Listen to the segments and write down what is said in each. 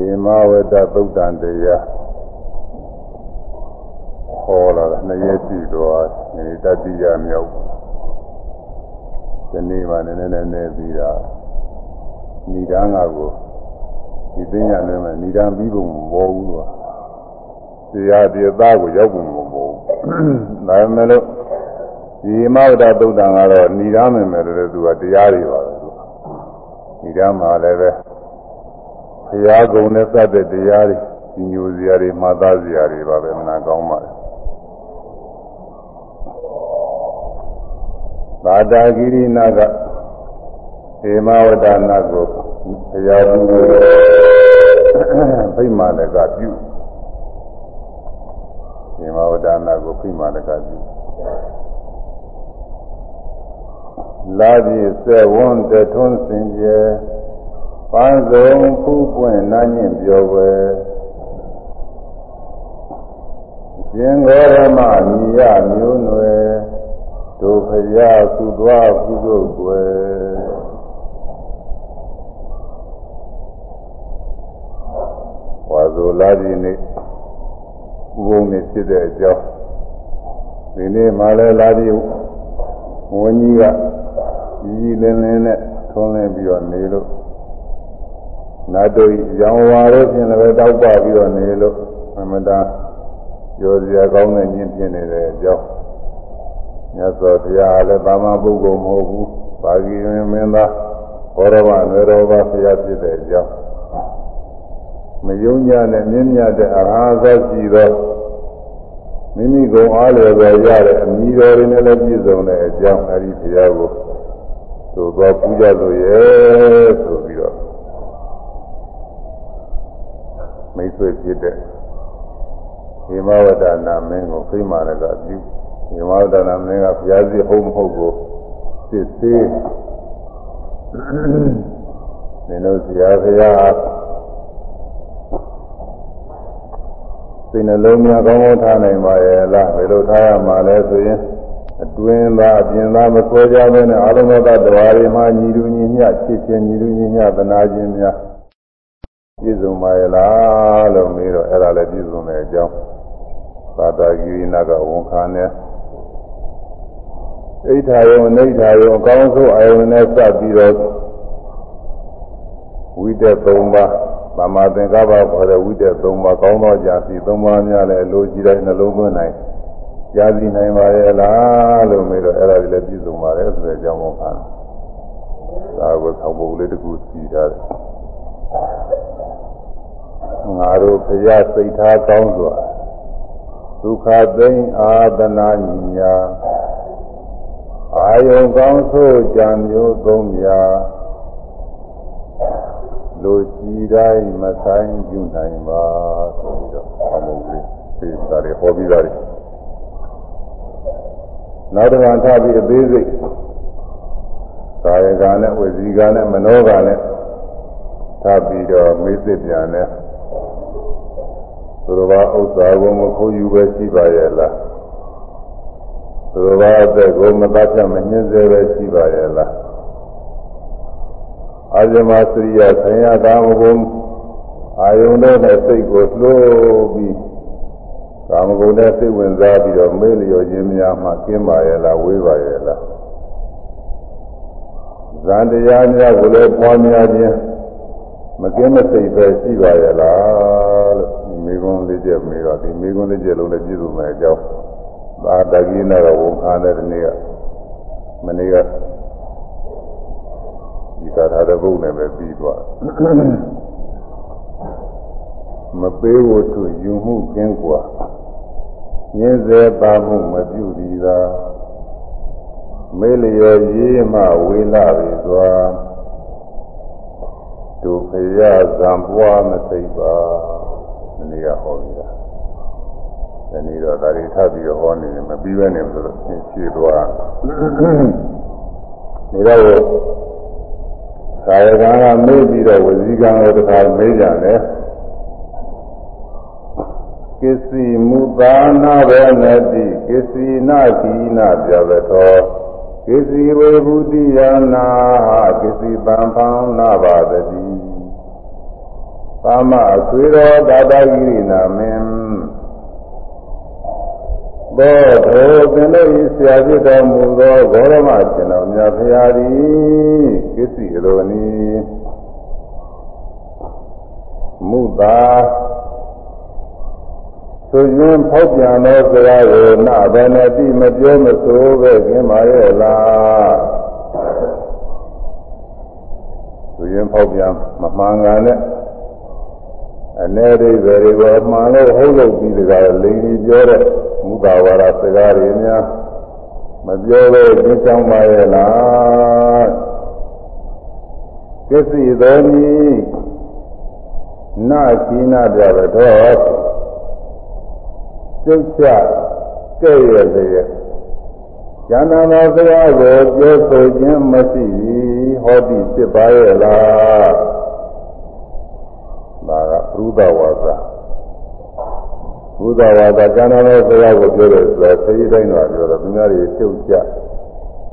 ဧမဝတ္တသုတ်တံတရားဟောလာတာနှစ်ရက်ရှိတော့နေတတိယမြောက်ဒီနေ့မှနည်းနည်းနည်းနည်းပြီးတာဏိဒန်းကကိုဒီသိညာနဲ့မှဏိဒန်းပြီးပုံမပေါ်ဘူးတော့တရားပြေသားကိုရောက်ပုံမပေါ်ဘူးဒါပေမဲ့လို့ဒီမဝတ္တသုတ်တံကတော့ဏိဒန်းမယ်မယ်လို့သူကတရားတွေပါပဲဏိဒန်းမှာလည်းပဲ ဘုရားကုံနဲ့စတဲ့တရားတွေညညိုစရာတွေမှတ်သားစရာတွေပါပဲမနာကောင်းပါလေသာတာဂိရိနာကဟေမဝဒနာကိုဘုရားပြုလို့ဖိမာလကပြုဟေမဝဒနာကိုဖိမာလကပြုလာပြီစေဝန်းတထွန်းစင်ကြယ် ပန်းစုံဖူးပွင့်နာညင့်ပြောွယ်ရှင်ဂေါရမမြည်ရမျိုးနွယ်တို့ဖရာသုသွားကုသိုလ်ွယ်ဝါဇိုလာဒီနေ့ဥပုံနေဖြစ်တဲ့အကြောင်းဒီနေ့မှလည်းလာဒီဝန်းကြီးကကြီးကြီးလင်းလင်းနဲ့ထုံးလင်းပြီးတော့နေလို့ နတ်တို့ရောင်ဝါတို့ဖြင့်လည်းတောက်ပပြီးတော့နေလို့အမတာကြောစရာကောင်းတဲ့ညင်ဖြစ်နေတဲ့အကြောင်းမြတ်စွာဘုရားလည်းဘာမှပုဂ္ဂိုလ်မဟုတ်ဘူးပါဠိဝင်မင်းသားဘောရမနရောဘဘုရားဖြစ်တဲ့အကြောင်းမယုံကြနဲ့မြင့်မြတ်တဲ့အရာသောရှိသောမိမိကုံအားလျော်စွာရတဲ့အမိတော်တွေနဲ့လည်းပြည့်စုံတဲ့အကြောင်းအဲဒီဘုရားကိုသို့သောပူဇော်လို့ရဲ့ဆိုပြီးတော့မိ တ်ဆွေဖြစ်တဲ့ဟိမဝဒနာမင်းကိုဖိမာရကပြုဟိမဝဒနာမင်းကဘုရားစီဟုတ်မဟုတ်ကိုစစ်သေးနင်တို့ဆရာဘုရားစိတ်နှလုံးများကောင်းကောင်းထားနိုင်ပါရဲ့လားဘယ်လိုထားရမှာလဲဆိုရင်အတွင်းသားအပြင်သားမဆွဲကြဘဲနဲ့အာလုံးသောတရားတွေမှာညီလူညီမျှချစ်ချင်းညီလူညီမျှသနာခြင်းများပြ ည့်စုံပါရဲ့လားလို့မေးတော့အဲ့ဒါလည်းပြည့်စုံတဲ့အကြောင်းသာတာဂိရိနာကဝန်ခံတယ်အိဋ္ဌာယုံအိဋ္ဌာယုံအကောင်းဆုံးအာယုန်နဲ့စပ်ပြီးတော့ဝိတက်၃ပါးသမာသင်္ကပ္ပခေါ်တဲ့ဝိတက်၃ပါးကောင်းသောကြာစီ၃ပါးများလည်းအလိုကြီးတိုင်းနှလုံးသွင်းနိုင်ကြာစီနိုင်ပါရဲ့လားလို့မေးတော့အဲ့ဒါလည်းပြည့်စုံပါတယ်ဆိုတဲ့အကြောင်းဝန်ခံဒါကိုဆောက်ဖို့လေးတစ်ခုစီထားတယ် ငါတို့ဖရာစိတ်ထားကောင်းစွာဒုက္ခသိမ်းအာသနာညာအာယုံကောင်းဆိုးကြံမျိုးသုံးမြာလူကြည်တိုင်းမဆိုင်ပြုနိုင်ပါဆိုပြီးတော့အမှုလေးသိတာတွေဟောပြီးသားတွေနောက်တစ်ခါထပ်ပြီးအသေးစိတ်ကာယကနဲ့ဝစီကနဲ့မနောကနဲ့ထပ်ပြီးတော့မေးစစ်ပြန်တယ် သူတော်ဘာဥစ္စာကိုမခိုးယူပဲရှိပါရဲ့လားသူတော်ဘာအသက်ကိုမတတ်ဖြတ်မညှင်းဆဲပဲရှိပါရဲ့လားအာဇမစရိယဆင်ရကာမဂုဏ်အာယုန်နဲ့စိတ်ကိုလှိုးပြီးကာမဂုဏ်နဲ့စိတ်ဝင်စားပြီးတော့မေးလျော်ခြင်းများမှကျင်းပါရဲ့လားဝေးပါရဲ့လားဇန်တရားများကိုလည်းပွားများခြင်းမကင်းမစိတ်ပဲရှိပါရဲ့လား လို့မိဂုံးလေးချက်မေးတော့ဒီမိဂုံးလေးချက်လုံးလည်းပြည့်စုံမယ်အကြောင်းသာတကြီးနဲ့တော့ဝန်ခံတဲ့နေ့ကမနေ့ကဒီကာထာတဲ့ဘုံနဲ့ပဲပြီးသွားမပေးဖို့သူယူမှုကင်းกว่าညင်းစေပါမှုမပြုသည်သာမေလျော်ရေးမှဝေလာပြီသွားသူဖရာဇံပွားမသိပါမ နေ့ကဟောပြီးတာဒီနေ့တော့ဒါတွေထပ်ပြီးဟောနေတယ်မပြီးပဲနေလို့ဖြည့်သွားနေတော့ကာယကံကမေ့ပြီးတော့ဝစီကံကိုတစ်ခါမေးကြတယ်ကိစီမူတာနာဘေနတိကိစီနာကိနာပြဝတောကိစီဝေဘုတိယနာကိစီပံဖံနာဘာတ တိသာမအဆွေတော်သာသာဂိရိနာမင်းဘောထောသင်တို့ဤဆရာဖြစ်တော်မူသောဂေါရမရှင်တော်မြတ်ဖရာသည်ကိစ္စည်းရောနီမုသာဆိုရင်ဖောက်ပြန်သောစကားကိုနာဘယ်နဲ့တိမပြောမဆိုပဲခင်ပါရဲ့လားဆိုရင်ဖောက်ပြန်မမှန်ကန်တဲ့ အနေရိဗေတွေကိုအမှန်လို့ဟုတ်လို့ပြီးတကားလိန်ကြီးပြောတဲ့မူတာဝါဒစကားတွေများမပြောလို့ဒီကြောင်ပါရဲ့လားကိစ္စသောမီနာချီနာပြတော့ကျုပ်ချကဲ့ရဲ့တဲ့ဉာဏ်တော်စကားကိုပြောဆိုခြင်းမရှိဘူးဟောဒီဖြစ်ပါရဲ့လား ဒါကဘုဒ္ဓဝါစာဘုဒ္ဓဝါစာဉာဏ်တော်စကားကိုပြောတယ်ဆိုတော့သိတိုင်းတော့ပြောတော့သူများတွေကျုပ်ချ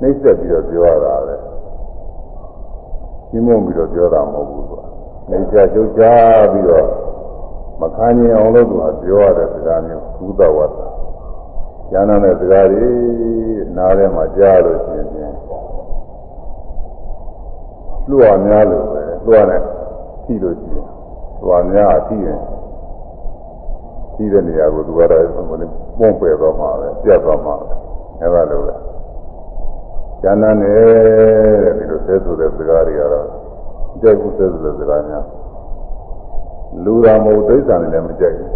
နှိမ့်ဆက်ပြီးတော့ပြောရတာပဲကြီးမုန်းပြီးတော့ပြောတာမဟုတ်ဘူးသူကနှိမ့်ချကျုပ်ချပြီးတော့မခံရင်အောင်လို့သူကပြောရတဲ့စကားမျိုးဘုဒ္ဓဝါစာဉာဏ်နဲ့စကားတွေနားထဲမှာကြားလို့ရှိရင်လွှတ်များလို့ပဲလွှတ်နဲ့ထိလို့ရှိရင် လွှတ်များအထိရင်ထိတဲ့နေရာကိုသူကတော့ပုံပယ်သွားမှာပဲပြတ်သွားမှာပဲအဲ့ဒါလိုပဲဉာဏ်နဲ့တဲ့ဒီလိုဆဲဆိုတဲ့စကားတွေကတော့ကြိုက်ဘူးဆဲဆိုတဲ့စကားများလူတော်မဟုတ်ဒိဋ္ဌာန်လည်းမကြိုက်ဘူး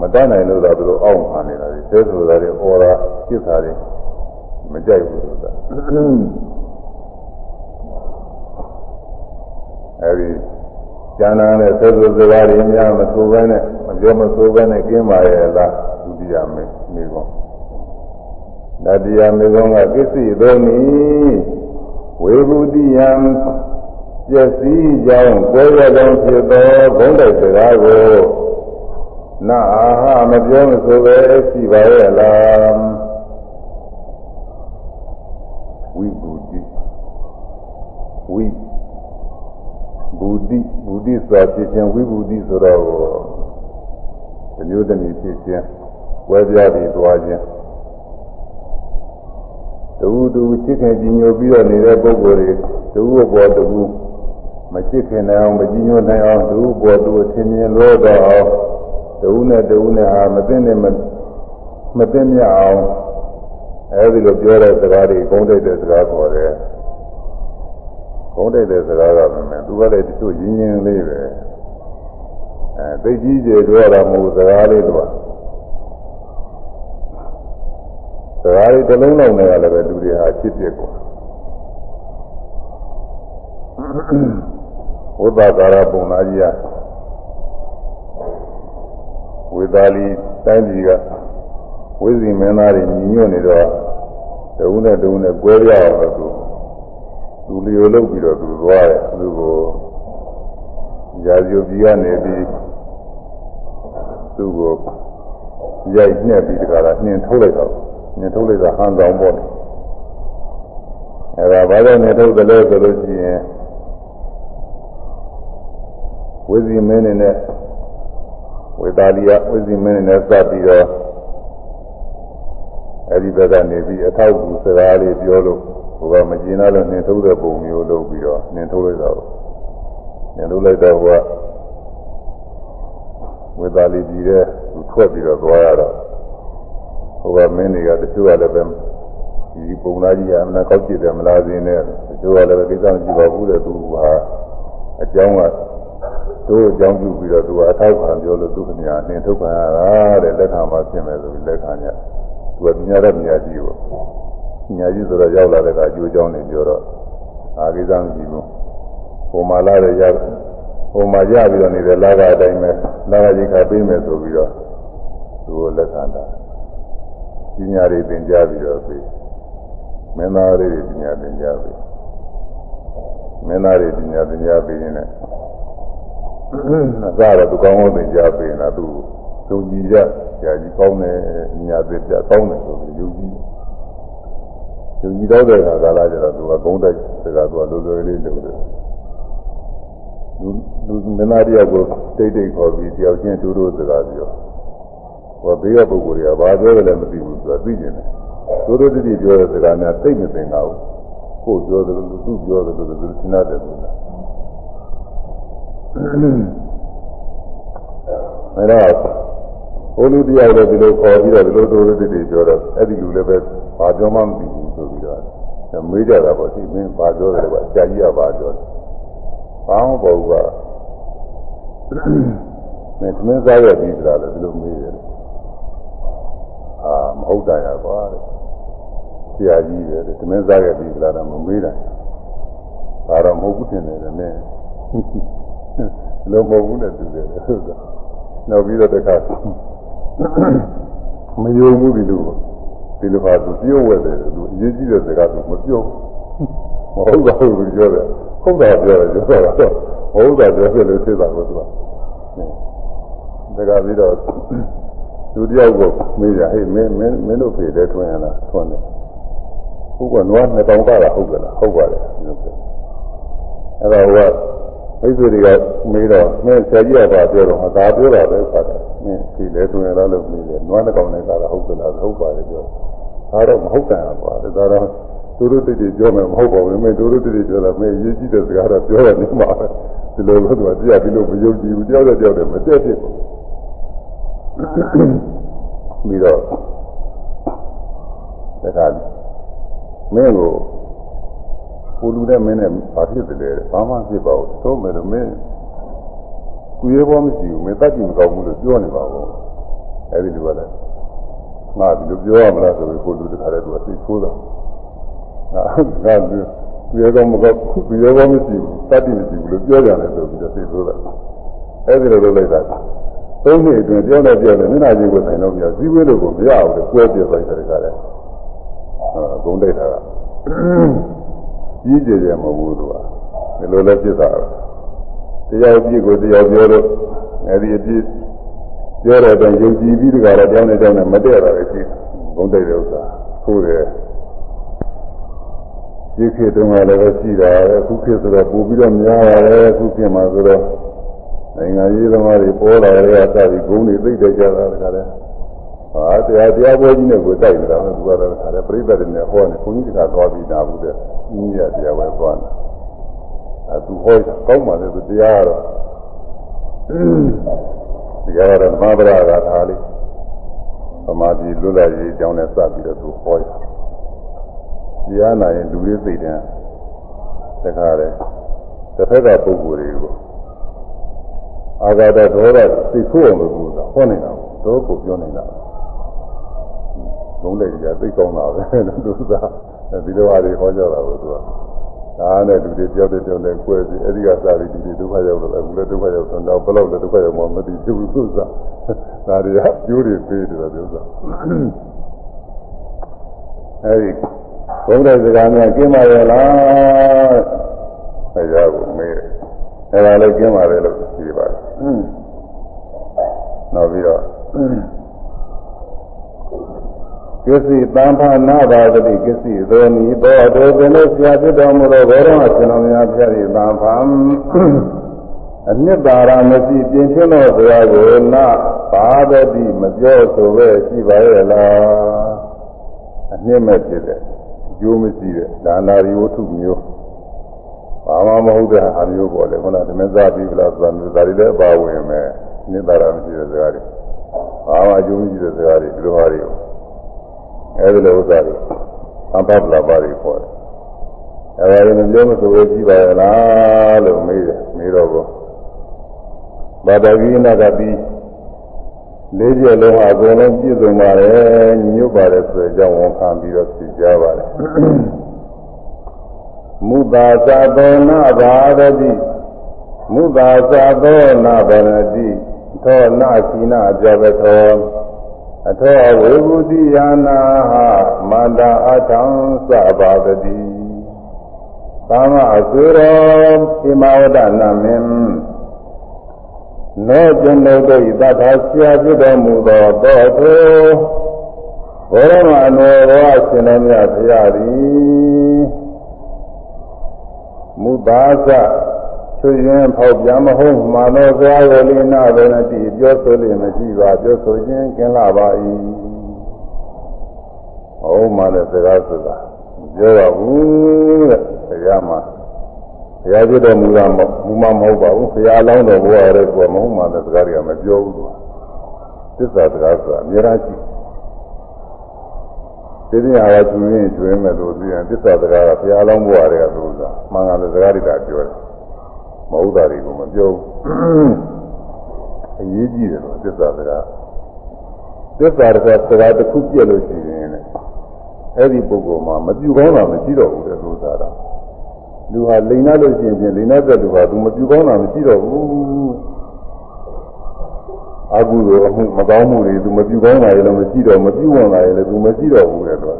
မတတ်နိုင်လို့သာသူတို့အောင့်ခံနေတာတွေသဲဆိုတာတွေအော်တာပြစ်တာတွေမကြိုက်ဘူးဆိုတာအဲဒီ ကျမ်းနာနဲ့သဲဆိုစကားတွေများမဆိုဘဲနဲ့မပြောမဆိုဘဲနဲ့ကျင်းပါရဲ့လားဒုတိယမေမေကောတတိယမေကောကကိစ္စသောနိဝေဘူတိယံပျက်စီးကြောင်းပွဲရသောဖြစ်သောဘုံတိုက်စကားကိုနာအာဟမပြောမဆိုပဲရှိပါရဲ့လားဝိဘူတိဝိ ဘူတိဘူတိဆိုတာဖြစ်ခြင်းဝိဘူတိဆိုတော့ဒီမျိုးတည်းဖြစ်ခြင်းဝဲပြားပြီးသွားခြင်းတူတူချစ်ခင်ကြည်ညိုပြီးတော့နေတဲ့ပုဂ္ဂိုလ်တွေတူဘောတူမချစ်ခင်နိုင်အောင်မကြည်ညိုနိုင်အောင်တူဘောတူအချင်းချင်းလောတော့အောင်တဦးနဲ့တဦးနဲ့ဟာမသိနဲ့မသိမြအောင်အဲဒီလိုပြောတဲ့စကားတွေဂုံးတိုက်တဲ့စကားခေါ်တယ်ဂုံး တိုက်တဲ့စကားကမှသူကလည်းတချို့ရင်းရင်းလေးပဲအဲသိကြီးကျယ်ပြောတာမဟုတ်စကားလေးတော့စကားလေးတစ်လုံးလုံးနဲ့လည်းပဲလူတွေဟာချစ်ပြစ်ကုန်ဝိသကာရပုံသားကြီးကဝေသာလီတိုင်းပြည်ကဝိဇိမင်းသားတွေညီညွတ်နေတော့တဦးနဲ့တဦးနဲ့ကွဲပြားအောင်လို့ သူလူလျော်လုပ်ပြီးတော့သူသွားတယ်သူကိုရာဇိုပြည်ကနေပြီးသူ့ကိုရိုက်နှက်ပြီးတခါလားနှင်ထုတ်လိုက်တော့နှင်ထုတ်လိုက်တာဟန်ဆောင်ပေါ့အဲဒါဘာလို့နှင်ထုတ်တယ်လဲဆိုလို့ရှိရင်ဝိဇိမင်းနဲ့ဝေတာလီယဝိဇိမင်းနဲ့စပ်ပြီးတော့အဲဒီဘက်ကနေပြီးအထောက်အကူစကားလေးပြောလို့ ဟိုကမကျင်တော့နှင်ထုတ်တဲ့ပုံမျိုးလုပ်ပြီးတော့နှင်ထုတ်လိုက်တော့နှင်ထုတ်လိုက်တော့ဟိုကဝေတာလီကြီးတဲ့သူထွက်ပြီးတော့သွားရတော့ဟိုကမင်းတွေကတချို့ကလည်းပဲဒီပုံသားကြီးကအမှန်ကောက်ကြည့်တယ်မလားစင်းနဲ့တချို့ကလည်းကိစ္စမရှိပါဘူးတဲ့သူဟာအကြောင်းကတို့အကြောင်းပြုပြီးတော့သူအထောက်ခံပြောလို့သူကညာနှင်ထုတ်ခံရတာတဲ့လက်ခံမှပြင်မယ်ဆိုပြီးလက်ခံညသူကညာတဲ့ညာကြီးကို ညာကြီးဆိုတော့ရောက်လာတဲ့ကအကျိုးအကြောင်းတွေပြောတော့အာကိစ္စမရှိဘူးဟိုမှာလာတဲ့ရဟိုမှာရပြီးတော့နေတဲ့လာကအတိုင်းပဲလာကကြီးခါပေးမယ်ဆိုပြီးတော့သူကိုလက်ခံတာပညာတွေသင်ကြားပြီးတော့ပြီးမင်းသားလေးတွေပညာသင်ကြားပြီးမင်းသားတွေပညာသင်ကြားပြီးရင်လည်းအစားတော့သူကောင်းကောင်းသင်ကြားပေးနေတာသူယုံကြည်ကြဆရာကြီးကောင်းတယ်ညာသစ်ပြကောင်းတယ်ဆိုပြီးယုံကြည် ယုံကြည်တော့တဲ့အခါကာလကျတော့သူကဂုံးတိုက်စကားသူကလိုလိုလေးလုပ်တယ်လူလူမင်းသားတယောက်ကိုတိတ်တိတ်ခေါ်ပြီးတယောက်ချင်းတူတူစကားပြောဟောဘေးကပုဂ္ဂိုလ်တွေကဘာပြောတယ်လဲမသိဘူးသူကသိနေတယ်တူတူတိတိပြောတဲ့စကားများသိမသိငါဘူးကိုယ်ပြောတယ်လို့သူပြောတယ်လို့သူသင်ရတယ်သူကအဲတော့ဘုလူတရားလည်းဒီလိုခေါ်ပြီးတော့ဒီလိုတူတူတိတိပြောတော့အဲ့ဒီလူလည်းပဲဘာပြောမှမသိဘူးဆိုပြီးတော့ မေးကြတာပေါ့ဒီမင်းဘာပြောတယ်ကွာကြာကြီးကဘာပြောတယ်ဘာမှမပေါ်ဘူးကမင်းသမင်းစားရပြီးကြတယ်ဒီလိုမေးတယ်အာမဟုတ်တာရကွာတဲ့ဆရာကြီးပဲတဲ့သမင်းစားရပြီးကြတာမမေးတာဒါတော့မဟုတ်ဘူးတင်တယ်နဲ့လုံးမဟုတ်ဘူးနဲ့တူတယ်ဟုတ်ကဲ့နောက်ပြီးတော့တခါမယုံဘူးဒီလို ဒီလိုဟာသူပြောဝဲတယ်သူအရေးကြီးတဲ့စကားသူမပြောမဟုတ်တာဟုတ်ပြောတယ်ဟုတ်တာပြောတယ်ပြောတာတော့ဟုတ်တာပြောတယ်လို့သိတာကိုသူကဒါကပြီးတော့သူတယောက်ကိုမေးကြဟေးမင်းမင်းမင်းတို့ဖေတဲ့ထွန်းရလားထွန်းတယ်ဟုတ်ကနွားနှစ်တောင်ကလားဟုတ်ကလားဟုတ်ပါတယ်အဲ့ဒါဟိုက မိတ်ဆွေတွေကမေးတော့မင်းဆရာကြီးကပါပြောတော့ဒါပြောတာပဲပါတယ်မင်းဖေတဲ့ထွန်းရလားလို့မေးတယ်နွားနှစ်ကောင်နဲ့ကလားဟုတ်ကလားဟုတ်ပါတယ်ပြောဒါတော့မဟုတ်တယ်ကွာဒါတော့သူတို့တိတိပြောမယ်မဟုတ်ပါဘူးမင်းတို့တို့တိတိပြောတာမင်းရေးကြည့်တဲ့စကားတော့ပြောရနေမှာဒီလိုလို့သူကတရားဒီလိုမယုံကြည်ဘူးတယောက်တည်းတယောက်တည်းမတက်ဖြစ်ဘူးပြီးတော့ဒါကမင်းကို ပူလူတဲ့မင်းနဲ့ဘာဖြစ်တယ်လဲဘာမှဖြစ်ပါဘူးသို့မဲ့လို့မင်းကိုရဲဘောမရှိဘူးမင်းတတ်ကြည့်မကောင်းဘူးလို့ပြောနေပါဘူးအဲဒီလိုကလည်းငါဒီလိုပြောရမလားဆိုပြီးကိုလူတခါတည်းသူအသိဆိုးတာငါငါဒီရဲကောင်းမကောင်းကိုရဲဘောမရှိဘူးတတ်ကြည့်မရှိဘူးလို့ပြောကြတယ်ဆိုပြီးတော့သိဆိုးတာအဲဒီလိုလုပ်လိုက်တာသုံးနှစ်အတွင်းပြောတော့ပြောတယ်မျက်နှာချင်းကိုဆိုင်တော့ပြစည်းဝေးလို့ကိုမရဘူးလေကွဲပြလိုက်တယ်ခါတယ်ဟာဂုံးတိုက်တာက ကြီးကြဲကြဲမဟုတ်ဘူးသူကဒီလိုလဲပြစ်တာတရားအပြစ်ကိုတရားပြောလို့အဲဒီအပြစ်ပြောတဲ့အတိုင်းယုံကြည်ပြီးတကယ်တော့တောင်းနေတောင်းနေမတည့်တာပဲရှိဂုံးတိုက်တဲ့ဥစ္စာဟုတ်တယ်ဒီခေတ်တုန်းကလည်းပဲရှိတာအခုခေတ်ဆိုတော့ပို့ပြီးတော့များပါတယ်အခုခေတ်မှာဆိုတော့နိုင်ငံရေးသမားတွေပေါ်လာတဲ့အခါဒီဂုံးတွေသိတဲ့ကြတာတခါလဲ ဟာတရားတရားပွဲကြီးနဲ့ကိုတိုက်နေတာကသူကတော့ခါတယ်ပြိဿတွေနဲ့ဟောနေဘုန်းကြီးကသွားပြီးနာဘူးတဲ့ကြီးရတရားပွဲသွားနေအဲသူဟောကောင်းပါလေသူတရားကတော့ဒီကတော့ဓမ္မပဒကထားလေးသမာဓိလွတ်လပ်ရေးအကြောင်းနဲ့စပြီးတော့သူဟောရတရားနာရင်လူလေးသိတယ်တခါတယ်တစ်ဖက်ကပုဂ္ဂိုလ်တွေကိုအာဂါတဒေါသသိဖို့အောင်လို့ဆိုတာဟောနေတာတော့ကိုပြောနေတာ ဘုံလေးကြီးသိကောင်းတာပဲလို့သူကဒီလိုအားတွေဟောကြတာကိုသူကဒါနဲ့လူတွေတယောက်တယောက်နဲ့꿰ပြီးအဲဒီကစားပြီးဒီတွေဒုက္ခရောက်လို့အခုလည်းဒုက္ခရောက်တော့တော့ဘယ်လောက်လဲဒုက္ခရောက်မှမသိဘူးသူကဒါတွေကကျိုးတွေပေးတယ်သူကအဲဒီဘုံတဲ့စကားများကျင်းပါရဲ့လားအဲဒါကိုမေးတယ်အဲဒါလည်းကျင်းပါတယ်လို့ပြောပါတယ်နောက်ပြီးတော့ ကိစ္စတန်ဖာနာဘာတိကိစ္စသောနီသောအတောပင်လို့ဆရာဖြစ်တော်မူသောဘောရမရှင်တော်များဖျား၏တန်ဖာအနှစ်သာရမရှိပြင်ထင်းသောဘုရားကိုနာဘာဒတိမပြောဆိုပဲရှိပါရဲ့လားအနှစ်မဲ့ဖြစ်တဲ့ကျိုးမရှိတဲ့ဒါနာရီဝတ္ထုမျိုးဘာမှမဟုတ်တဲ့အာမျိုးပေါ်လေခုနသမဇာပိပလာဆိုတာဒါတွေလည်းအပါဝင်မယ်နိဗ္ဗာန်မရှိတဲ့စကားတွေဘာမှအကျိုးမရှိတဲ့စကားတွေဒီလိုဟာတွေ အဲဒီလိုဥစ္စာတွေအပပလာပါတွေခေါ်တယ်အဲဒီမပြောမဆိုပဲကြည့်ပါရလားလို့မေးတယ်မေးတော့ဘောဘာတကိနာကပြီးလေးချက်လုံးဟာအကုန်လုံးပြည့်စုံပါတယ်ညှို့ပါတယ်ဆိုတဲ့အကြောင်းဝန်ခံပြီးတော့သိကြပါတယ်မုသာသာသောနာဘာရတိမုသာသာသောနာဘာရတိသောနာခိနာအပြဘသော အထောဝေဘူးတိယာနာဟမန္တာအထံသဘာတတိသာမအစွေရောဣမဝဒနာမင်းနောကျွန်ုပ်တို့ဤတထာဆရာဖြစ်တော်မူသောသောသူဘောရမအနောရောရှင်တော်မြတ်ဘုရားသည်မုသာ သချွေရင်ဖောက်ပြန်မဟုတ်မာနောစကားကိုလိနာဘယ်နဲ့တိပြောဆိုလိမ့်မရှိပါပြောဆိုခြင်းကင်းလာပါ၏ဟုတ်မှလည်းစကားဆိုတာပြောပါဘူးတဲ့တရားမှာဘုရားပြတော်မူတာမမူမမဟုတ်ပါဘူးဘုရားအလောင်းတော်ဘုရားရဲ့ကိုမဟုတ်မှလည်းစကားတွေကမပြောဘူးသူသစ္စာစကားဆိုတာအများကြီးဒီနေ့ဟာကသူရင်းကျွေးမဲ့လို့ဒီရင်သစ္စာစကားကဘုရားအလောင်းဘုရားတွေကသူကမှန်ကန်တဲ့စကားတွေတာပြောတယ် မဟုတ်တာတွေကိုမပြောဘူးအရေးကြီးတယ်လို့သစ္စာစကားသစ္စာစကားစကားတစ်ခုပြည့်လို့ရှိရင်လည်းအဲ့ဒီပုဂ္ဂိုလ်မှာမပြူကောင်းတာမရှိတော့ဘူးတဲ့လို့သာတာလူဟာလိန်နာလို့ရှိရင်လိန်နာတဲ့လူဟာသူမပြူကောင်းတာမရှိတော့ဘူးအကုသိုလ်အမှုမကောင်းမှုတွေသူမပြူကောင်းတာလည်းမရှိတော့မပြူဝင်တာလည်းသူမရှိတော့ဘူးတဲ့တော့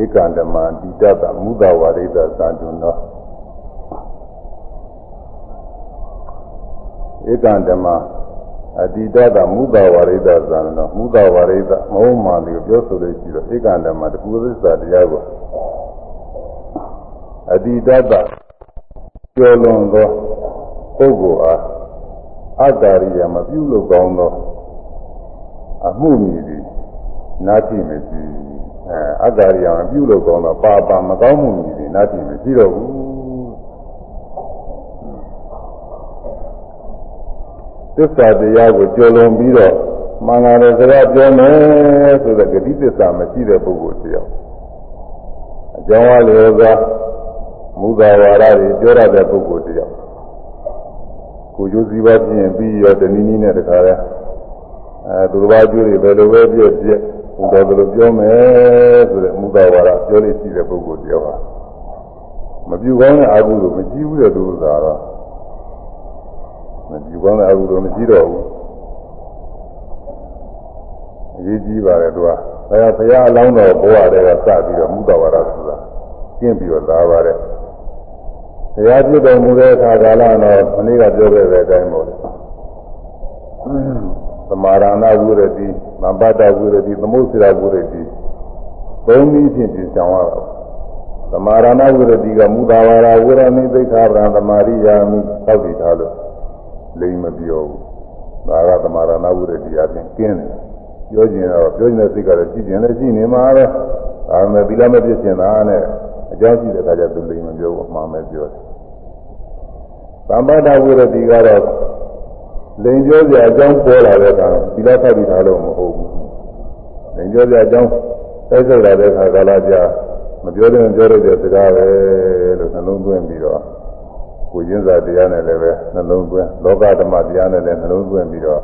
ဧကံဓမ္မတိတတမုဒဝါရိတသံတုနောဧကံဓမ္မအတိတတမုဒဝါရိတသံနောမုဒဝါရိတမဟုတ်မှန်ဒီပြောဆိုလို့ရှိတော့ဧကံဓမ္မတကူသစ္စာတရားကိုအတိတတကျော်လွန်သောပုဂ္ဂိုလ်အားအတ္တရိယမပြုလို့ကောင်းသောအမှုမည်သည်နာတိမရှိ အဲအတ္တရိယမပြုလို့ကောင်းသောပါပါမကောင်းမှုမည်သည်နာတိမရှိတော့ဘူးသစ္စာတရားကိုကြော်လွန်ပြီးတော့မှန်တယ်စကားပြောမယ်ဆိုတဲ့ဂတိသစ္စာမရှိတဲ့ပုဂ္ဂိုလ်တယောက်အကြောင်းအလျော်စွာမူသာဝါဒတွေပြောရတဲ့ပုဂ္ဂိုလ်တယောက်ကိုကျိုးစည်းပါပြင်းပြီးရောတနည်းနည်းနဲ့တခါလဲအဲသူတော်ဘာကျိုးတွေဘယ်လိုပဲပြည့်ပြည့် ဘုရားဘယ်လိုပြောမယ်ဆိုတဲ့မူသာဝါဒပြောလို့ရှိတဲ့ပုဂ္ဂိုလ်တယောက်ဟာမပြုကောင်းတဲ့အကုသိုလ်မကြည့်ဘူးတဲ့သူသာတော့မပြုကောင်းတဲ့အကုသိုလ်မကြည့်တော့ဘူးအရေးကြီးပါတယ်သူကဘယ်ဘုရားအလောင်းတော်ဘဝတည်းကစပြီးတော့မူသာဝါဒဆိုတာကျင့်ပြီးတော့လာပါတယ်တရားပြည့်တော်မူတဲ့အခါကာလတော့မနေ့ကပြောခဲ့တဲ့အတိုင်းပေါ့လေသမာရဏဝိရတိ မပတ္တဝိရတိသမုစ္ဆရာဝိရတိသုံးနည်းဖြင့်ပြင်ဆောင်ရတာသမာရဏဝိရတိကမူတာဝါရဝိရမိသိက္ခာပရံသမာရိယာမိသောက်တည်ထားလို့လိမ့်မပြောဘူးဒါကသမာရဏဝိရတိအပြင်ကျင်းတယ်ပြောကျင်တော့ပြောကျင်တဲ့စိတ်ကလည်းကြည့်ကျင်လည်းကြည့်နေမှာပဲဒါပေမဲ့သီလမပြည့်ကျင်တာနဲ့အကြောင်းရှိတဲ့အခါကျသူလိမ့်မပြောဘူးအမှန်ပဲပြောတယ်သံပါဒဝိရတိကတော့ လိန်ပြောပြအကြောင်းပေါ်လာတဲ့အခါသီလသတိထားလို့မဟုတ်ဘူးလိန်ပြောပြအကြောင်းတိုက်ဆိုင်လာတဲ့အခါကာလကြာမပြောတဲ့ပြောရတဲ့စကားပဲလို့နှလုံးသွင်းပြီးတော့ကိုရင်းစာတရားနဲ့လည်းပဲနှလုံးသွင်းလောကဓမ္မတရားနဲ့လည်းနှလုံးသွင်းပြီးတော့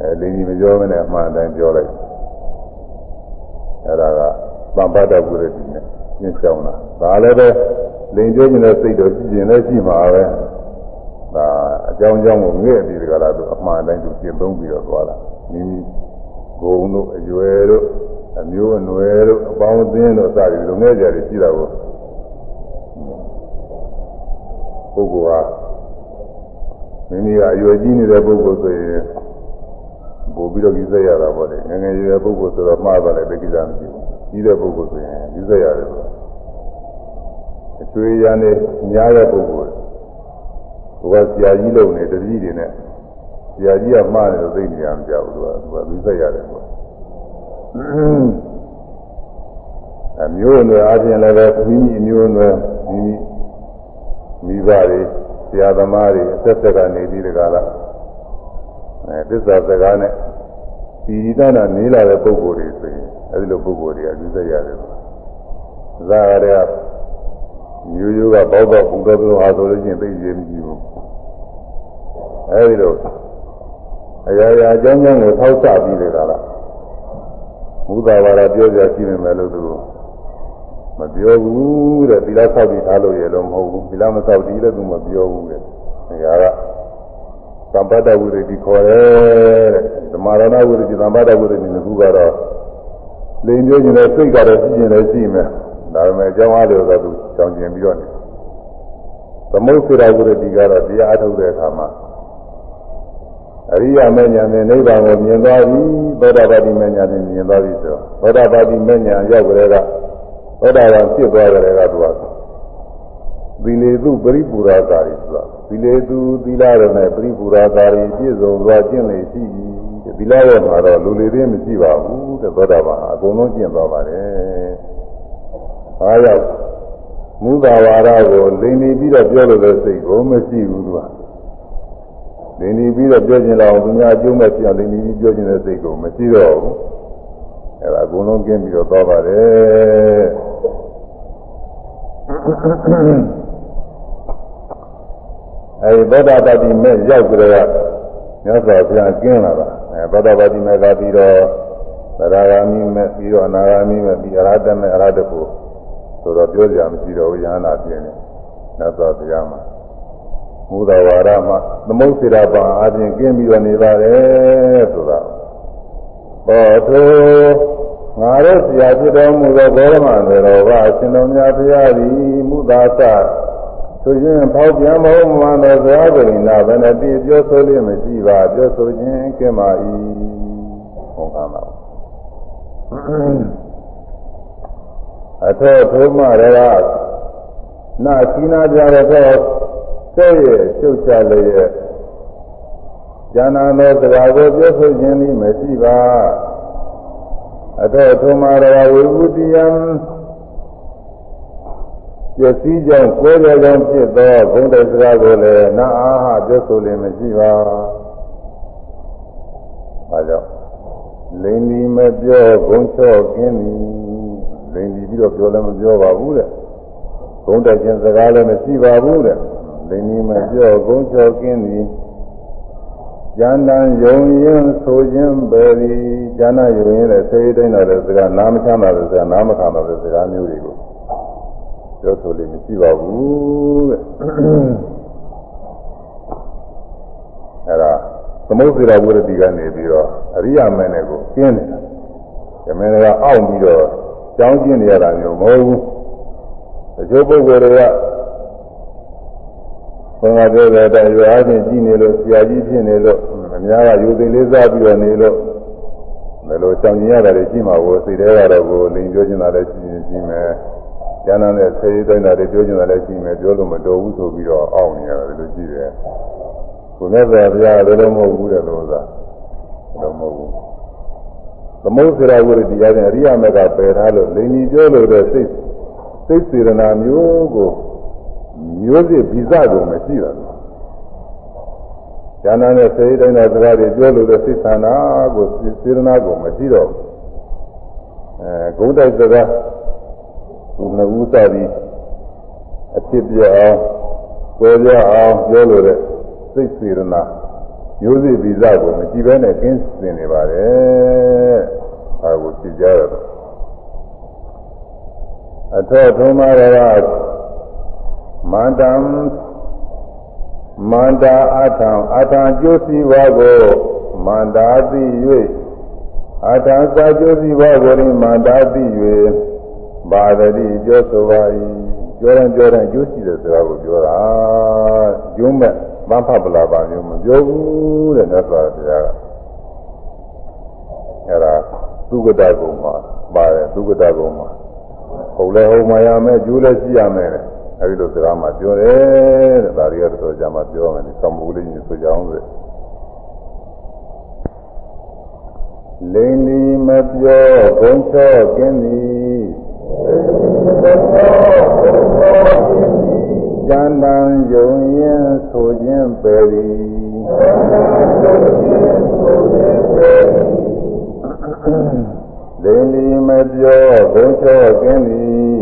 အဲလိန်ကြီးမပြောမနဲ့အမှန်တိုင်းပြောလိုက်အဲဒါကသံပါဒဝိရတိနဲ့ရှင်းဆောင်တာဒါလည်းပဲလိန်ပြောနေတဲ့စိတ်တော့ကြည့်ရင်လည်းရှိမှာပဲ ဒါအကြောင်းအကြောင်းကိုငဲ့ပြီးကြလားသူအမှားတိုင်းသူပြင်သုံးပြီးတော့သွားတာမိမိဂုံတို့အရွယ်တို့အမျိုးအနွယ်တို့အပေါင်းအသင်းတို့အစသည်လိုငဲ့ကြတယ်ရှိတာကိုပုဂ္ဂိုလ်ဟာမိမိကအရွယ်ကြီးနေတဲ့ပုဂ္ဂိုလ်ဆိုရင်ပို့ပြီးတော့ကြီးစက်ရတာပေါ့လေငငယ်ရွယ်ပုဂ္ဂိုလ်ဆိုတော့မှားတယ်တကိစ္စမရှိဘူးကြီးတဲ့ပုဂ္ဂိုလ်ဆိုရင်ကြီးစက်ရတယ်ဆိုတော့အကျွေးရနဲ့ညားတဲ့ပုဂ္ဂိုလ် ဘုရားဆရာကြီးလုံနေတတိတွေနဲ့ဆရာကြီးကမှားတယ်လို့သိနေရမှာကြောက်သူကသူကပြီးဆက်ရတယ်ပေါ့အမျိုးအနွယ်အချင်းလည်းပဲမိမိအမျိုးအနွယ်မိမိမိဘတွေဆရာသမားတွေအသက်သက်ကနေပြီးတကားလားအဲသစ္စာစကားနဲ့ဒီဒီတနာနေလာတဲ့ပုဂ္ဂိုလ်တွေဆိုရင်အဲဒီလိုပုဂ္ဂိုလ်တွေကပြီးဆက်ရတယ်ပေါ့ဇာရတဲ့မျိုးရိုးကဘောတော့ဘုရားပြောဟာဆိုလို့ချင်းသိရင်မကြည့်ဘူး အဲဒီလိုအရာရာအကြောင်းကြောင့်ကိုထောက်ချပြီးတယ်ကလားမူသာဘာသာပြောကြရှိနေမယ်လို့သူမပြောဘူးတဲ့သီလဆောက်ပြီးထားလို့ရလို့မဟုတ်ဘူးသီလမဆောက်ဒီလည်းသူမပြောဘူးတဲ့အရာကသံပါဒဝိရတိခေါ်တယ်တဲ့ဓမ္မရဏဝိရတိသံပါဒဝိရတိနှစ်ခုကတော့လိန်ပြောခြင်းနဲ့စိတ်ကတော့ရှိခြင်းလည်းရှိမယ်ဒါပေမဲ့အကြောင်းအားလျော်တော့သူကြောင်ကျင်ပြီးတော့နေသမုစ္ဆရာဝိရတိကတော့တရားအထုတ်တဲ့အခါမှာ အရိယာမဉ္ဇဉ်နဲ့နိဗ္ဗာန်ကိုမြင်သွားပြီသောတာပတိမဉ္ဇဉ်နဲ့မြင်သွားပြီဆိုသောတာပတိမဉ္ဇဉ်ရောက်ကြတဲ့ကသောတာပန်ဖြစ်သွားကြတဲ့ကသူကသီလေသူပရိပူရာကာရီဆိုတာသီလေသူသီလရနဲ့ပရိပူရာကာရီပြည့်စုံသွားကျင့်လေရှိသီလရမှာတော့လူလေသေးမရှိပါဘူးတဲ့သောတာပန်အကုန်လုံးကျင့်သွားပါတယ်။အားရောက်မူသာဝါဒကိုလိန်နေပြီးတော့ပြောလို့တဲ့စိတ်ကိုမရှိဘူးသူက။ လိန်နေပြီးတော့ပြောကျင်တော့သူများအကျိုးမဲ့ပြောလိန်နေပြီးပြောကျင်တဲ့စိတ်ကိုမရှိတော့ဘူး။အဲဒါအကုန်လုံးကျင့်ပြီးတော့သွားပါတယ်။အဲဒီသောတာပတိမဲ့ရောက်ကြတဲ့မြတ်စွာဘုရားကျင်းလာတာအဲသောတာပတိမဲ့ကပြီးတော့သရဂာမိမဲ့ပြီးတော့အနာဂာမိမဲ့ပြီးအရဟတမဲ့အရဟတကိုဆိုတော့ပြောကြမရှိတော့ဘူးယဟနာပြင်းနေမြတ်စွာဘုရားမှာ မူဒဝါဒမှာသမုတ်စေရပံအပြင်ကျင်းပြီးတော့နေပါတယ်ဆိုတာဟောသူငါတို့ဆရာဖြစ်တော်မူသောဘောရမတွေတော်ကအရှင်တော်မြတ်ဘုရားသည်မူသာသဆိုရင်ပေါက်ပြန်မဟုတ်မှန်သောဇာတိနာဘယ်နဲ့တည်ပြောဆိုလို့မရှိပါပြောဆိုခြင်းကင်းပါ၏ဟုတ်ကဲ့ပါအထောထုံးမရကနာသီနာကြတဲ့တော့ စိတ်ရဲ့ရှုပ်ချလျက်ဉာဏ်သောစကားကိုပြောဆိုခြင်းသည်မရှိပါအထောထုံးမရဝိဝုတိယံပျက်စီးကြောင်းကိုယ်ကြောင့်ဖြစ်သောဘုံတဲ့စကားကိုလည်းနာအားဟပြောဆိုလည်းမရှိပါ။အဲကြောင့်လိန်ဒီမပြောဘုံချော့ကင်းသည်လိန်ဒီပြီးတော့ပြောလည်းမပြောပါဘူးတဲ့။ဘုံတဲ့ခြင်းစကားလည်းမရှိပါဘူးတဲ့။ လိန်ဒီမပြောဘုံချော့ကင်းသည်ဉာဏ်တန်ယုံရင်ဆိုခြင်းပဲဒီဉာဏ်ယုံရင်လည်းသိတိုင်းတဲ့စကားနားမချမ်းသာတဲ့စကားနားမခံတဲ့စကားမျိုးတွေကိုပြောဆိုလို့မရှိပါဘူးတဲ့အဲ့ဒါသမုဒ္ဒရာဝရတိကနေပြီးတော့အရိယာမင်းနဲ့ကိုကျင်းနေတာဓမင်းကအောင့်ပြီးတော့ကြောင်းကျင်းနေရတာမျိုးမဟုတ်ဘူးတချို့ပုဂ္ဂိုလ်တွေက ဘုရားပြောတဲ့အတိုင်းရွာချင်းကြည့်နေလို့ဆရာကြီးဖြစ်နေလို့အများကယူသိလေးစားပြီးတော့နေလို့ဘယ်လိုကြောင်ကျင်ရတာတွေရှိမှာကိုစိတ်ထဲကတော့ကိုလိန်ပြောချင်တာလည်းရှိရင်ရှိမယ်ကျမ်းသာတဲ့ဆေးတိုင်းတာတွေပြောချင်တာလည်းရှိမယ်ပြောလို့မတော်ဘူးဆိုပြီးတော့အောင့်နေရတယ်လို့ရှိတယ်ကိုမြတ်စွာဘုရားလည်းလုံးမဟုတ်ဘူးတဲ့လို့သာလုံးမဟုတ်ဘူးသမုဒ္ဒရာဝရတရားနဲ့အရိယာမကပယ်ထားလို့လိန်ကြီးပြောလို့တဲ့စိတ်စိတ်စေရနာမျိုးကို မျိုးစစ်ဗီဇကိုမရှိတာလို့ဉာဏ်နဲ့စေတိုင်းတဲ့စကားတွေပြောလို့တဲ့စိတ်ဆန္ဒကိုစေရနာကိုမရှိတော့ဘူးအဲဂုဏ်တိုက်စကားသူနှစ်ဦးစပြီးအဖြစ်ပြအောင်ကွဲပြအောင်ပြောလို့တဲ့စိတ်စေရနာမျိုးစစ်ဗီဇကိုမကြည့်ဘဲနဲ့ကင်းစင်နေပါတယ်အဲဒါကိုကြည့်ကြရတော့အထောထုံးမာရက မန္တံမန္တာအထံအထံကျိုးစီဝါကိုမန္တာသိ၍အထံစာကျိုးစီဝါကိုမန္တာသိ၍ဘာဒတိပြောဆိုပါ၏ပြောရင်ပြောရင်ကျိုးစီတဲ့စကားကိုပြောတာကျုံးမဲ့မဖပလာပါမျိုးမပြောဘူးတဲ့မြတ်စွာဘုရားကအဲ့ဒါသုဂတကုံမှာပါတယ်သုဂတကုံမှာဟုတ်လဲဟုတ်မှရမယ်ကျိုးလည်းရှိရမယ် အဲဒီလိုစကားမှပြောတယ်တဲ့ဒါတွေကတော်တော်ကြာမှပြောမယ်ဒီသံမှုလေးကြီးဆိုကြအောင်ဆိုလိန်လီမပြောဘုံချောကင်းသည်ကျမ်းတန်ယုံရင်ဆိုခြင်းပဲသည်လိန် လီမပြောဘုံချောကင်းသည်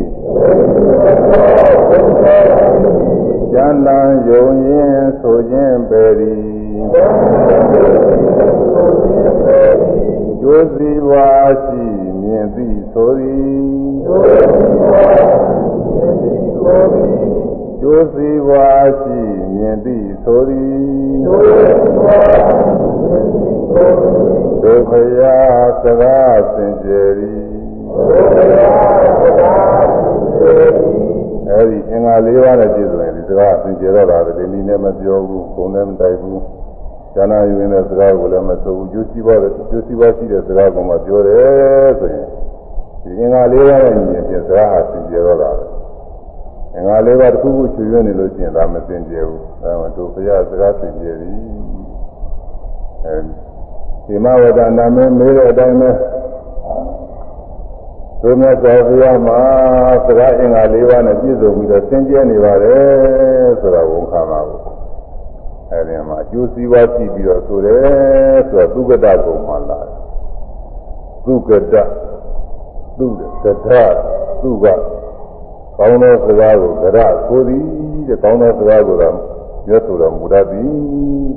ကျမ်းတန်ယုံရင်ဆိုခြင်းပဲသည်ကျိုးစီဝါရှိမြင်သိဆိုသည် ကျိုးစီဝါရှိမြင်သိဆိုသည်ဒုက္ခယာစကားစင်ကြယ်သည်အဲဒီအင်္ဂါ၄ပါးနဲ့ပြည့်စုံရင်ဒီစကားစင်ကြယ်တော့တာလေဒီနဲ့မပြောဘူးဘုံနဲ့မတိုက်ဘူးဇာနာယူနေတဲ့စကားကိုလည်းမဆိုဘူးကျိုးစီးပွားတဲ့ကျိုးစီးပွားရှိတဲ့စကားကိုမှပြောတယ်ဆိုရင်ဒီအင်္ဂါ၄ပါးနဲ့ညီရင်စကားဟာစင်ကြယ်တော့တာပဲ င်္ဂါလေးပါးတစ်ခုခုချွေရွနေလို့ရှိရင်ဒါမစင်ကြဘူးဒါမှတို့ဘုရားစကားစင်ကြပြီအဲဒီမဝဒနာမင်းမေးတဲ့အတိုင်းပဲတို့မြတ်စွာဘုရားမှာစကားအင်္ဂါလေးပါးနဲ့ပြည့်စုံပြီးတော့စင်ကြဲနေပါတယ်ဆိုတာဝန်ခံပါဘူးအဲဒီမှာအကျိုးစီးပွားကြည့်ပြီးတော့ဆိုတယ်ဆိုတော့သုကတကုံမှလာတယ်သုကတသုကတသုက ကောင်းသောစကားကိုကြရဆိုသည်တဲ့ကောင်းသောစကားကိုတော့ပြောဆိုတော်မူတတ်သည်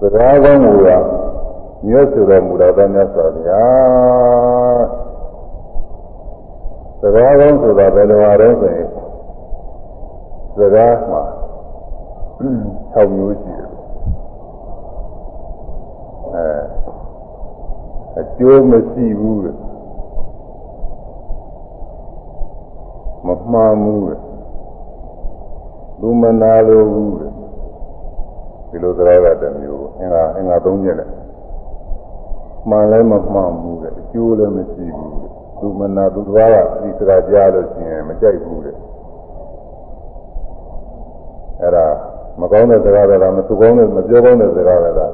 စကားကောင်းကိုကပြောဆိုတော်မူတတ်တဲ့မြတ်စွာဘုရားစကားကောင်းဆိုတာဘယ်လိုအားလဲဆိုရင်စကားမှာ6မျိုးရှိတယ်အဲအကျိုးမရှိဘူးတဲ့ မမှန်ဘူးတဲ့လူမနာလိုဘူးတဲ့ဒီလိုသရကတမျိုးအင်္ဂါအင်္ဂါသုံးချက်နဲ့မှန်လည်းမမှန်ဘူးတဲ့အကျိုးလည်းမရှိဘူးတဲ့လူမနာသူတော်ကဒီစကားကြားလို့ရှိရင်မကြိုက်ဘူးတဲ့အဲ့ဒါမကောင်းတဲ့စကားလည်းမသူကောင်းတဲ့မပြောကောင်းတဲ့စကားလည်းဒါ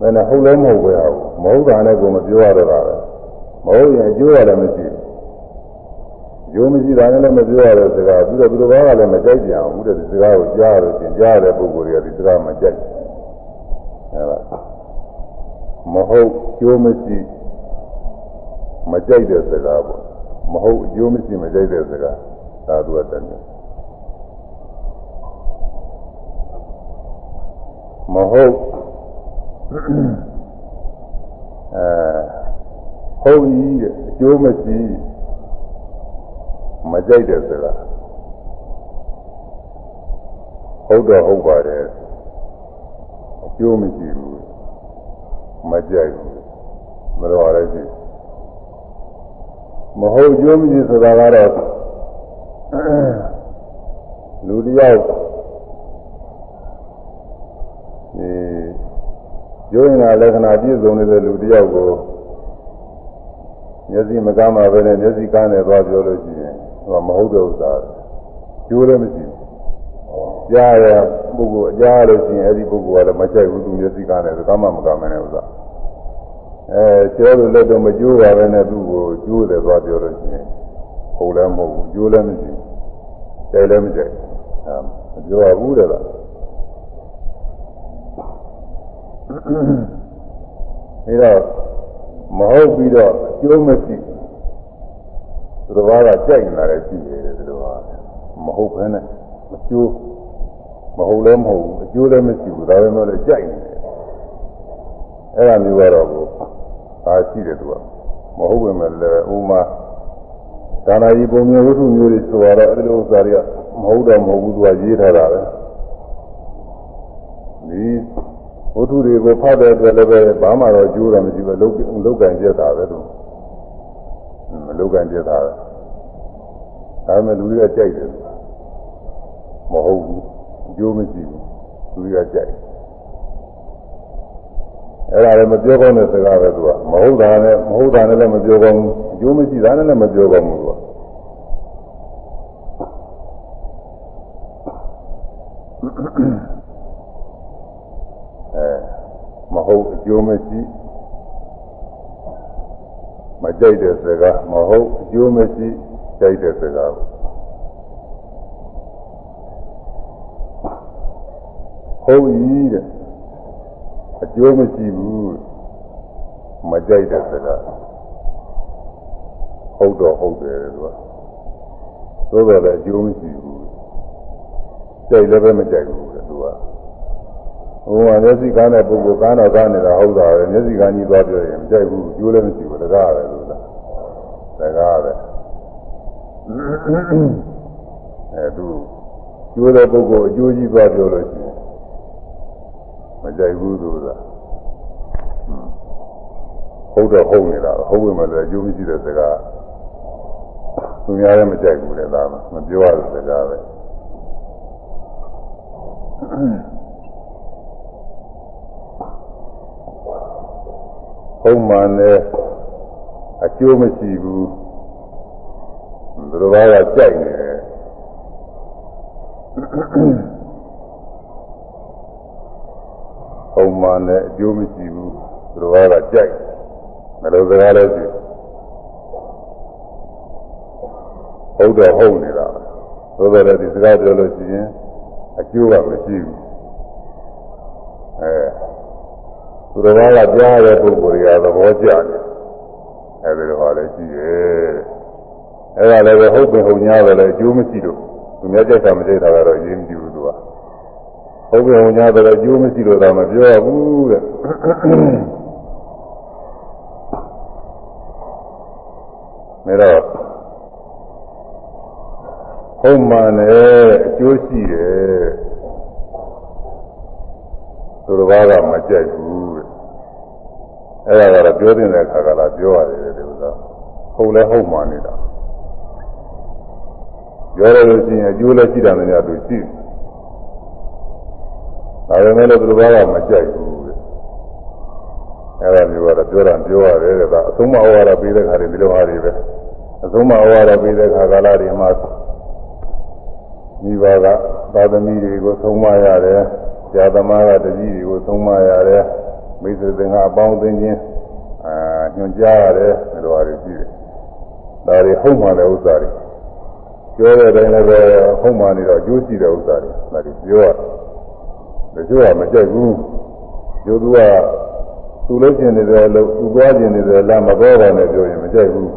ဘယ်နဲ့ဟုတ်လည်းမဟုတ်ပဲဟာမဟုတ်တာနဲ့ကိုမပြောရတော့တာပဲမဟုတ်ရင်အကျိုးရလည်းမရှိဘူး ယုံမရှိတာနဲ့လည်းမပြောရတဲ့စကားပြီးတော့သူတော်ဘာကလည်းမကြိုက်ကြအောင်ဘူးတဲ့ဒီစကားကိုကြားလို့ရှင်ကြားတဲ့ပုဂ္ဂိုလ်တွေကဒီစကားမကြိုက်အဲဒါမဟုတ်ကျိုးမရှိမကြိုက်တဲ့စကားပေါ့မဟုတ်အကျိုးမရှိမကြိုက်တဲ့စကားသာသူကတည်းကမဟုတ်အဲဟုတ်ကြီးတဲ့အကျိုးမရှိ မကြိုက်တဲ့စကားဟုတ်တော့ဟုတ်ပါတယ်အကျိုးမရှိဘူးမကြိုက်ဘူးမတော်ရရှိမဟုတ်ကျိုးမရှိဆိုတာကတော့လူတယောက်ဒီကျိုးရင်လက္ခဏာပြည့်စုံနေတဲ့လူတယောက်ကိုမျက်စိမကမ်းပါပဲနဲ့မျက်စိကမ်းနေသွားပြောလို့ရှိရင် ဟောမဟုတ်တဲ့ဥစ္စာကျိုးလည်းမရှိဘူးကြားရပုဂ္ဂိုလ်အကြားလို့ရှိရင်အဲ့ဒီပုဂ္ဂိုလ်ကလည်းမကြိုက်ဘူးသူမျက်စိကမ်းနေသကမှမကမ်းမနဲ့ဥစ္စာအဲကျောလို့လည်းတော့မကျိုးပါပဲနဲ့သူ့ကိုကျိုးတယ်သွားပြောလို့ရှိရင်ဟုတ်လည်းမဟုတ်ဘူးကျိုးလည်းမရှိဘူးကြိုက်လည်းမကြိုက်အဲမပြောရဘူးတဲ့လားအဲတော့မဟုတ်ပြီးတော့အကျိုးမရှိ သူတော်ဘာကကြိုက်လာတယ်ရှိတယ်သူတော်ဘာမဟုတ်ဘဲနဲ့မကျိုးမဟုတ်လည်းမဟုတ်ဘူးအကျိုးလည်းမရှိဘူးဒါပေမဲ့လည်းကြိုက်နေတယ်အဲ့ဒါမျိုးကတော့ကိုဒါရှိတယ်သူကမဟုတ်ပဲမဲ့လည်းဥမာဒါနာကြီးပုံမျိုးဝိထုမျိုးတွေဆိုတော့အဲ့ဒီလိုဥစ္စာတွေကမဟုတ်တော့မဟုတ်ဘူးသူကရေးထားတာပဲဒီဝတ္ထုတွေကိုဖတ်တဲ့အတွက်လည်းပဲဘာမှတော့ကျိုးတာမရှိဘူးလုံးလုံးကန်ပြတ်တာပဲသူ မလုံးကန်ပြတ်တာပဲဒါပေမဲ့လူတွေကကြိုက်တယ်မဟုတ်ဘူးကျိုးမရှိဘူးလူတွေကကြိုက်အဲ့ဒါလည်းမပြောကောင်းတဲ့စကားပဲသူကမဟုတ်တာနဲ့မဟုတ်တာနဲ့လည်းမပြောကောင်းဘူးအကျိုးမရှိတာနဲ့လည်းမပြောကောင်းဘူးသူကအဲမဟုတ်အကျိုးမရှိမ ကြိုက်တဲ့စကားမဟုတ်အကျိုးမရှိကြိုက်တဲ့စကားဟုတ်ဤတဲ့အကျိုးမရှိဘူးမကြိုက်တဲ့စကားဟုတ်တော့ဟုတ်တယ်သူကသို့တော်လည်းအကျိုးမရှိဘူးကြိုက်လည်းပဲမကြိုက်ဘူးသူကဟိုကမျက်စိကားတဲ့ပုဂ္ဂိုလ်ကားတော့ကားနေတာဟုတ်တာပဲမျက်စိကားကြီးသွားပြောရင်မကြိုက်ဘူးကျိုးလည်းမရှိဘူးတကားပဲလို့လားတကားပဲ အဲသူကျိုးတဲ့ပုဂ္ဂိုလ်အကျိုးကြီးသွားပြောလို့ရှိရင်မကြိုက်ဘူးသူကဟုတ်တော့ဟုတ်နေတာဟုတ်ဝင်မှလည်းအကျိုးမရှိတဲ့စကားသူများလည်းမကြိုက်ဘူးလေဒါမှမပြောရတဲ့စကားပဲဟုတ်မှန်တယ်အကျိုးမရှိဘူး သူတော်ဘာကကြိုက်နေတယ်ပုံမှန်နဲ့အကျိုးမရှိဘူးသူတော်ကကြိုက်မလို့စကားလည်းရှိဟုတ်တော့ဟုတ်နေတာသို့တော်လည်းဒီစကားပြောလို့ရှိရင်အကျိုးကမရှိဘူးအဲသူတော်ကကြားတဲ့ပုဂ္ဂိုလ်တွေကသဘောကျတယ်အဲဒီလိုဟာလည်းရှိတယ် အဲဒါလည်းပဲဟုတ်ပင်ဟုတ်ညာတယ်လည်းအကျိုးမရှိလို့သူများကြိုက်တာမကြိုက်တာကတော့ရင်းကြည့်ဘူးသူကဟုတ်ပင်ဟုတ်ညာတယ်လည်းအကျိုးမရှိလို့သာမပြောရဘူးတဲ့မဲတော့ဟုတ်မှန်တယ်အကျိုးရှိတယ်သူတော်ဘာကမကြိုက်ဘူးတဲ့အဲ့ဒါကတော့ပြောတဲ့အခါကလာပြောရတယ်ဒီဥစ္စာဟုတ်လဲဟုတ်မှန်နေတာ ပြောရလို့ရှိရင်အကျိုးလည်းရှိတာလည်းများသူရှိဒါပေမဲ့လည်းသူတော်ဘာကမကြိုက်ဘူးတဲ့အဲ့ဒါမျိုးကတော့ပြောတာပြောရတယ်တဲ့ကအဆုံးမဩဝါဒပေးတဲ့ခါတွေဒီလိုဟာတွေပဲအဆုံးမဩဝါဒပေးတဲ့ခါကာလတွေမှာမိဘကသာသမီတွေကိုဆုံးမရတယ်ဆရာသမားကတပည့်တွေကိုဆုံးမရတယ်မိတ်ဆွေသင်္ကအပေါင်းအသင်းချင်းအာညွှန်ကြားရတယ်ဒီလိုဟာတွေရှိတယ်ဒါတွေဟုတ်မှလည်းဥစ္စာတွေ ပြောတဲ့အတိုင်းလည်းပဲဟုတ်မှနေတော့အကျိုးရှိတဲ့ဥစ္စာတွေဒါတွေပြောရတယ်တချို့ကမကြိုက်ဘူးကျိုးသူကသူလို့ကျင်နေတယ်လို့သူသွားကျင်နေတယ်လားမတော်ပါနဲ့ပြောရင်မကြိုက်ဘူး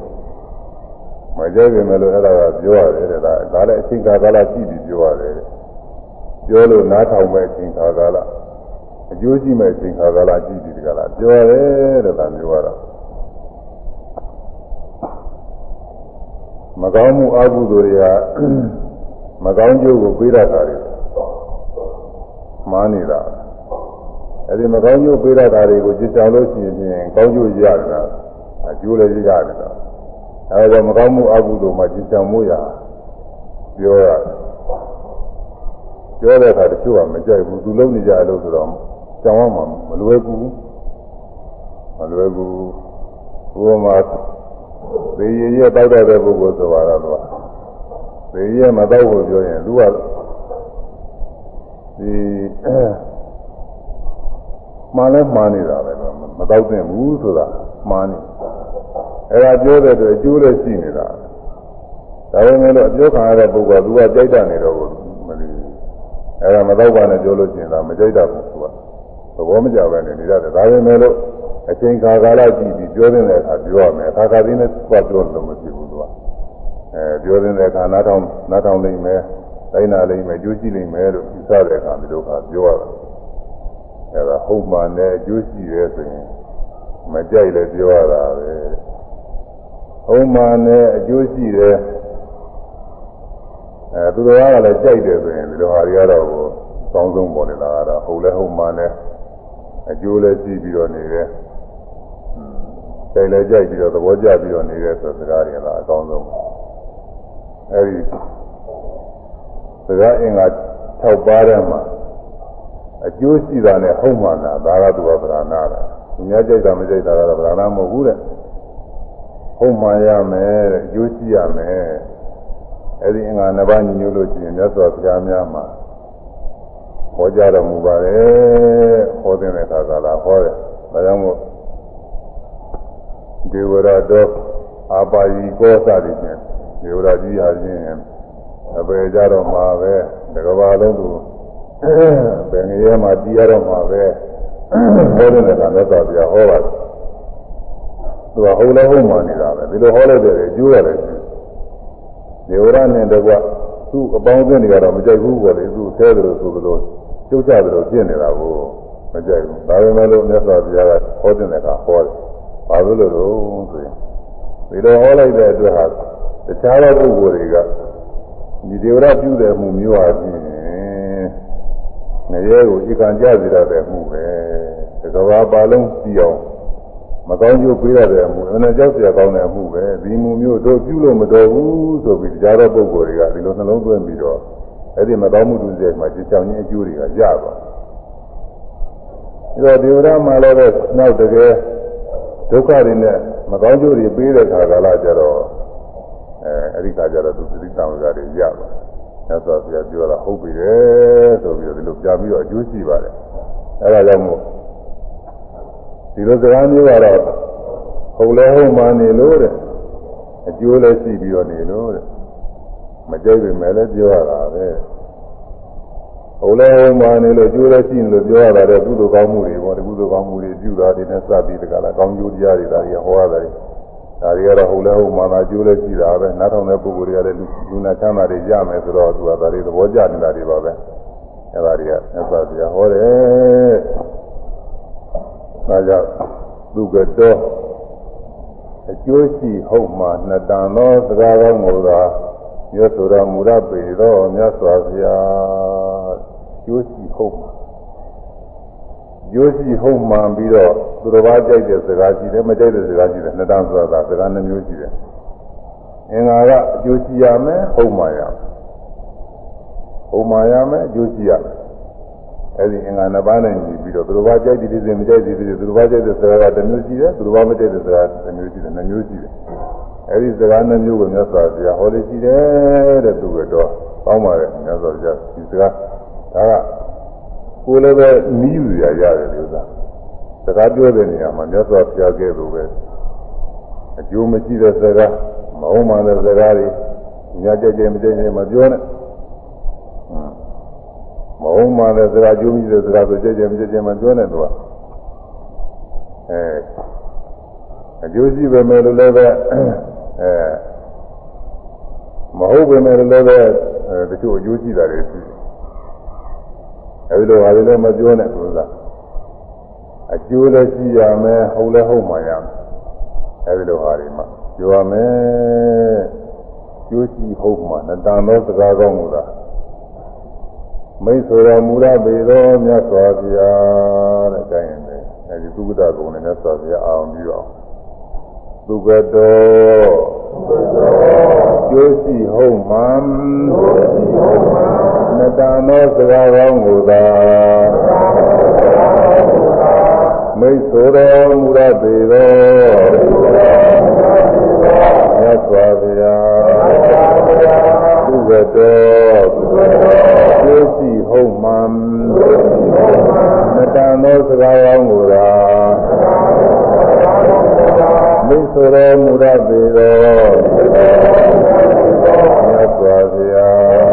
မကြိုက်ပြင်မဲ့လို့အဲ့ဒါကပြောရတယ်တဲ့ဒါဒါလည်းအချိန်ကာလရှိပြီးပြောရတယ်တဲ့ပြောလို့နားထောင်မဲ့အချိန်ကာလအကျိုးရှိမဲ့အချိန်ကာလရှိပြီးဒီကလာပြောရတယ်တဲ့ဒါမျိုးကတော့ မကောင်းမှုအကုသိုလ်တွေကမကောင်းကျိုးကိုပေးရတာတွေမှားနေတာအဲဒီမကောင်းကျိုးပေးရတာတွေကိုကြည်ကြောင်လို့ရှိရင်ကောင်းကျိုးရတယ်အကျိုးလည်းရတယ်အဲဒါမကောင်းမှုအကုသိုလ်မှာကြည်ကြောင်မှုရပြောရတယ်ပြောတဲ့အခါတချို့ကမကြိုက်ဘူးသူလုံးနေကြလို့ဆိုတော့ကြောင်အောင်မှမလွယ်ဘူးမလွယ်ဘူးဘုရားမှာ သေရရတောက်တဲ့ပုဂ္ဂိုလ်ဆိုတော့သူကသေရမတောက်ဖို့ပြောရင်သူကဒီမှန်လဲမှားနေတာပဲမတောက်သင့်ဘူးဆိုတာမှားနေအဲ့ဒါပြောတဲ့အတွက်အကျိုးလည်းရှိနေတာဒါပေမဲ့လို့အပြောခံရတဲ့ပုဂ္ဂိုလ်ကသူကကြိုက်တာနေတော့မလို့အဲ့ဒါမတော့ပါနဲ့ပြောလို့ရှိရင်တော့မကြိုက်တာဘူးသူကသဘောမကျပဲနေနေရတယ်ဒါပေမဲ့လို့ အချိန်ခါကာလကြည့်ပြီးပြောတဲ့အခါပြောရမယ်အခါခါသိနေသွားပြောလို့မဖြစ်ဘူးသူကအဲပြောတဲ့အခါနားထောင်နားထောင်နိုင်မယ်တိုင်းနာလိမ့်မယ်ကြိုးကြည့်လိမ့်မယ်လို့ယူဆတဲ့အခါဒီလိုကပြောရတာအဲဒါဟုတ်မှန်တယ်ကြိုးကြည့်ရဲဆိုရင်မကြိုက်လည်းပြောရတာပဲဟုတ်မှန်တယ်အကျိုးရှိတယ်အဲသူတော်ကလည်းကြိုက်တယ်ဆိုရင်ဒီလိုဟာတွေကတော့ဟိုကောင်းဆုံးပေါ်နေတာကတော့ဟုတ်လဲဟုတ်မှန်တယ်အကျိုးလည်းရှိပြီးတော့နေတယ် ကြိုက်လည်းကြိုက်ပြီးတော့သဘောကျပြီးတော့နေတယ်ဆိုစကားတွေကအကောင်းဆုံးအဲဒီစကားအင်္ဂါ6ပါးထဲမှာအကျိုးရှိတာနဲ့ဟုတ်မှန်တာဒါကသူကဗราဏတာသူများကြိုက်တာမကြိုက်တာကတော့ဗราဏမဟုတ်ဘူးတဲ့ဟုတ်မှန်ရမယ်တဲ့အကျိုးရှိရမယ်အဲ့ဒီအင်္ဂါနှစ်ပါးညီညွတ်လို့ရှိရင်မြတ်စွာဘုရားများမှာဟောကြားတော်မူပါတယ်ဟောတဲ့အခါကလာဟောတယ်ဒါကြောင့်မို့ ဒေဝရတော်အာပါယီကောသတိဖြင့်ဒေဝရကြီးဟာချင်းအပေကြတော့မှာပဲတကဘာလုံးသူဘယ်ငရဲမှာတည်ရတော့မှာပဲဟောတဲ့အခါမြတ်စွာဘုရားဟောပါတယ်သူကဟုတ်လဲဟုတ်မှနေတာပဲဒီလိုဟောလိုက်တယ်ကျိုးရတယ်ဒေဝရနဲ့တကွသူ့အပေါင်းအသင်းတွေကတော့မကြိုက်ဘူးပေါ့လေသူ့ဆဲတယ်လို့ဆိုလို့ကျုပ်ကြတယ်လို့ဖြစ်နေတာကိုမကြိုက်ဘူးဒါပေမဲ့လို့မြတ်စွာဘုရားကဟောတဲ့အခါဟောတယ် ဘာဖြစ်လို့လို့ဆိုရင်ဒီလိုဟောလိုက်တဲ့အတွက်ဟာတခြားသောပုဂ္ဂိုလ်တွေကဒီဒေဝရပြုတဲ့မှုမျိုးဟာဖြင့်ငရဲကိုအီကံကြစေရတဲ့မှုပဲသကဘာပါလုံးပြီးအောင်မကောင်းကျိုးပေးရတဲ့အမှုအနကြောက်စရာကောင်းတဲ့အမှုပဲဒီမှုမျိုးတို့ပြုလို့မတော်ဘူးဆိုပြီးတရားတော်ပုဂ္ဂိုလ်တွေကဒီလိုနှလုံးသွင်းပြီးတော့အဲ့ဒီမတော်မှုတွေစိတ်မှာကြောင်ချင်းအကျိုးတွေကရပါဒါတော့ဒေဝရမှာလည်းပဲနောက်တကယ် ဒုက္ခတွေနဲ့မကောင်းကျိုးတွေပေးတဲ့ခါကာလကျတော့အဲအဲ့ဒီခါကျတော့သူသတိတောင်းကြတွေရသွားမြတ်စွာဘုရားပြောတာဟုတ်ပြီလေဆိုပြီးတော့ဒီလိုပြပြီးတော့အကျိုးရှိပါတယ်အဲဒါကြောင့်မို့ဒီလိုစကားမျိုးကတော့ဟုတ်လဲဟုတ်မှနေလို့တဲ့အကျိုးလည်းရှိပြီးတော့နေလို့တဲ့မကြိုက်ပေမဲ့လည်းပြောရတာပဲ ဟုတ်လဲဟုတ်မှနေလို့အကျိုးလည်းရှိနေလို့ပြောရတာတဲ့ကုသိုလ်ကောင်းမှုတွေပေါ့ဒီကုသိုလ်ကောင်းမှုတွေပြုတာတွေနဲ့စပြီးတကလားကောင်းကျိုးတရားတွေဒါတွေဟောရတယ်ဒါတွေကတော့ဟုတ်လဲဟုတ်မှသာကျိုးလည်းရှိတာပဲနားထောင်တဲ့ပုဂ္ဂိုလ်တွေကလည်းလူနာချမ်းသာတွေရမယ်ဆိုတော့သူကဒါတွေသဘောကျနေတာတွေပါပဲအဲဒါတွေကသက်သာပြဟောတယ်ဒါကြောင့်သူကတော့အကျိုးရှိဟုတ်မှနှစ်တန်သောစကားကောင်းကိုသာမြတ်စွာမူရပေတော်မြတ်စွာဘုရား ကျိုးရှိဟုတ်မှကျိုးရှိဟုတ်မှပြီးတော့သူတော်ဘာကြိုက်တဲ့စကားရှိတယ်မကြိုက်တဲ့စကားရှိတယ်နှစ်တန်ဆိုတာစကားနှမျိုးရှိတယ်အင်္ဂါကအကျိုးရှိရမယ်ဟုတ်မှရမယ်ဟုတ်မှရမယ်အကျိုးရှိရမယ်အဲဒီအင်္ဂါနှစ်ပါးနဲ့ညီပြီးတော့သူတော်ဘာကြိုက်တဲ့ဒီစဉ်မကြိုက်တဲ့ဒီစဉ်သူတော်ဘာကြိုက်တဲ့စကားကတစ်မျိုးရှိတယ်သူတော်ဘာမကြိုက်တဲ့စကားတစ်မျိုးရှိတယ်နှစ်မျိုးရှိတယ်အဲဒီစကားနှစ်မျိုးကိုမြတ်စွာဘုရားဟောလို့ရှိတယ်တဲ့သူကတော့ကောင်းပါတယ်မြတ်စွာဘုရားဒီစကား ဒါကကိုယ်လည်းပဲမီးယူရရတယ်လို့သာစကားပြောတဲ့နေရာမှာမြတ်စွာဘုရားကဲလို့ပဲအကျိုးမရှိတဲ့စကားမဟုတ်မှန်တဲ့စကားတွေညာကြကြမကြကြမပြောနဲ့မဟုတ်မှလည်းစကားကြိုးမိတဲ့စကားဆိုကြကြမကြကြမပြောနဲ့သူကအဲအကျိုးရှိပဲမယ်လို့လည်းပဲအဲမဟုတ်ပဲမယ်လို့လည်းပဲတချို့အကျိုးရှိတာတွေရှိတယ် အဲဒီလိုဟာတွေလည်းမပြောနဲ့သူကအကျိုးလည်းရှိရမယ်ဟုတ်လည်းဟုတ်မှရမယ်အဲဒီလိုဟာတွေမှပြောရမယ်ကျိုးရှိဟုတ်မှနတန်သောစကားကောင်းကိုသာမိတ်ဆွေတော်မူရပေသောမြတ်စွာဘုရားတဲ့တိုင်းရင်လေအဲဒီသုဒ္ဓဂုံနဲ့မြတ်စွာဘုရားအောင်ပြီးအောင် သူကတော်ကျိုးရှိဟုတ်မှန်နတန်သောစကားကောင်းကိုသာမိတ်ဆွေတော်မူရပေသောမြတ်စွာဘုရားသူကတော်ကျိုးရှိဟုတ်မှန်မတန်သောစကားကောင်းကိုသာ မိတ်ဆွေတော်မူရပေသောမြတ်စွာဘုရား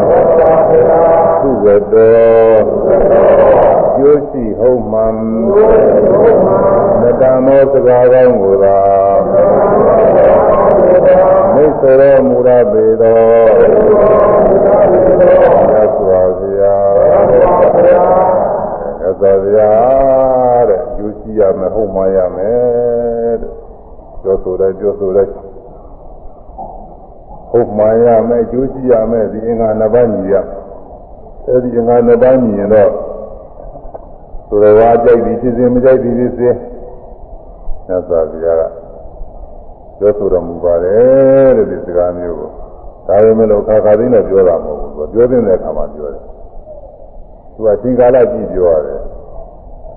သူဝတ္တောကျိုးရှိဟုတ်မှန်မတန်သောစကားကောင်းကိုသာ ပြောဆိုတဲ့ပြောဆိုတဲ့ဟုတ်မှရမယ်ယူရှိရမယ်ဒီအင်္ဂါနှစ်ပါးညီရအဲဒီအင်္ဂါနှစ်ပါးညီရင်တော့သူတော်ဘာကြိုက်ပြီးဖြစ်စေမကြိုက်ပြီးဖြစ်စေမြတ်စွာဘုရားကပြောဆိုတော်မူပါတယ်တဲ့ဒီစကားမျိုးကိုဒါပေမဲ့လို့ခါခါသိနေပြောတာမဟုတ်ဘူးသူပြောတဲ့အခါမှာပြောတယ်သူကသင်္ကာလကြည့်ပြောရတယ်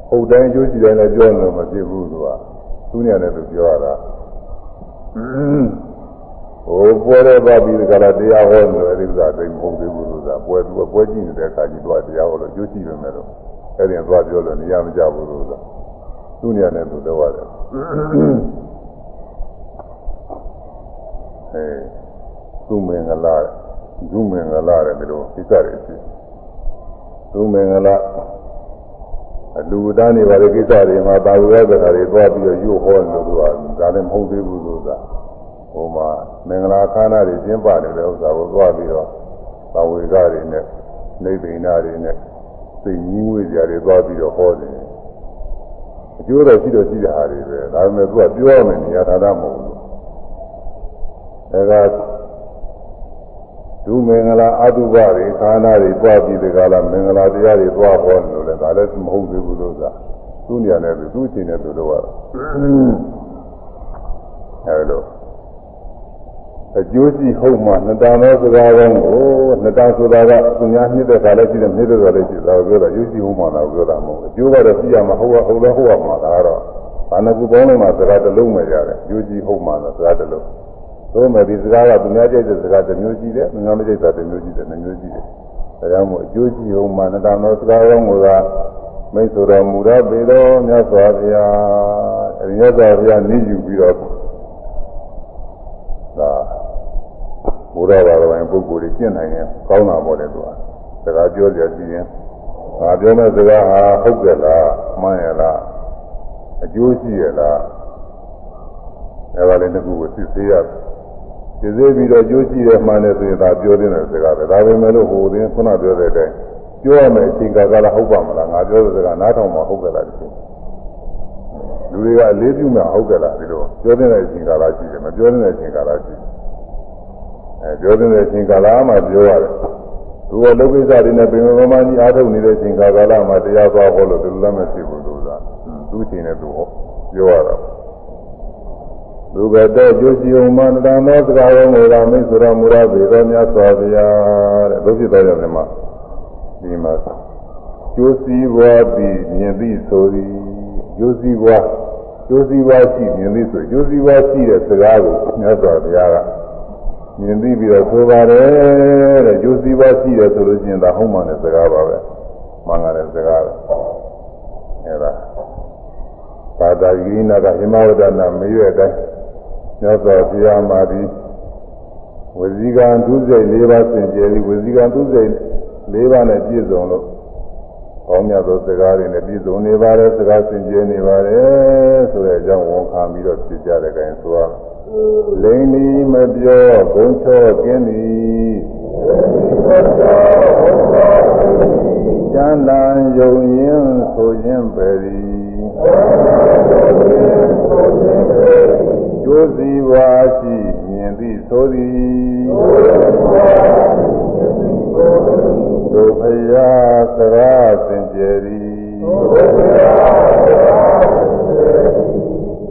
ဟုတ်တိုင်းအကျိုးရှိတိုင်းလည်းပြောလို့မဖြစ်ဘူးသူကသူနဲ့လည်းသူပြောရတာ ဟိုပွဲတဲ့ပါပြီးကြလားတရားဟောလို့အဲဒီဥစ္စာသိမဟုတ်သေးဘူးလို့သာပွဲသူကပွဲကြည့်နေတဲ့အခါကြီးသူကတရားဟောလို့အကျိုးရှိနေမယ်လို့အဲဒီကသွားပြောလို့နေရာမကြဘူးလို့သာသူနဲ့လည်းသူတော့ရတယ်အဲသူမင်္ဂလာဒုမင်္ဂလာတဲ့ဒီလိုကိစ္စတွေရှိသူမင်္ဂလာ အလူတန်းနေပါတဲ့ကိစ္စတွေမှာတာဝရသက္ကာတွေသွားပြီးတော့ယူဟောလို့သူကဒါလည်းမဟုတ်သေးဘူးလို့သာဟိုမှာမင်္ဂလာခါနာတွေကျင်းပနေတဲ့ဥစ္စာကိုသွားပြီးတော့တာဝေကတွေနဲ့နေဗိနာတွေနဲ့သိညီငွေကြတွေသွားပြီးတော့ဟောတယ်အကျိုးတော့ရှိတော့ရှိတဲ့ဟာတွေပဲဒါပေမဲ့သူကပြောရမယ်နေရာသာမဟုတ်ဘူးဒါက ဒုမင်္ဂလာအတုပတွေခန္ဓာတွေပွားပြီးဒီကလာမင်္ဂလာတရားတွေပွားဟောလို့လည်းဒါလည်းမဟုတ်သေးဘူးလို့သာသူ့နေရာနဲ့သူ့အချိန်နဲ့သူတို့ကတော့အဲလိုအကျိုးရှိဟုတ်မှနှစ်တန်သောစကားကောင်းကိုနှစ်တန်ဆိုတာကသူများနှစ်တဲ့ခါလည်းရှိတယ်နှစ်တဲ့ခါလည်းရှိတယ်ဒါကိုပြောတာအကျိုးရှိဟုတ်မှတော့ပြောတာမဟုတ်ဘူးအကျိုးကတော့သိရမှာဟုတ်ဟုတ်ဟုတ်လည်းဟုတ်ရမှာဒါကတော့ဘာနှစ်ခုပေါင်းလိုက်မှစကားတစ်လုံးပဲရတယ်အကျိုးရှိဟုတ်မှတော့စကားတစ်လုံး သို့မဲ့ဒီစကားကသူများကြိုက်တဲ့စကားတစ်မျိုးရှိတယ်သူများမကြိုက်တာတစ်မျိုးရှိတယ်နှစ်မျိုးရှိတယ်ဒါကြောင့်မို့အကျိုးရှိအောင်မာနတမောစကားရောကမိတ်ဆိုတော်မူတော့ပေတော်မြတ်စွာဘုရားအဲဒီမြတ်စွာဘုရားနည်းယူပြီးတော့ဒါဘုရားဘာသာဝင်ပုဂ္ဂိုလ်တွေကျင့်နိုင်ရင်ကောင်းတာပေါ့လေသူကစကားပြောကြကြည့်ရင်ငါပြောမဲ့စကားဟာဟုတ်ကြလားမှန်ရလားအကျိုးရှိရလားအဲဒါလည်းတစ်ခုကိုသိသေးရတယ် သိသေးပြီးတော့အကျိုးရှိတယ်မှန်တယ်ဆိုရင်ဒါပြောတဲ့စကားပဲဒါပေမဲ့လို့ဟိုသင်ခုနပြောတဲ့အတိုင်းပြောရမယ်အချိန်ကာလဟုတ်ပါမလားငါပြောတဲ့စကားနားထောင်မှဟုတ်ကြလားဒီလူတွေကအလေးပြုမှဟုတ်ကြလားဒီလိုပြောတဲ့အချိန်ကာလရှိတယ်မပြောတဲ့အချိန်ကာလရှိတယ်အဲပြောတဲ့အချိန်ကာလမှပြောရတယ်သူကလောကိစ္စတွေနဲ့ပြင်မမကြီးအားထုတ်နေတဲ့အချိန်ကာလမှာတရားသွားဟောလို့သူလည်းမရှိဘူးလို့သာသူ့ချိန်နဲ့သူဟောပြောရတာ လူကတဲ့ကျိုးစီအောင်မန္တန်သောစကားတော်ကိုလာမိတ်ဆိုတော်မူရပေတော်များစွာဗျာတဲ့ဘုဖြစ်တော်ကြောင့်ဒီမှာဒီမှာကျိုးစီဘွားပြီးမြင်ပြီးဆိုသည်ကျိုးစီဘွားကျိုးစီဘွားရှိမြင်ပြီးဆိုကျိုးစီဘွားရှိတဲ့စကားကိုမြတ်စွာဘုရားကမြင်ပြီးပြီးတော့ဆိုပါတယ်တဲ့ကျိုးစီဘွားရှိတယ်ဆိုလို့ရှိရင်ဒါဟုတ်မှန်တဲ့စကားပါပဲမှန်တယ်စကားပဲအဲဒါသာသာဂိရိနာကဟိမဝဒနာမေရွယ်တိုင်း မြတ်စွာဘုရားမှာဒီဝစီကံဒုစိတ်၄ပါးစင်ကြယ်ပြီးဝစီကံဒုစိတ်၄ပါးနဲ့ပြည့်စုံလို့ကောင်းမြတ်သောစကားတွေနဲ့ပြည့်စုံနေပါတယ်စကားစင်ကြယ်နေပါတယ်ဆိုတဲ့အကြောင်းဝန်ခံပြီးတော့ပြကြတဲ့ခိုင်ဆိုရလိမ့်ဒီမပြောဂုံချောကင်းသည်ကျမ်းလာယုံရင်ဆိုခြင်းပဲသည် ကျိုးစီဝါရှိမြင်သည်ဆိုသည်ဒုဖယာသရာစင်ကြယ်သည်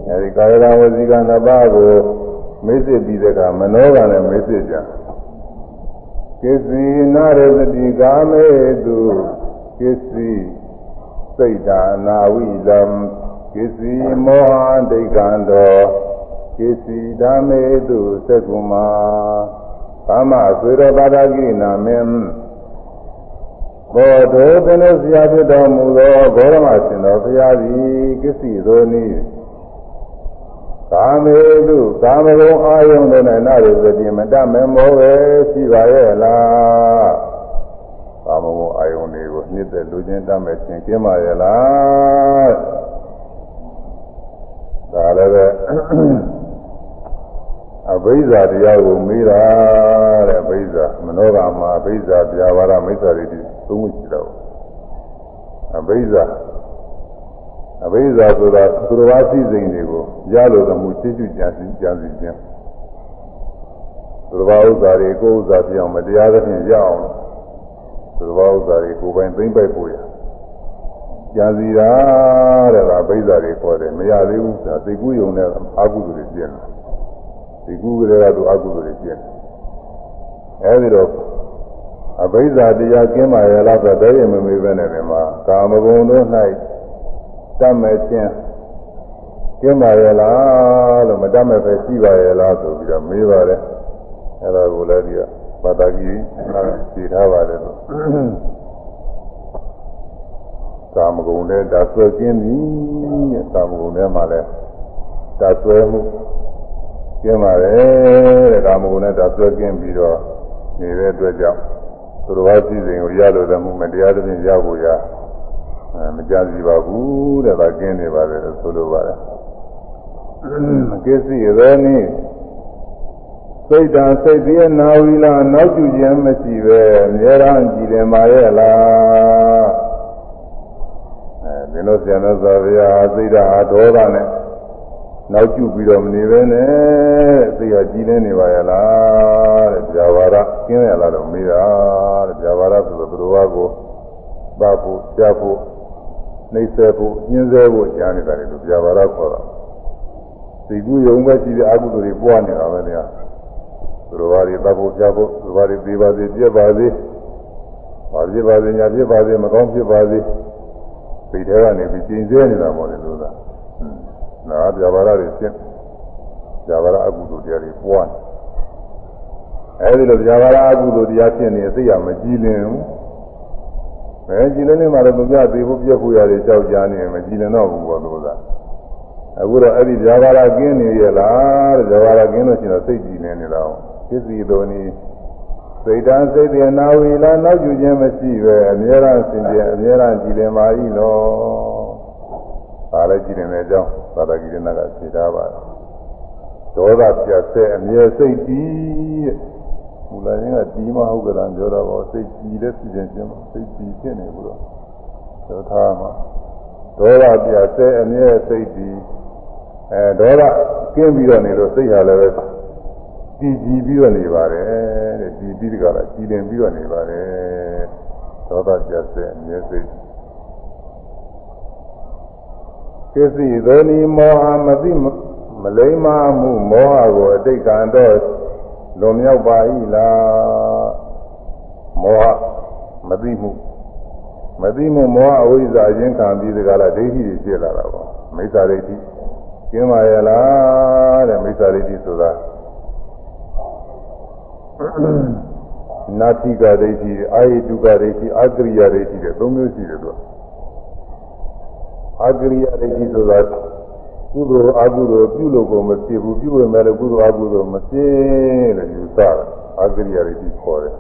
အဲဒီကာယကဝစီကနှစ်ပါးကိုမေ့စစ်ပြီးတဲ့အခါမနောကလည်းမေ့စစ်ကြကိစီနာရတတိကာမေတုကိစီစိတ်ဒါနာဝိလံကိစီမောဟဒိဋ္ဌံတော် ကိစီဓမ္မေတုသက္ကုမာသမဆွေရပါဒကိနာမေဘောဓေသနုဆရာဖြစ်တော်မူသောဂေါရမရှင်တော်ဘုရားသည်ကိစီသောနည်းကာမေတုကာမဂုဏ်အာယုန်တို့၌နာရသတိမတမေမောပဲရှိပါရဲ့လားကာမဂုဏ်အာယုန်တွေကိုနှိမ့်သက်လူချင်းတတ်မဲ့ခြင်းကျင်းပါရဲ့လားဒါလည်းပဲ အဘိဇ္ဇာတရားကိုမေးတာတဲ့အဘိဇ္ဇာမနောကမှာအဘိဇ္ဇာပြာပါရမိစ္ဆာတွေဒီသုံးခုရှိတော့အဘိဇ္ဇာအဘိဇ္ဇာဆိုတာသူတော်ဘာသိစိန်တွေကိုရလို့သမှုသိကျကြံစီကြံစီခြင်းသူတော်ဘာဥစ္စာတွေကိုဥစ္စာပြောင်းမတရားသဖြင့်ရအောင်သူတော်ဘာဥစ္စာတွေကိုပိုင်သိမ့်ပိုက်ဖို့ရကြံစီတာတဲ့ကဘိဇ္ဇာတွေခေါ်တယ်မရသေးဘူးဆိုတာသိကူးယုံတဲ့အာဟုသူတွေပြင်းတယ် ဒီကူကလေးကသူအကုသိုလ်တွေကျင့်တယ်အဲဒီတော့အဘိဓါတရားကျင်းပါရဲ့လားဆိုတော့တည်းရမမေးပဲနဲ့ဒီမှာကာမဂုဏ်တို့၌တတ်မဲ့ခြင်းကျင်းပါရဲ့လားလို့မတတ်မဲ့ပဲရှိပါရဲ့လားဆိုပြီးတော့မေးပါတယ်အဲဒါကိုလည်းဒီကပါတာကြီးနားဖြေထားပါတယ်လို့ကာမဂုဏ်နဲ့ဓာဆွဲခြင်းသည်ကာမဂုဏ်ထဲမှာလဲဓာဆွဲမှု ကျင်းပါတယ်တဲ့ကာမဂုဏ်နဲ့ဒါဆွဲကင်းပြီးတော့နေတဲ့အတွက်ကြောင့်သူတော်ဘာပြည်စဉ်ကိုရလို့လည်းမှုမတရားသဖြင့်ရဖို့ရမကြစီပါဘူးတဲ့ဒါကင်းနေပါတယ်လို့ဆိုလိုပါတယ်ကိစ္စရောနည်းစိတ်တံစိတ်သေးနာဝီလာနောက်ကျခြင်းမရှိပဲအများအားကြည်လင်ပါရဲ့လားအဲဒီလိုဆရာတော်သာဗျာစိတ်ဓာတ်ဒေါသနဲ့ နောက်ကျပြီးတော့မနေပဲနဲ့သိရကြည်လင်းနေပါရဲ့လားတဲ့ဇာဝရကျင်းရလားတော့မေးတာတဲ့ဇာဝရဆိုတော့သူတော်ဘာကိုပတ်ဖို့ကြားဖို့နှိမ့်ဆက်ဖို့ညှင်းဆဲဖို့ကြားနေတာလေလို့ဇာဝရခေါ်တာသိကူယုံပဲရှိတဲ့အကုသိုလ်တွေပွားနေတာပဲတရားသူတော်ဘာတွေပတ်ဖို့ကြားဖို့သူတော်ဘာတွေပြေးပါစေပြက်ပါစေဘာဖြစ်ပါစေညာဖြစ်ပါစေမကောင်းဖြစ်ပါစေပိထဲကနေပြီးကျင်ဆဲနေတာပေါ့လေလို့သာ နာပြဘာရတွေရှင်းပြဘာရအကုသိုလ်တရားတွေပွားနေအဲဒီလိုဗျာပါရအကုသိုလ်တရားဖြစ်နေစိတ်ရမကြည်လင်ဘူးပဲကြည်လင်နေမှလည်းသူပြသေးဖို့ပြက်ဖို့ရတယ်ကြောက်ကြနေမကြည်လင်တော့ဘူးပေါ့သူကအခုတော့အဲ့ဒီဗျာပါရကင်းနေရလားတဲ့ဗျာပါရကင်းလို့ရှိရင်စိတ်ကြည်နေနေတော့ပစ္စည်းတော်နီးစိတ်တန်စိတ်ပြေနာဝီလာနောက်ကျခြင်းမရှိပဲအမြဲတမ်းစင်ကြယ်အမြဲတမ်းကြည်လင်ပါ၏လို့ ဒါလည်းကြည်လင်တဲ့အကြောင်းသာသကိရဏကဖြေထားပါတယ်ဒေါသပြတ်တဲ့အမြဲစိတ်တည်မူလာရင်းကဒီမဟုတ်ကြလားပြောတော့ဘောစိတ်ကြည်တဲ့ဖြစ်ခြင်းချင်းစိတ်ကြည်ဖြစ်နေဘူးတော့သောထားမှာဒေါသပြတ်တဲ့အမြဲစိတ်တည်အဲဒေါသကင်းပြီးတော့နေလို့စိတ်ဟာလည်းပဲကြည်ကြည်ပြီးတော့နေပါတယ်တဲ့ကြည်ပြီးတကလားကြည်လင်ပြီးတော့နေပါတယ်ဒေါသပြတ်တဲ့အမြဲစိတ် ကိစီသောနီမောဟမသိမလိမ္မာမှုမောဟကိုအတိတ်ကံတော့လွန်မြောက်ပါ၏လားမောဟမသိမှုမသိမှုမောဟအဝိဇ္ဇာအရင်ခံပြီးဒီကလာဒိဋ္ဌိတွေဖြစ်လာတာပေါ့မိစ္ဆာဒိဋ္ဌိကျင်းပါရဲ့လားတဲ့မိစ္ဆာဒိဋ္ဌိဆိုတာနာတိကဒိဋ္ဌိအာယတုကဒိဋ္ဌိအကရိယာဒိဋ္ဌိတဲ့သုံးမျိုးရှိတယ်သူ အကရိယာဒိဋ္ဌိဆိုတာကုသိုလ်အကုသိုလ်ပြုလို့ကိုမဖြစ်ဘူးပြုဝင်မဲ့လည်းကုသိုလ်အကုသိုလ်မဖြစ်လို့ယူဆတာအကရိယာဒိဋ္ဌိခေါ်တယ်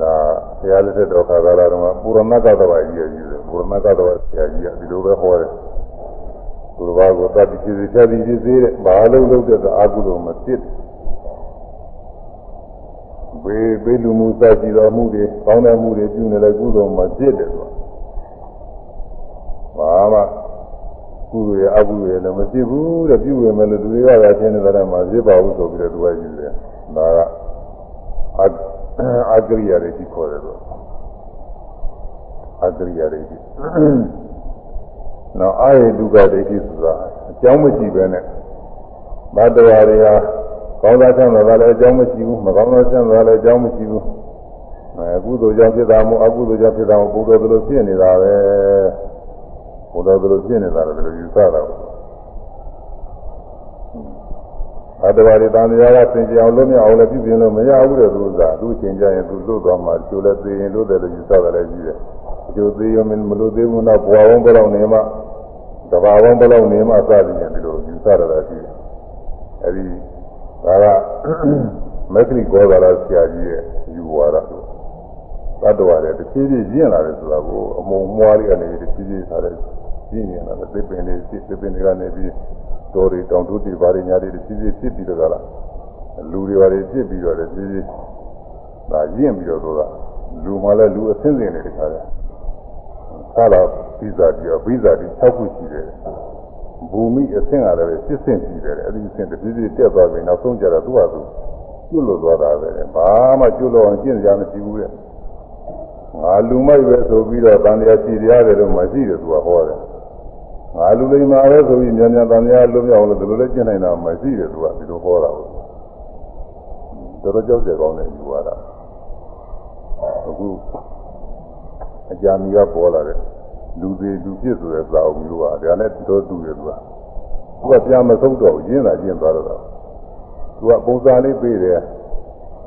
ဒါဆရာလက်ထက်တော်ခါကာလတုန်းကပူရမကသဘာကြီးရကြီးတယ်ပူရမကသဘာဆရာကြီးကဒီလိုပဲဟောတယ်သူတော်ဘာကိုတတ်ပြီးဖြစ်ဖြစ်ပြီးဖြစ်သေးတယ်ဘာလို့လုပ်တဲ့အာကုသိုလ်မဖြစ်ဘေးဘေးလူမှုစကြည်တော်မှုတွေကောင်းတဲ့မှုတွေပြုနေလဲကုသိုလ်မဖြစ်တယ်ဆို ဘာမှကုသိုလ်ရဲ့အကုသိုလ်ရဲ့လည်းမဖြစ်ဘူးတဲ့ပြုဝင်မယ်လို့သူတွေကသာထင်နေတာမှဖြစ်ပါဘူးဆိုပြီးတော့သူကယူတယ်ဒါကအအကရိယာတွေကြီးခေါ်တယ်တော့အကရိယာတွေကြီးနောက်အာယဒုက္ခဒိဋ္ဌိဆိုတာအကြောင်းမရှိပဲနဲ့ဘတ်တော်တွေဟာကောင်းသားချမ်းသာလည်းအကြောင်းမရှိဘူးမကောင်းသားချမ်းသာလည်းအကြောင်းမရှိဘူးအဲကုသိုလ်ကြောင့်ဖြစ်တာမို့အကုသိုလ်ကြောင့်ဖြစ်တာမို့ပူတော်သလိုဖြစ်နေတာပဲ ပူတော်သလိုဖြစ်နေတာလည်းဒီလိုယူဆတာပေါ့အတ္တဝါတွေတန်တရားကသင်ကြအောင်လုံးမအောင်လည်းပြုပြင်လို့မရဘူးတဲ့သူကသူချင်းကြရင်သူလွတ်သွားမှကျိုးလည်းသိရင်လွတ်တယ်လို့ယူဆတာလည်းကြီးတယ်ကျိုးသေးရောမလို့သေးဘူးတော့ဘွာဝုံးဘယ်လောက်နေမှတဘာဝုံးဘယ်လောက်နေမှစသည်ဖြင့်ဒီလိုယူဆရတာရှိတယ်အဲဒီဒါကမက္ခလိကောသာရဆရာကြီးရဲ့ယူဝါဒလို့တတ္တဝါတွေတစ်ဖြည်းဖြည်းရင့်လာတယ်ဆိုတာကိုအမုံမွားလေးကနေတစ်ဖြည်းဖြည်းထားတဲ့ ရင့်နေတာသစ်ပင်လေးသစ်ပင်တွေကနေပြီးတော်တွေတောင်တုတွေဘာတွေညာတွေတစ်ဖြည်းဖြည်းဖြစ်ပြီးတော့ကလားလူတွေဘာတွေဖြစ်ပြီးတော့တစ်ဖြည်းဖြည်းဒါရင့်ပြီးတော့ဆိုတာလူမှလည်းလူအသင်းစင်တွေတခါတယ်သာလာပိဇာတိရောပိဇာတိ6ခုရှိတယ်ဘူမိအဆင့်ကလည်းစစ်ဆင့်ရှိတယ်အဲ့ဒီအဆင့်တစ်ပြေးပြေးတက်သွားပြီနောက်ဆုံးကျတော့သူ့ဟာသူကျွတ်လို့သွားတာပဲဘာမှကျွတ်လို့အောင်ကျင့်ကြမရှိဘူးတဲ့ငါလူမိုက်ပဲဆိုပြီးတော့တန်တရားရှိတရားတယ်လို့မရှိတယ်သူကဟောတယ် ငါလူလိမ္မာပဲဆိုပြီးမြန်မြန်တန်တရားလုံးမြောက်လို့ဒီလိုလဲကျင့်နိုင်တာမရှိတယ်သူကဒီလိုဟောတာကိုတော်တော်ကြောက်ကြကောင်းတယ်ယူရတာအခုအကြံကြီးကပေါ်လာတယ်လူသေးလူဖြစ်ဆိုတဲ့စာအုပ်မျိုးပါဒါနဲ့တော်တူတယ်သူကသူကပြန်မဆုံးတော့ရင်းလာရင်းသွားတော့သူကပုံစံလေးပေးတယ်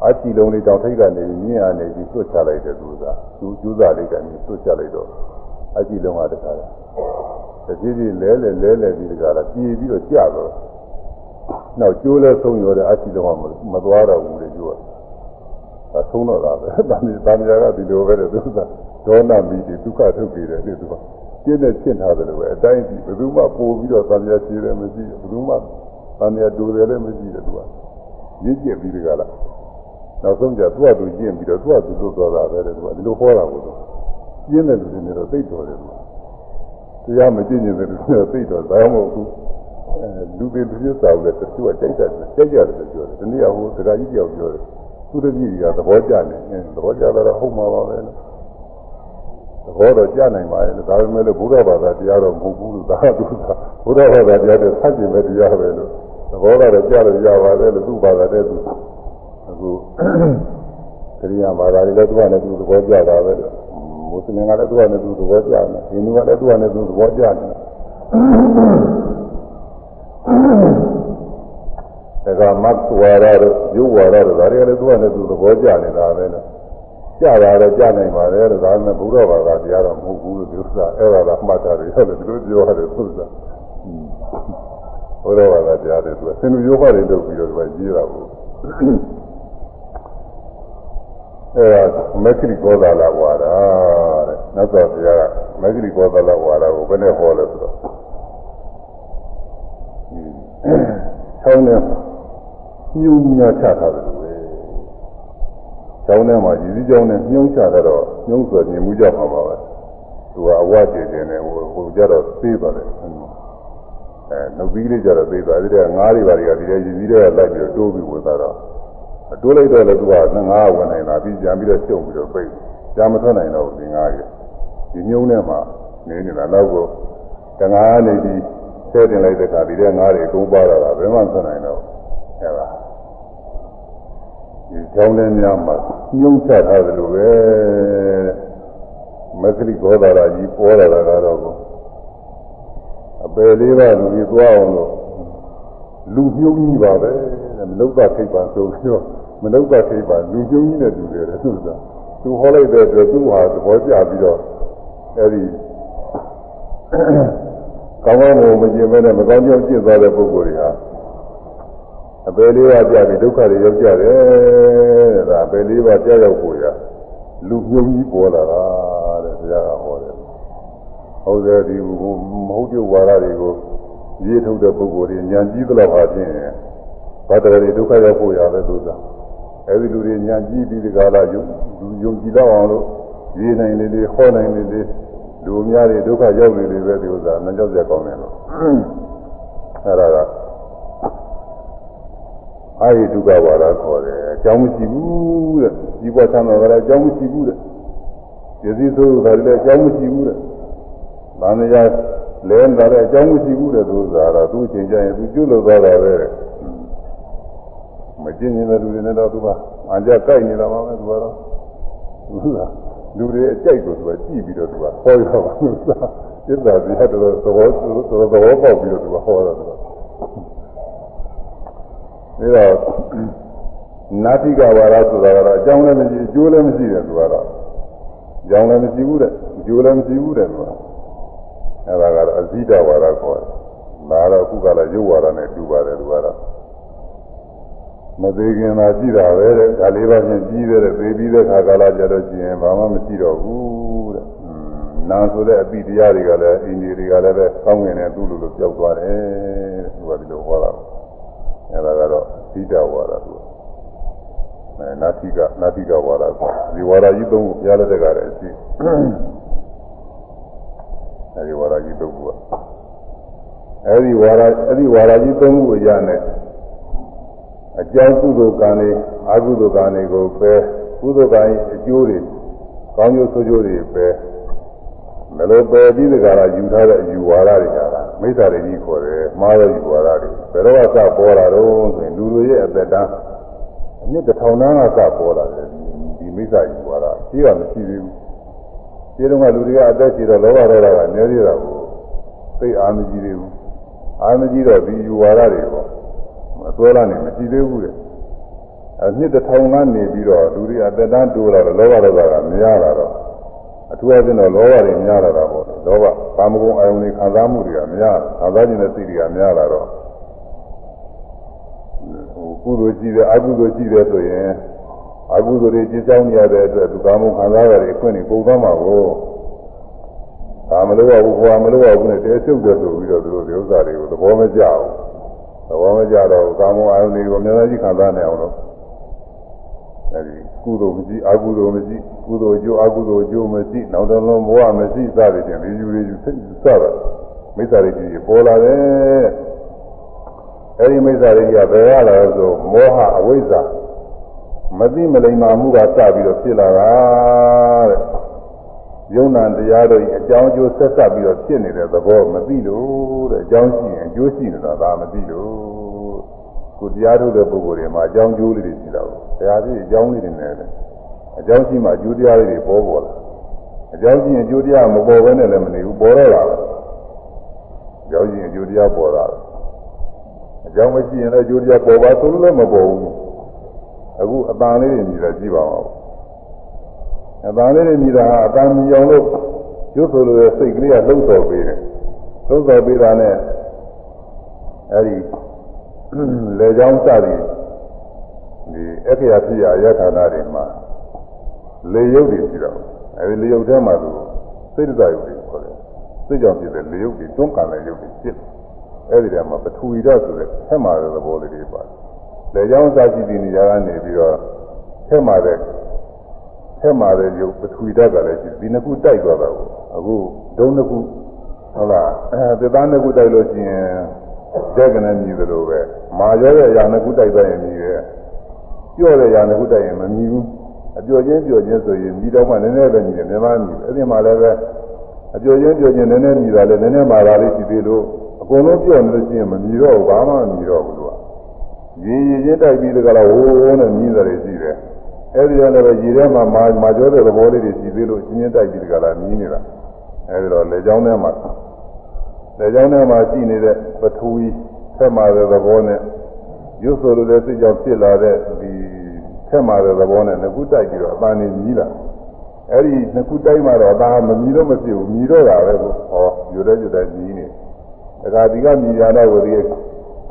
အချီလုံးလေးတောင်ထိတ်ကနေမြင်းရနေပြီးသွတ်ချလိုက်တယ်သူကသူကျူးစာလေးကနေသွတ်ချလိုက်တော့အချီလုံးကတခါ တည်းတပြေးပြေးလဲလဲလဲလဲပြီးတခါလားပြေးပြီးတော့ကြတော့နောက်ကျိုးလဲဆုံးရောတဲ့အချီလုံးကမသွားတော့ဘူးလေကျိုးကဆုံးတော့တာပဲတန်တန်ရာကဒီလိုပဲတဲ့သူကဒေါနမီဒီဒုက္ခထုတ်ပြီးတယ်ဒီသူကပြည့်နဲ့ရှင်းထားတယ်လို့ပဲအတိုင်းဒီဘယ်သူမှပို့ပြီးတော့တန်ရာရှည်တယ်မရှိဘူးဘယ်သူမှတန်ရာတူတယ်လည်းမရှိတယ်သူကရင့်ကျက်ပြီးတကလားနောက်ဆုံးကျသူ့အတူကျင့်ပြီးတော့သူ့အတူလွတ်သွားတာပဲတဲ့သူကဒီလိုဟောတာကိုသူကျင့်တဲ့လူတွေနဲ့တော့သိတော်တယ်သူ တရားမကျင့်ရင်လည်းသူကသိတော်ဒါမှမဟုတ်ဘူးအဲလူတွေလူမျိုးစာအုပ်လည်းသူကကြိုက်တယ်ကြိုက်ကြတယ်လို့ပြောတယ်ဒီနေ့ကဟိုဒကာကြီးတယောက်ပြောတယ်သူတပည့်တွေကသဘောကျနေတယ်သဘောကျတော့ဟုတ်မှာပါပဲလို့သဘောတော့ကြနိုင်ပါရဲ့ဒါပေမဲ့လို့ဘုရားဘာသာတရားတော့မဟုတ်ဘူးလို့ဒါကသူကဘုရားဘာသာတရားတွေဆက်ကျင်မဲ့တရားပဲလို့သဘောကတော့ကြလို့ရပါတယ်လို့သူ့ဘာသာတဲ့သူအခုခရိယာဘာသာတွေလည်းသူကလည်းသူသဘောကျတာပဲလို့ မွတ်စလင်ကလည်းသူကလည်းသူသဘောကျတယ်ဟိန္ဒူကလည်းသူကလည်းသူသဘောကျတယ်အဲကမတ်ဝါရတို့ရုပ်ဝါရတို့ဒါတွေကလည်းသူကလည်းသူသဘောကျနေတာပဲလို့ကြတာတော့ကြနိုင်ပါတယ်လို့ဒါပေမဲ့ဘုရားဘာသာတရားတော့မဟုတ်ဘူးလို့ဒီဥစ္စာအဲ့ဒါကမှတ်တာတွေဟုတ်တယ်ဒီလိုပြောရတယ်သူကဘုရားဘာသာတရားတွေသူကစင်လူယောဂတွေလုပ်ပြီးတော့သူကရေးတာဘူး အဲ့ဒါမက္ခိကောသာလဝါဒတဲ့မြတ်စွာဘုရားကမက္ခိကောသာလဝါဒကိုဘယ်နဲ့ဟောလဲဆိုတော့ချောင်းနဲ့ညှိုးညှာချထားတယ်လို့ပဲချောင်းထဲမှာရည်စည်းချောင်းနဲ့ညှိုးချတာတော့ညှိုးဆိုမြင်မှုကြမှာပါပဲသူကအဝကျင်နေဟိုဟိုကြတော့သေးပါတယ်အဲနှုတ်ပြီးလေးကြတော့သေးသွားတယ်တဲ့ငားတွေပါတွေကဒီလေရည်စည်းတွေကလိုက်ပြီးတိုးပြီးဝင်သွားတော့ တိုးလိုက်တော့လည်းသူကငားဝင်နိုင်တာပြီးကြံပြီးတော့ရှုံပြီးတော့ပိတ်ကြာမထွက်နိုင်တော့ဘူးဒီငားကြီးဒီညှိုးထဲမှာနေနေတာတော့ကိုတငါးနေပြီးဆဲတင်လိုက်တဲ့အခါဒီတဲ့ငါးတွေအကုန်ပါလာတာဘယ်မှဆက်နိုင်တော့အဲပါဒီကြောင်းတဲ့များမှာညှုံချထားသလိုပဲမဂ္ဂလိဘောဓရာကြီးပေါ်လာတာကတော့အပယ်လေးပါလူကြီးသွားအောင်လို့လူညှုံကြီးပါပဲ မလုတ်တာခိတ်ပါဆိုပြီးတော့မလုတ်တာခိတ်ပါလူညှုံကြီးနဲ့တူတယ်သူကသူဟောလိုက်တဲ့အတွက်သူဟာသဘောကျပြီးတော့အဲဒီကောင်းကောင်းကိုမကျင်မဲနဲ့မကောင်းကြောင်းကျင့်သွားတဲ့ပုဂ္ဂိုလ်တွေဟာအပယ်လေးပါးပြပြီးဒုက္ခတွေရောက်ကြတယ်တဲ့ဒါအပယ်လေးပါးပြရောက်ကိုရလူပြုံးကြီးပေါ်လာတာတဲ့တရားကဟောတယ်ဟုတ်တယ်ဒီမဟုတ်တဲ့ဝါဒတွေကိုရေးထုတ်တဲ့ပုဂ္ဂိုလ်တွေဉာဏ်ကြီးသလောက်ဟာဖြင့် ဘာတရည်ဒုက္ခရောက်ဖို့ရတယ်သူကအဲဒီလူတွေဉာဏ်ကြီးပြီးဒီကလာယုံလူယုံကြည်တော့အောင်လို့ရေးနိုင်လေလေဟောနိုင်လေလေလူများတွေဒုက္ခရောက်နေတယ်ပဲဒီဥစ္စာမကြောက်ကြကောင်းတယ်လို့အဲ့ဒါကအာရိဒုက္ခဝါဒခေါ်တယ်အကြောင်းမရှိဘူးတဲ့ဒီဘဝဆန်းတော်ကလည်းအကြောင်းမရှိဘူးတဲ့ယသိဆိုးတာလည်းအကြောင်းမရှိဘူးတဲ့ဗာမယလဲတာလည်းအကြောင်းမရှိဘူးတဲ့သူစားတော့သူ့ချင်းကြရင်သူကျွလို့သွားတာပဲ မကျင်နေတဲ့လူတွေနဲ့တော့သူကအကြကြိုက်နေတာပါပဲသူကတော့သူကလူတွေအကြိုက်ကိုသူကကြည့်ပြီးတော့သူကဟောရပါလို့သာစိတ္တဇီဟတော်သဘောသဘောပေါက်ပြီးတော့သူကဟောတာသူကဒါတော့နာတိကဝါဒဆိုတာကတော့အကြောင်းလည်းမရှိအကျိုးလည်းမရှိတယ်သူကတော့အကြောင်းလည်းမရှိဘူးတဲ့အကျိုးလည်းမရှိဘူးတဲ့သူကအဲဒါကတော့အဇိတဝါဒခေါ်တယ်ဒါတော့အခုကလည်းရုပ်ဝါဒနဲ့တူပါတယ်သူကတော့ မသေးခင်သာကြည့်တာပဲတဲ့ဒါလေးပါးချင်းကြီးတဲ့သေပြီးတဲ့ခါကာလကြတော့ကျင်ဘာမှမရှိတော့ဘူးတဲ့နာဆိုတဲ့အပိတရားတွေကလည်းအင်းဒီတွေကလည်းပဲကောင်းငင်နဲ့သူ့လိုလိုပြောက်သွားတယ်သူကဒီလိုဟောတာအဲဒါကတော့သီတဝါဒသူအဲနာတိကနာတိကဝါဒဆိုဒီဝါဒကြီးသုံးခုဘုရားလက်ထက်ကလည်းရှိအဲဒီဝါဒကြီးသုံးခုကအဲဒီဝါဒအဲဒီဝါဒကြီးသုံးခုအရာနဲ့ အကြောင်းကုသိုလ်ကံတွေအကုသိုလ်ကံတွေကိုပဲကုသိုလ်ကံရဲ့အကျိုးတွေကောင်းကျိုးဆိုးကျိုးတွေပဲမလို့ပဲပြီးဒီကရာယူထားတဲ့ယူဝါဒတွေဟာမိစ္ဆာတွေကြီးခေါ်တယ်မှားတဲ့ယူဝါဒတွေဘယ်တော့မှစပေါ်လာတော့ဆိုရင်လူတွေရဲ့အသက်တန်းအနှစ်တစ်ထောင်တန်းကစပေါ်လာတယ်ဒီမိစ္ဆာယူဝါဒရှိကမရှိသေးဘူးဒီတော့ကလူတွေကအသက်ရှိတော့လောဘဒေါသကနေသေးတာကိုသိအာမကြီးသေးဘူးအာမကြီးတော့ဒီယူဝါဒတွေပေါ့ မသွဲလာနေမရှိသေးဘူးတဲ့အနှစ်တစ်ထောင်ကနေပြီးတော့လူတွေအသက်တန်းတိုးလာတော့လောဘဒေါသကမရလာတော့အထူးအဖြင့်တော့လောဘတွေများလာတာပေါ့လောဘကာမဂုဏ်အာယုန်တွေခံစားမှုတွေကများခံစားခြင်းတဲ့စိတ်တွေကများလာတော့ဟိုကုသိုလ်ရှိတယ်အကုသိုလ်ရှိတယ်ဆိုရင်အကုသိုလ်တွေကျင်းချောင်းနေရတဲ့အတွက်သူကာမဂုဏ်ခံစားရတယ်အခွင့်တွေပုံသွားမှာကိုဒါမလို့ရဘူးဟောမလို့ရဘူးနဲ့တဲချုပ်တယ်ဆိုပြီးတော့သူတို့ဒီဥစ္စာတွေကိုသဘောမကျဘူး သဘောမကျတော့ကာမဂုဏ်အာယုန်တွေကိုအများကြီးခံစားနေအောင်လို့အဲဒီကုသိုလ်မရှိအကုသိုလ်မရှိကုသိုလ်အကျိုးအကုသိုလ်အကျိုးမရှိနောက်တော်လုံးဘဝမရှိစသည်ဖြင့်ဒီယူတွေယူစိတ်စတာမိစ္ဆာတွေကြီးပေါ်လာတယ်အဲဒီမိစ္ဆာတွေကဘယ်ရလာဆိုမောဟအဝိဇ္ဇာမသိမလိမ္မာမှုကစပြီးတော့ဖြစ်လာတာတဲ့ ယုံနာတရားတို့အကြောင်းအကျိုးဆက်ဆက်ပြီးတော့ဖြစ်နေတဲ့သဘောမသိလို့တဲ့အကြောင်းရှိရင်အကျိုးရှိနေတာဒါမသိလို့ကိုတရားထုတ်တဲ့ပုဂ္ဂိုလ်တွေမှာအကြောင်းကျိုးလေးတွေရှိတာကိုတရားကြီးအကြောင်းလေးတွေနဲ့အကြောင်းရှိမှအကျိုးတရားလေးတွေပေါ်ပေါ်လာအကြောင်းရှိရင်အကျိုးတရားမပေါ်ဘဲနဲ့လည်းမနေဘူးပေါ်တော့လာတယ်အကြောင်းရှိရင်အကျိုးတရားပေါ်လာတယ်အကြောင်းမရှိရင်လည်းအကျိုးတရားပေါ်ပါဆိုလို့လည်းမပေါ်ဘူးအခုအတန်လေးတွေမြည်တာကြည့်ပါဦး အတန်လေးတွေမြည်တာအတန်မြည်အောင်လို့ရုပ်ဆိုလိုတဲ့စိတ်ကလေးကလှုပ်ဆော်ပေးတယ်လှုပ်ဆော်ပေးတာနဲ့အဲဒီလေကြောင်းစသည်ဒီအခရာဖြစ်ရာရထာနာတွေမှာလေရုပ်တွေရှိတော့အဲဒီလေရုပ်ထဲမှာသူစိတ်တစားရုပ်တွေခေါ်တယ်စိတ်ကြောင့်ဖြစ်တဲ့လေရုပ်တွေတွန်းကန်တဲ့ရုပ်တွေဖြစ်အဲဒီတည်းမှာပထဝီဓာတ်ဆိုတဲ့ဆက်မှာတဲ့သဘောလေးတွေပါတယ်လေကြောင်းစကြည့်ပြီးနေကြကနေပြီးတော့ဆက်မှာတဲ့ ဆက်မှာတဲ့ရုပ်ပထဝီဓာတ်ကလည်းရှိဒီနှစ်ခုတိုက်သွားတာကိုအခုဒုံနှစ်ခုဟုတ်လားအဲသစ်သားနှစ်ခုတိုက်လို့ရှိရင်ကြက်ကနေမြည်သလိုပဲမာရောရဲ့အရာနှစ်ခုတိုက်သွားရင်မြည်ရဲ့ပြော့တဲ့ຢာနှစ်ခုတိုက်ရင်မမြည်ဘူးအပြော်ချင်းပြော်ချင်းဆိုရင်မြည်တော့မှနည်းနည်းပဲမြည်တယ်မြန်မာမြည်အဲ့ဒီမှာလည်းပဲအပြော်ချင်းပြော်ချင်းနည်းနည်းမြည်တာလည်းနည်းနည်းမာတာလေးရှိသေးလို့အကုန်လုံးပြော့နေလို့ရှိရင်မမြည်တော့ဘူးဘာမှမမြည်တော့ဘူးလို့ကရေရေချင်းတိုက်ပြီးတကလားဝိုးဝိုးနဲ့မြည်တယ်ရှိတယ် အဲ့ဒီတော့လည်းရေထဲမှာမာမာကျောတဲ့သဘောလေးတွေရှိသေးလို့ချင်းချင်းတိုက်ပြီးတကလားမြည်နေတာအဲ့ဒီတော့လေကြောင်းထဲမှာလေကြောင်းထဲမှာရှိနေတဲ့ပထဝီဆက်မှာတဲ့သဘောနဲ့ရုပ်ဆိုလိုတဲ့စိတ်ကြောင့်ဖြစ်လာတဲ့ဒီဆက်မှာတဲ့သဘောနဲ့ငခုတိုက်ပြီးတော့အပန်းနေမြည်လာအဲ့ဒီငခုတိုက်မှတော့အသာမမြည်တော့မဖြစ်ဘူးမြည်တော့တာပဲကိုဟောယူတဲ့ယူတဲ့မြည်နေတခါဒီကမြည်ရတော့ကိုဒီ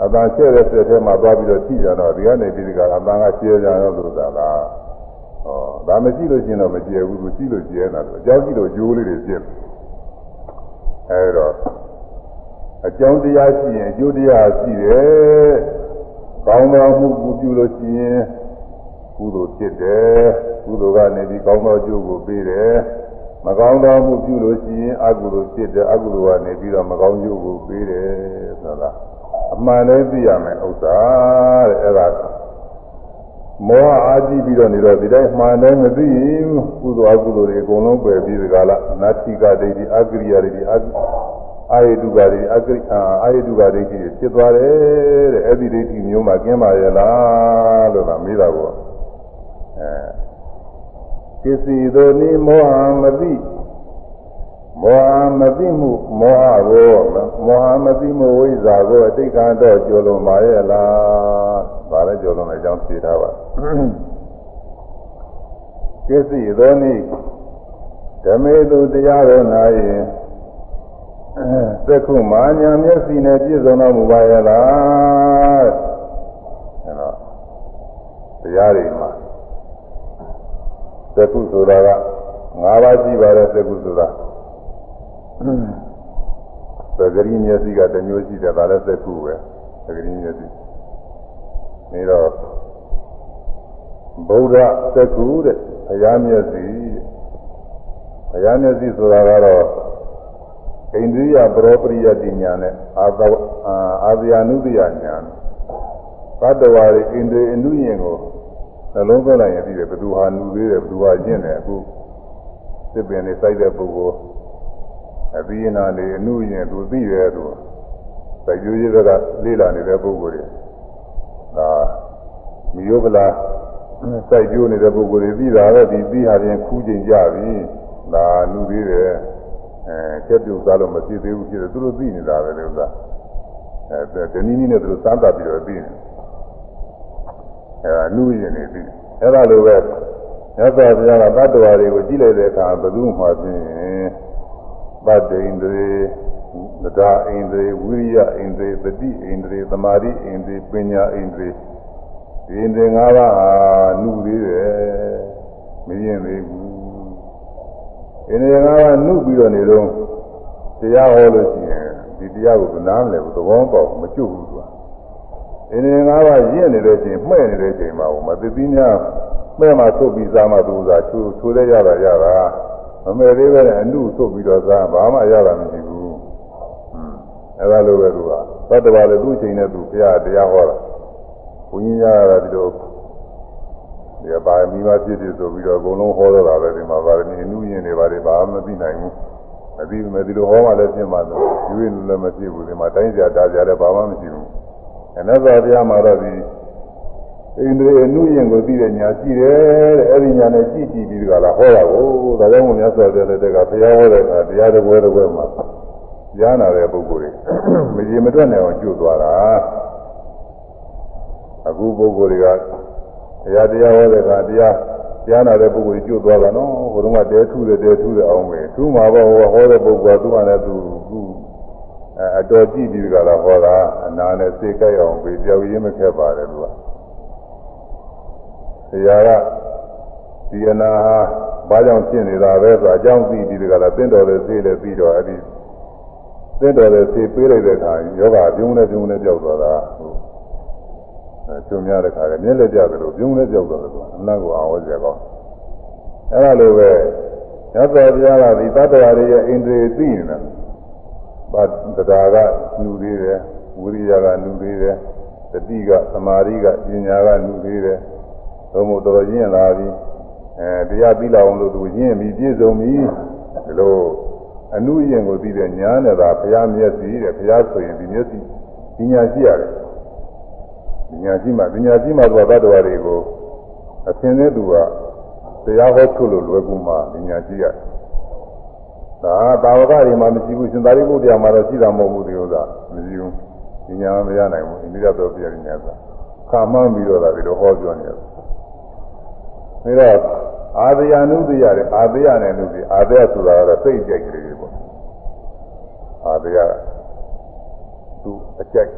အသာချက်တဲ့ဆက်ထဲမှာသွားပြီးတော့ရှိကြတော့ဒီကနေပြီးဒီကအသာကကျဲကြတော့လို့သာလား ဟောဒါမရှိလို့ရှင်တော့မကျဲဘူးသူရှိလို့ကျဲတာတော့အကြောင်းကြည့်လို့ဂျိုးလေးတွေဖြစ်အဲဒါအကြောင်းတရားရှိရင်အကျိုးတရားရှိတယ်။ကောင်းသောမှုပြုလို့ရှိရင်ကုသိုလ်ဖြစ်တယ်။ကုသိုလ်ကနေပြီးကောင်းသောအကျိုးကိုပေးတယ်။မကောင်းသောမှုပြုလို့ရှိရင်အကုသိုလ်ဖြစ်တယ်။အကုသိုလ်ကနေပြီးတော့မကောင်းကျိုးကိုပေးတယ်ဆိုတာအမှန်လည်းသိရမယ်ဥစ္စာတဲ့အဲ့ဒါ မောဟအာကြည့်ပြီးတော့နေတော့ဒီတိုင်းမှန်တယ်မသိရင်ကုသိုလ်အကုသိုလ်တွေအကုန်လုံးပယ်ပြီးဒီကလာနာတိကဒိဋ္ဌိအကရိယာဒိဋ္ဌိအာယတုပါဒိအာကရိအာယတုပါဒိဋ္ဌိဖြစ်သွားတယ်တဲ့အဲ့ဒီဒိဋ္ဌိမျိုးမှာကျင်းပါရဲ့လားလို့သာမေးတာကောအဲကိစီသောနိမောဟမသိ မောဟမသိမှုမောဟကိုမောဟမသိမှုဝိဇ္ဇာကိုအတိတ်ကတော့ကျော်လွန်ပါရဲ့လားဒါလည်းကျော်လွန်တဲ့အကြောင်းသိထားပါကိစီသောနိဓမေတုတရားတော်နာယင်သက်ခုမာညာမျက်စိနဲ့ပြည့်စုံတော်မူပါရဲ့လားအဲတော့တရားတွေမှာသက်ခုဆိုတာက၅ပါးရှိပါတယ်သက်ခုဆိုတာ သဂရီမျက်စိကတစ်မျိုးရှိတယ်ဒါလည်းသက်ခုပဲသဂရီမျက်စိနေတော့ဗုဒ္ဓသက်ခုတဲ့ဘုရားမျက်စိဘုရားမျက်စိဆိုတာကတော့ဣန္ဒြိယပရောပရိယတိညာနဲ့အာသအာဇယာနုတ္တယညာသတ္တဝါတွေဣန္ဒြေအနုယင်ကိုနှလုံးသွင်းလိုက်ရင်ပြီးတယ်ဘသူဟာနူသေးတယ်ဘသူဟာကျင့်တယ်အခုသစ်ပင်လေးစိုက်တဲ့ပုဂ္ဂိုလ် အဘိညာလေးအနုယင်သူသိတယ်သူစိုက်ကြိုးကြီးကလေးလာနေတဲ့ပုဂ္ဂိုလ်တွေဒါမီယောပလာစိုက်ကြိုးနေတဲ့ပုဂ္ဂိုလ်တွေသိတာပဲဒီသိဟာပြင်ခူးကျင်ကြပြီဒါနူသေးတယ်အဲချက်ပြုတ်စားလို့မဖြစ်သေးဘူးဖြစ်တယ်သူတို့သိနေတာပဲလေဥစ္စာအဲတနည်းနည်းနဲ့သူတို့စားတတ်ပြီးတော့သိနေအဲအနုရင်နေသိအဲဒါလိုပဲမြတ်စွာဘုရားကတတ္တဝါတွေကိုကြည့်လိုက်တဲ့အခါဘယ်သူမှဖြင့် ပတ္တိန္ဒြေသဒ္ဓအိန္ဒြေဝိရိယအိန္ဒြေသတိအိန္ဒြေသမာဓိအိန္ဒြေပညာအိန္ဒြေဒီအိန္ဒြေ၅ပါးဟာနုသေးတယ်မရင်သေးဘူးဒီနေရာကနှုတ်ပြီးတော့နေတော့တရားဟောလို့ရှိရင်ဒီတရားကိုနားမလည်ဘူးသဘောပေါက်မကျွတ်ဘူးသူကဒီနေရာကရင့်နေတဲ့ချိန်မှဲ့နေတဲ့ချိန်မှာမသိသိများမှဲ့မှသုတ်ပြီးစားမှသူစားချိုးချိုးလဲရတာရတာ မမဲ့သေးပဲအနုသုတ်ပြီးတော့စားဘာမှရတာမရှိဘူးအဲဒါလိုပဲသူကသတ္တဝါလည်းသူ့ချိန်နဲ့သူဘုရားတရားဟောတာဘုန်းကြီးများကဒီလိုဒီပါရမီပါဖြစ်ဖြစ်ဆိုပြီးတော့အကုန်လုံးဟောတော့တာပဲဒီမှာပါရမီအနုရင်တွေပါတယ်ဘာမှမသိနိုင်ဘူးမသိဘူးမသိလို့ဟောမှလည်းဖြစ်မှာတော့ယူရင်လည်းမဖြစ်ဘူးဒီမှာတိုင်းစရာတားစရာလည်းဘာမှမရှိဘူးအနတ္တတရားမှာတော့ဒီ အိန္ဒြေအနုရင်ကိုသိတဲ့ညာရှိတယ်တဲ့အဲ့ဒီညာနဲ့ကြည့်ကြည့်ပြီးကြလားဟောတာကိုဒါကြောင့်မို့မြတ်စွာဘုရားလက်ထက်ကဘုရားဟောတဲ့အခါတရားတော်ပွဲတော်ပွဲမှာကြားနာတဲ့ပုဂ္ဂိုလ်တွေမကြီးမတွက်နိုင်အောင်ကျွတ်သွားတာအခုပုဂ္ဂိုလ်တွေကတရားတရားဟောတဲ့အခါတရားကြားနာတဲ့ပုဂ္ဂိုလ်ကြီးကျွတ်သွားတာနော်ဘုရုံးကတဲထုတယ်တဲထုတယ်အောင်ပဲသူ့မှာပေါ့ဟောဟောတဲ့ပုဂ္ဂိုလ်ကသူ့ဟာနဲ့သူသူအဲအတော်ကြည့်ပြီးကြတာဟောတာအနာနဲ့စိတ်ကြိုက်အောင်ပဲကြောက်ရင်းမခက်ပါတယ်သူကတ ရားကဒီအနာဟာဘာကြောင့်ဖြစ်နေတာပဲဆိုအကြောင်းသိပြီးကြတာသင်တော်တဲ့သိလဲပြီးတော့အဲ့ဒီသင်တော်တဲ့သိပေးလိုက်တဲ့အခါယောဂပြုံးနေပြုံးနေကြောက်သွားတာဟုတ်အဲကျုံများတဲ့ခါကမျက်လက်ကြတယ်လို့ပြုံးလဲကြောက်သွားတယ်ကအနတ်ကိုအာဝဇ္ဇကောင်းအဲ့လိုပဲရသော်ဘုရားကဒီတတ္တဝါတွေရဲ့အိန္ဒြေသိနေတာပါတရားကနှူသေးတယ်ဝိရိယကနှူသေးတယ်တတိကသမာဓိကပညာကနှူသေးတယ် ဘုံမို့တော်တော်ရင့်လာပြီအဲတရားပြီးလောက်အောင်လို့သူရင့်ပြီပြည့်စုံပြီဒီလိုအနုရင်ကိုသိတဲ့ညာနဲ့သာဘုရားမျက်စိတဲ့ဘုရားဆိုရင်ဒီမျက်စိပညာရှိရတယ်ပညာရှိမှပညာရှိမှသူကသတ္တဝါတွေကိုအသင်တဲ့သူကတရားဟောထုတ်လို့လွယ်ကူမှပညာရှိရတယ်ဒါသာဝကတွေမှာမရှိဘူးရှင်သာရိပုတ္တရာမှာတော့ရှိတာမဟုတ်ဘူးဒီဥစ္စာမရှိဘူးပညာမရနိုင်ဘူးအိန္ဒိယတော်ပြည့်ညာသာခါမှန်းပြီးတော့ဒါဒီလိုဟောပြောနေတယ် ဒါတော့အာသယနုသိရတယ်အာသယနဲ့နုသိအာသယဆိုတာကတော့စိတ်ကြိုက်ကလေးပေါ့အာသယသူအကြိုက်က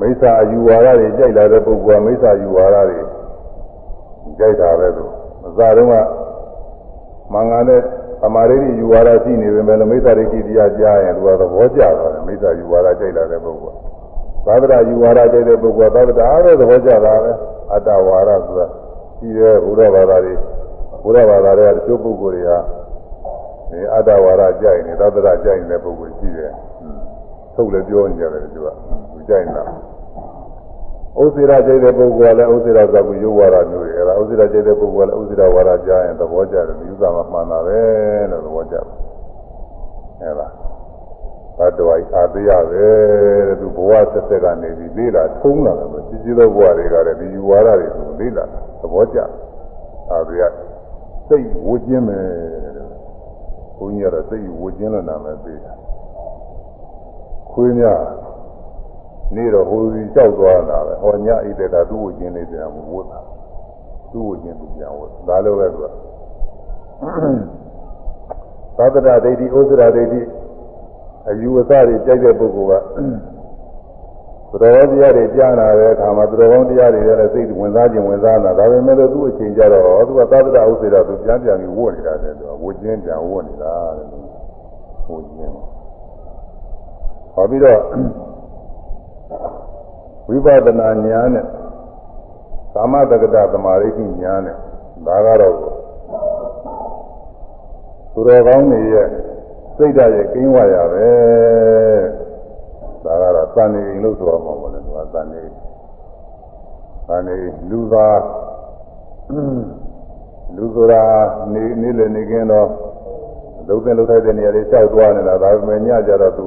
မိစ္ဆာအယူဝါဒတွေကြိုက်လာတဲ့ပုဂ္ဂိုလ်ကမိစ္ဆာယူဝါဒတွေကြိုက်တာပဲသူအစတုန်းကမင်္ဂလာနဲ့သမာဓိယူဝါဒရှိနေပေမဲ့မိစ္ဆာဒိဋ္ဌိတရားကြားရင်သူကသဘောကျသွားတယ်မိစ္ဆာယူဝါဒကြိုက်လာတဲ့ပုဂ္ဂိုလ် သာသနာယူဝါဒကြိုက်တဲ့ပုဂ္ဂိုလ်သာသနာအားလည်းသဘောကျတာပဲအတ္တဝါဒဆိုတာရှိတဲ့ဘုရားဘာသာတွေဘုရားဘာသာတွေကတချို့ပုဂ္ဂိုလ်တွေကဒီအတ္တဝါဒကြိုက်နေသာသနာကြိုက်နေတဲ့ပုဂ္ဂိုလ်ရှိတယ်ထုတ်လည်းပြောနေကြတယ်သူကသူကြိုက်နေတာဥစ္စေရကြိုက်တဲ့ပုဂ္ဂိုလ်ကလည်းဥစ္စေရဇာကုရုပ်ဝါဒမျိုးတွေအဲဒါဥစ္စေရကြိုက်တဲ့ပုဂ္ဂိုလ်ကလည်းဥစ္စေရဝါဒကြားရင်သဘောကျတယ်ယူဆမှာမှန်တာပဲလို့သဘောကျတယ်အဲဒါ ဘတ်တော်အာသေးရပဲတဲ့သူဘဝဆက်ဆက်ကနေပြီးလေးလာထုံးလာတယ်ဆိုကြီးကြီးသောဘဝတွေကလည်းဒီယူဝါဒတွေကိုလေးလာသဘောကျအာသေးရစိတ်ဝကျင်းမယ်တဲ့ဘုန်းကြီးကတော့စိတ်ဝကျင်းလို့နာမည်ပေးတာခွေးများနေတော့ဟိုစီကြောက်သွားတာပဲဟောညအိတဲ့ကသူ့ဝကျင်းလေးပြန်ဝတ်တာသူ့ဝကျင်းသူပြန်ဝတ်ဒါလိုပဲသူကသတ္တရဒိဋ္ဌိဩဇရာဒိဋ္ဌိ အယူအဆတွေကြိုက်တဲ့ပုဂ္ဂိုလ်ကသတော်တရားတွေကြားလာတဲ့အခါမှာသတော်ကောင်းတရားတွေလည်းစိတ်ဝင်စားခြင်းဝင်စားလာဒါပေမဲ့လို့သူ့အချိန်ကြတော့သူကသတ္တရဥစ္စေတာသူပြန်ပြန်ပြီးဝတ်နေတာတဲ့သူကဝတ်ခြင်းပြန်ဝတ်နေတာတဲ့ဝတ်ခြင်းဟောပြီးတော့ဝိပဿနာဉာဏ်နဲ့ကာမတက္ကတသမာဓိဉာဏ်နဲ့ဒါကတော့သူတော်ကောင်းတွေရဲ့ စိတ်ဓာတ်ရဲ့ကင်းဝရပဲဒါကတော့သံနေလို့ဆိုတော့မှာပေါ့လေသူကသံနေသံနေလူသားလူဆိုတာနေနေလေနေကင်းတော့လုံးတဲ့လုံးထိုက်တဲ့နေရာလေးကြောက်သွားနေတာဒါပေမဲ့ညကြတော့သူ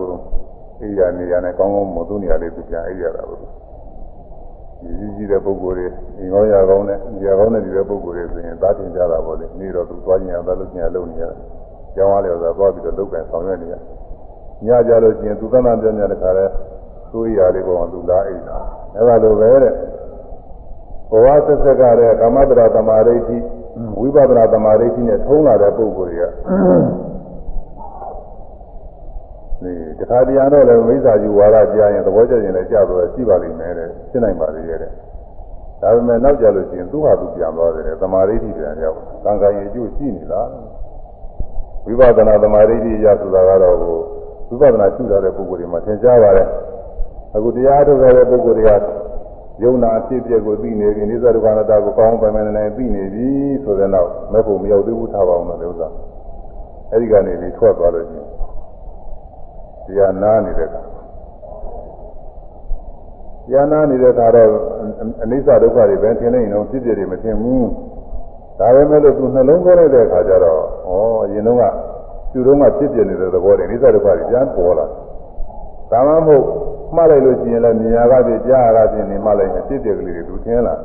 အိယာနေရာနဲ့ကောင်းကောင်းမသူနေရာလေးသူပြန်အိရတာပေါ့ကြီးကြီးတဲ့ပုဂ္ဂိုလ်တွေအင်္ဂေါရကောင်းတဲ့နေရာကောင်းတဲ့ဒီတဲ့ပုဂ္ဂိုလ်တွေဆိုရင်သာတင်ကြတာပေါ့လေနေတော့သူသွားကျင်ရတာလို့ကျင်ရလုံနေရတယ် ကျောင်းအားလျော်စွာသွားပြီးတော့လုပ်ကံဆောင်ရွက်နေရညကြလို့ရှိရင်သူသနာပြညာတခါလဲသူ့ရာလေးပေါ်သူလားအိတာအဲ့ဒါလိုပဲတဲ့ဘဝဆက်ဆက်ကတဲ့ကာမတရာသမာဓိဋ္ဌိဝိပဿနာသမာဓိဋ္ဌိနဲ့ထုံးလာတဲ့ပုဂ္ဂိုလ်တွေကဒီတခါတရားတော့လည်းမိစ္ဆာယူဝါဒကြားရင်သဘောကျရင်လည်းကြားတော့ရှိပါလိမ့်မယ်တဲ့ရှင်းနိုင်ပါလေတဲ့ဒါပေမဲ့နောက်ကြလို့ရှိရင်သူ့ဟာသူပြန်သွားတယ်သမာဓိဋ္ဌိပြန်ရောက်သံဃာရင်အကျိုးရှိနေလား ဝိပဿနာသမာဓိဋ္ဌိရဆိုတာကတော့ဝိပဿနာရှုတဲ့ပုဂ္ဂိုလ်တွေမှာသင်ကြားပါတယ်အခုတရားထုတ်တဲ့ပုဂ္ဂိုလ်တွေကယုံနာအဖြစ်အပျက်ကိုသိနေပြီနိစ္စဒုက္ခအနတ္တကိုကောင်းပိုင်ပိုင်နေသိနေပြီဆိုတဲ့နောက်မဲ့ဖို့မရောက်သေးဘူးထားပါအောင်လို့ဥစ္စာအဲဒီကနေပြီးထွက်သွားလို့ရှိရင်တရားနာနေတဲ့အခါတရားနာနေတဲ့အခါတော့အနိစ္စဒုက္ခတွေပဲထင်နေရင်တော့ဖြစ်ဖြစ်တွေမထင်ဘူး ဒါပဲမဲ့လို့သူနှလုံးသွင်းလိုက်တဲ့အခါကျတော့ဩအရင်တုန်းကသူတို့ကဖြစ်ပြနေတဲ့သဘောတွေအနိစ္စဒုက္ခတွေပြန်ပေါ်လာဒါမှမဟုတ်မှားလိုက်လို့ရှိရင်လည်းမြင်ရကပြကြားရကပြနေမှလိုက်ရင်ဖြစ်ပြကလေးတွေသူထင်လာ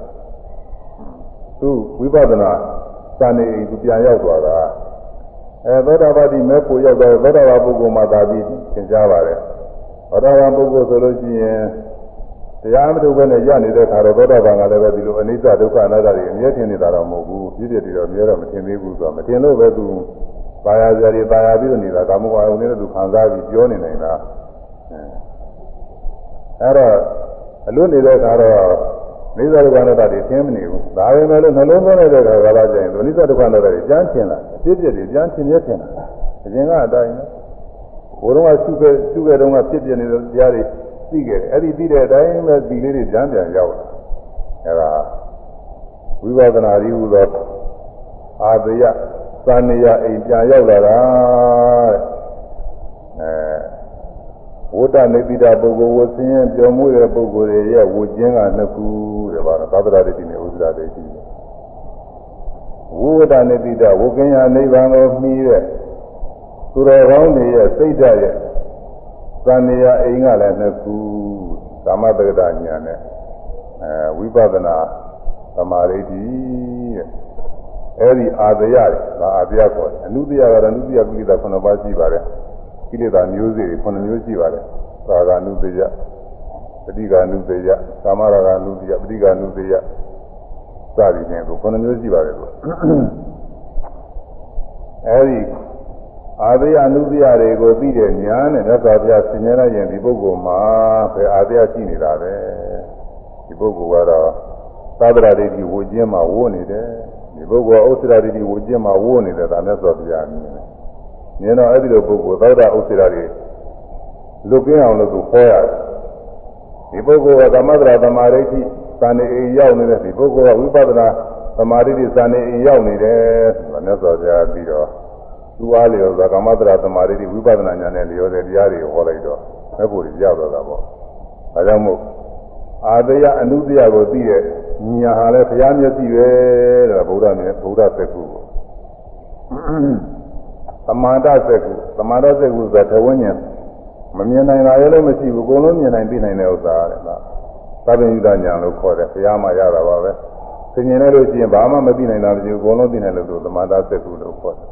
သူဝိပဿနာစာနေသူပြန်ရောက်သွားတာအဲသောတာပတိမဲ့ကိုရောက်တော့သောတာပပုဂ္ဂိုလ်မှာသာပြီးသင်ကြားပါတယ်သောတာပန်ပုဂ္ဂိုလ်ဆိုလို့ရှိရင် တရားမထုတ်ဘဲနဲ့ရနေတဲ့ခါတော့သောတာပန်ကလည်းပဲဒီလိုအနိစ္စဒုက္ခအနတ္တတွေအမြဲထင်နေတာတော့မဟုတ်ဘူးပြည့်ပြည့်တည်တော့အမြဲတော့မထင်သေးဘူးဆိုတော့မထင်လို့ပဲသူပါရဇာတိပါရပြီးတော့နေတာကာမဂုဏ်အုံနဲ့သူခံစားပြီးပြောနေနေတာအဲတော့အလွတ်နေတဲ့ခါတော့နိစ္စဒုက္ခအနတ္တတွေထင်မနေဘူးဒါပေမဲ့လို့နှလုံးသွင်းနေတဲ့ခါကလာကျရင်သူနိစ္စဒုက္ခအနတ္တတွေကြမ်းထင်လာအဖြစ်ဖြစ်တွေကြမ်းထင်မြဲထင်လာအရင်ကအတိုင်းဘုရားကရှုခဲ့ရှုခဲ့တုန်းကဖြစ်ပြနေတဲ့တရားတွေ သိခဲ့တယ်အဲ့ဒီသိတဲ့အတိုင်းပဲဒီလေးတွေကြမ်းပြန်ရောက်လာအဲ့ဒါဝိပဿနာရီဟူသောအာတယသဏ္ဍယအိမ်ပြန်ရောက်လာတာတဲ့အဲဝတ္တနေတိတာပုဂ္ဂိုလ်ဝဆင်းရဲပျော်မွေ့တဲ့ပုဂ္ဂိုလ်တွေရဲ့ဝကျင်းကနှစ်ခုတဲ့ပါတော့သဗ္ဗရာတိနဲ့ဥစ္စရာတိရှိတယ်ဝိဝတ္တနေတိတာဝကင်းရနိဗ္ဗာန်ကိုမှီတဲ့သူတော်ကောင်းတွေရဲ့စိတ်ဓာတ်ရဲ့ သံဃာအိမ်ကလည်းနှစ်ခုကာမတက္ကဉာဏ်နဲ့အဲဝိပဿနာသမာဓိတိတဲ့အဲဒီအာသယတွေဒါအာသယခေါ်တယ်အနုတ္တယကတော့အနုတ္တယကိလေသာ9ပါးရှိပါတယ်ကိလေသာမျိုးစေ့တွေ9မျိုးရှိပါတယ်သာဂာနုတ္တယပဋိက္ခာနုတ္တယကာမရာဂနုတ္တယပဋိက္ခာနုတ္တယစသည်ဖြင့်ကို9မျိုးရှိပါတယ်ကွအဲဒီ အာသယအနုသယတွေကိုသိတဲ့ညာနဲ့မြတ်စွာဘုရားဆင်ញလိုက်ရင်ဒီပုဂ္ဂိုလ်မှာဘယ်အာသယရှိနေတာပဲဒီပုဂ္ဂိုလ်ကတော့သဗ္ဗရာဒိဋ္ဌိဝိကျင်းမှာဝိုးနေတယ်ဒီပုဂ္ဂိုလ်ကဥစ္စရာဒိဋ္ဌိဝိကျင်းမှာဝိုးနေတယ်ဒါမြတ်စွာဘုရားမြင်တယ်မြင်တော့အဲ့ဒီလိုပုဂ္ဂိုလ်သောတာဥစ္စရာတွေလွတ်ကင်းအောင်လို့သူဟောရတယ်ဒီပုဂ္ဂိုလ်ကသမထရာသမာဓိဋ္ဌိသံနေအိရောက်နေတဲ့ဒီပုဂ္ဂိုလ်ကဝိပဿနာသမာဓိဋ္ဌိသံနေအိရောက်နေတယ်ဆိုတာမြတ်စွာဘုရားပြီးတော့ သူအားလျော်သောကာမတရာသမာဓိဝိပဿနာဉာဏ်နဲ့လျော်တဲ့တရားတွေဟောလိုက်တော့မဲ့ဖို့ရောက်တော့တာပေါ့ဒါကြောင့်မို့အာတယအနုတယကိုသိတဲ့ညာဟာလည်းဘုရားမျက်စိပဲတဲ့ဗုဒ္ဓမြတ်ဗုဒ္ဓသက္ကုကိုသမာဓသက္ကုသမာဓသက္ကုဆိုတာထဝဉ္ဉံမမြင်နိုင်တာလည်းမရှိဘူးအကုန်လုံးမြင်နိုင်သိနိုင်တဲ့ဥစ္စာတဲ့ဒါသဗ္ဗညုတဉာဏ်လို့ခေါ်တယ်ဘုရားမှရတာပါပဲသင်ញင်လိုက်လို့ရှိရင်ဘာမှမသိနိုင်တာမရှိဘူးအကုန်လုံးသိနိုင်လို့သမာဓသက္ကုလို့ခေါ်တယ်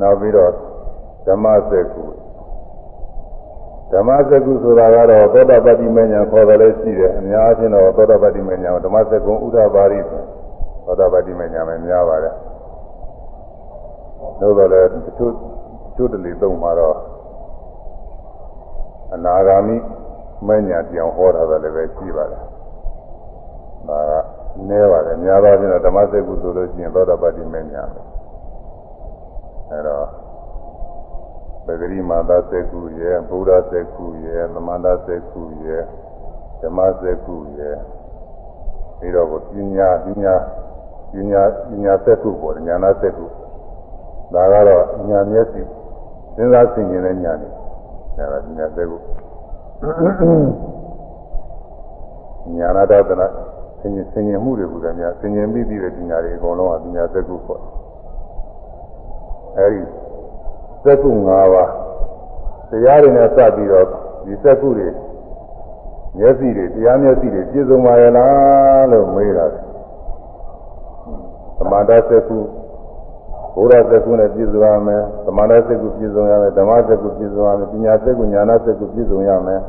နောက်ပြီးတော့ဓမ္မစက္ခုဓမ္မစက္ခုဆိုတာကတော့သောတာပတ္တိမဉ္ဇဉ်ခေါ်တယ်လည်းရှိတယ်အများအားဖြင့်တော့သောတာပတ္တိမဉ္ဇဉ်ဓမ္မစက္ကုဥဒ္ဓပါရိသောတာပတ္တိမဉ္ဇဉ်ပဲများပါတယ်သို့တော်လည်းတချို့ချို့တလေသုံးမှာတော့အနာဂါမိမဉ္ဇဉ်ပြောင်းဟောတာလည်းပဲရှိပါတယ်ဒါက နည်းပါတယ်များသောအားဖြင့်ဓမ္မစက္ကုဆိုလို့ရှိရင်သောတာပတ္တိမဉ္ဇဉ်ပဲအဲတော့ပဂရိမာသစက္ကုရဲ့ဘုရားစက္ကုရဲ့သမန္တစက္ကုရဲ့ဓမ္မစက္ကုရဲ့ပြီးတော့ပညာပညာပညာပညာစက္ကုပေါ်ဉာဏစက္ကုဒါကတော့ဉာဏ်မျက်စိစဉ်းစားဆင်ခြင်တဲ့ဉာဏ်နဲ့ဒါကပညာစက္ကုဉာဏတတနာ ဆင်ញင်ဆင်ញင်မှုတွေကများဆင်ញင်ပြီးပြီးတဲ့ပညာတွေအကုန်လုံးကပညာစက္ကုပေါ့အဲဒီစက္ကု၅ပါးတရားတွေနဲ့စပ်ပြီးတော့ဒီစက္ကုတွေမျက်စိတွေတရားမျက်စိတွေပြည့်စုံပါရဲ့လားလို့မေးတာသမန္တစက္ကုဘုရားစက္ကုနဲ့ပြည့်စုံရမယ်သမန္တစက္ကုပြည့်စုံရမယ်ဓမ္မစက္ကုပြည့်စုံရမယ်ပညာစက္ကုညာနာစက္ကုပြည့်စုံရမယ်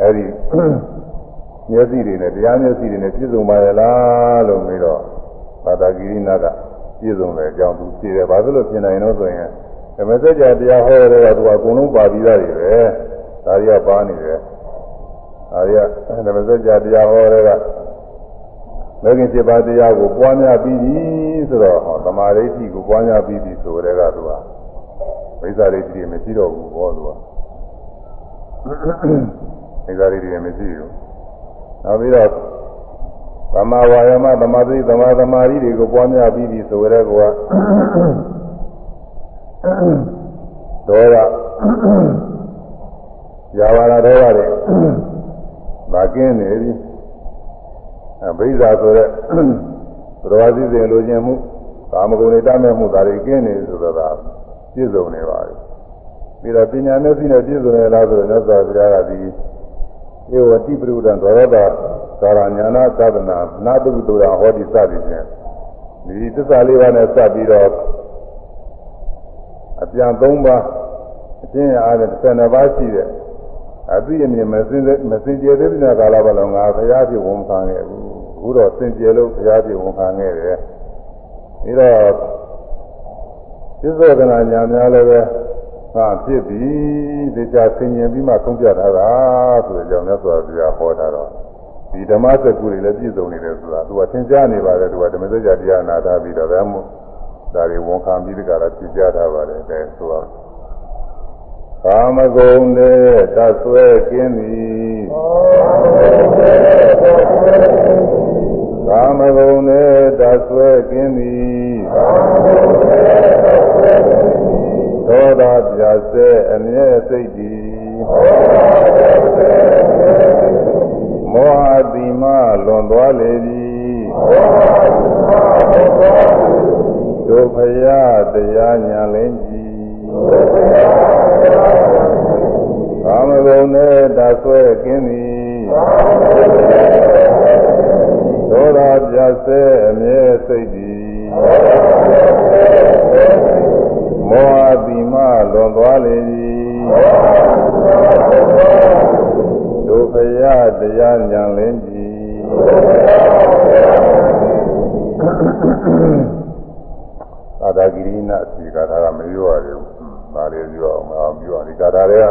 အဲဒီ မျက်စိတွေနဲ့တရားမျက်စိတွေနဲ့ပြည့်စုံပါရဲ့လားလို့မေးတော့သာတာဂိရိနာကပြည့်စုံတယ်အကြောင်းသူဖြေတယ်ဘာလို့လို့ပြင်နိုင်တော့ဆိုရင်ဓမ္မစကြာတရားဟောတဲ့ကသူကအကုန်လုံးပါပြီးသားတွေပဲဒါတွေကပါနေတယ်ဒါတွေကဓမ္မစကြာတရားဟောတဲ့ကမဂ္ဂင်7ပါးတရားကိုပွားများပြီးပြီဆိုတော့ဟောသမာဓိဋ္ဌိကိုပွားများပြီးပြီဆိုတဲ့ကသူကမိစ္ဆာဒိဋ္ဌိမရှိတော့ဘူးဘောသူကမိစ္ဆာဒိဋ္ဌိမရှိဘူး နောက်ပြီးတော့သမာဝါယမသမာဓိသမာသမာဓိတွေကိုပွားများပြီးပြီဆိုရဲကောဒေါရယာဝနာဒေါရတွေဒါကင်းနေပြီအဘိဓါဆိုတဲ့သရဝစီစဉ်လိုချင်မှုကာမဂုဏ်တွေတတ်မဲ့မှုဒါတွေကင်းနေဆိုတော့ဒါပြည့်စုံနေပါပြီပြီးတော့ပညာမျက်စိနဲ့ပြည့်စုံနေလားဆိုတော့မြတ်စွာဘုရားကဒီဧ ဝတိပရိဒံသောရတာသာရညာနာသဒနာနာတုတုရဟောဒီစသည်ဖြင့်ဒီသစ္စာလေးပါးနဲ့စပ်ပြီးတော့အပြန်၃ပါးအကျင့်အားဖြင့်12ပါးရှိတဲ့အသိအမြင်မစင်မစင်ကြယ်သေးတဲ့ကာလပတ်လုံးငါဘုရားဖြစ်ဝန်ခံခဲ့ဘူးအခုတော့စင်ကြယ်လို့ဘုရားဖြစ်ဝန်ခံခဲ့တယ်ပြီးတော့သစ္စေကနာညာများလည်းပဲ ဟာဖြစ်ပြီဒီကြဆင်ញင်ပြီးမှသုံးပြထားတာဆိုတဲ့အကြောင်းမြတ်စွာဘုရားဟောတာတော့ဒီဓမ္မစကုတွေလည်းပြည့်စုံနေတယ်ဆိုတာသူကသင်ကြားနေပါတယ်သူကဓမ္မစကြာတရားနာထားပြီးတော့ဒါမှမဟုတ်ဒါတွေဝန်ခံပြီးဒီကရာပြကြားထားပါတယ်အဲဆိုတော့ကာမဂုဏ်နဲ့သဆွဲကင်းသည်ကာမဂုဏ်နဲ့သဆွဲကင်းသည် သောတာပြစေအမြဲစိတ်သည်မောဟတိမလွန်သွားလေသည်ဒုဖယတရားညာလင်းကြည်ကာမဂုဏ်နဲ့တဆွဲကင်းသည်သောတာပြစေအမြဲစိတ်သည် မောဟတိမလွန်သွားလေသည်ဒုဖယတရားညာလင်းကြည်သာဒဂိရိနာစီကာထာကမပြောရဘူး။ဒါလေးပြောအောင်မအောင်ပြောရဒီကာထာတွေက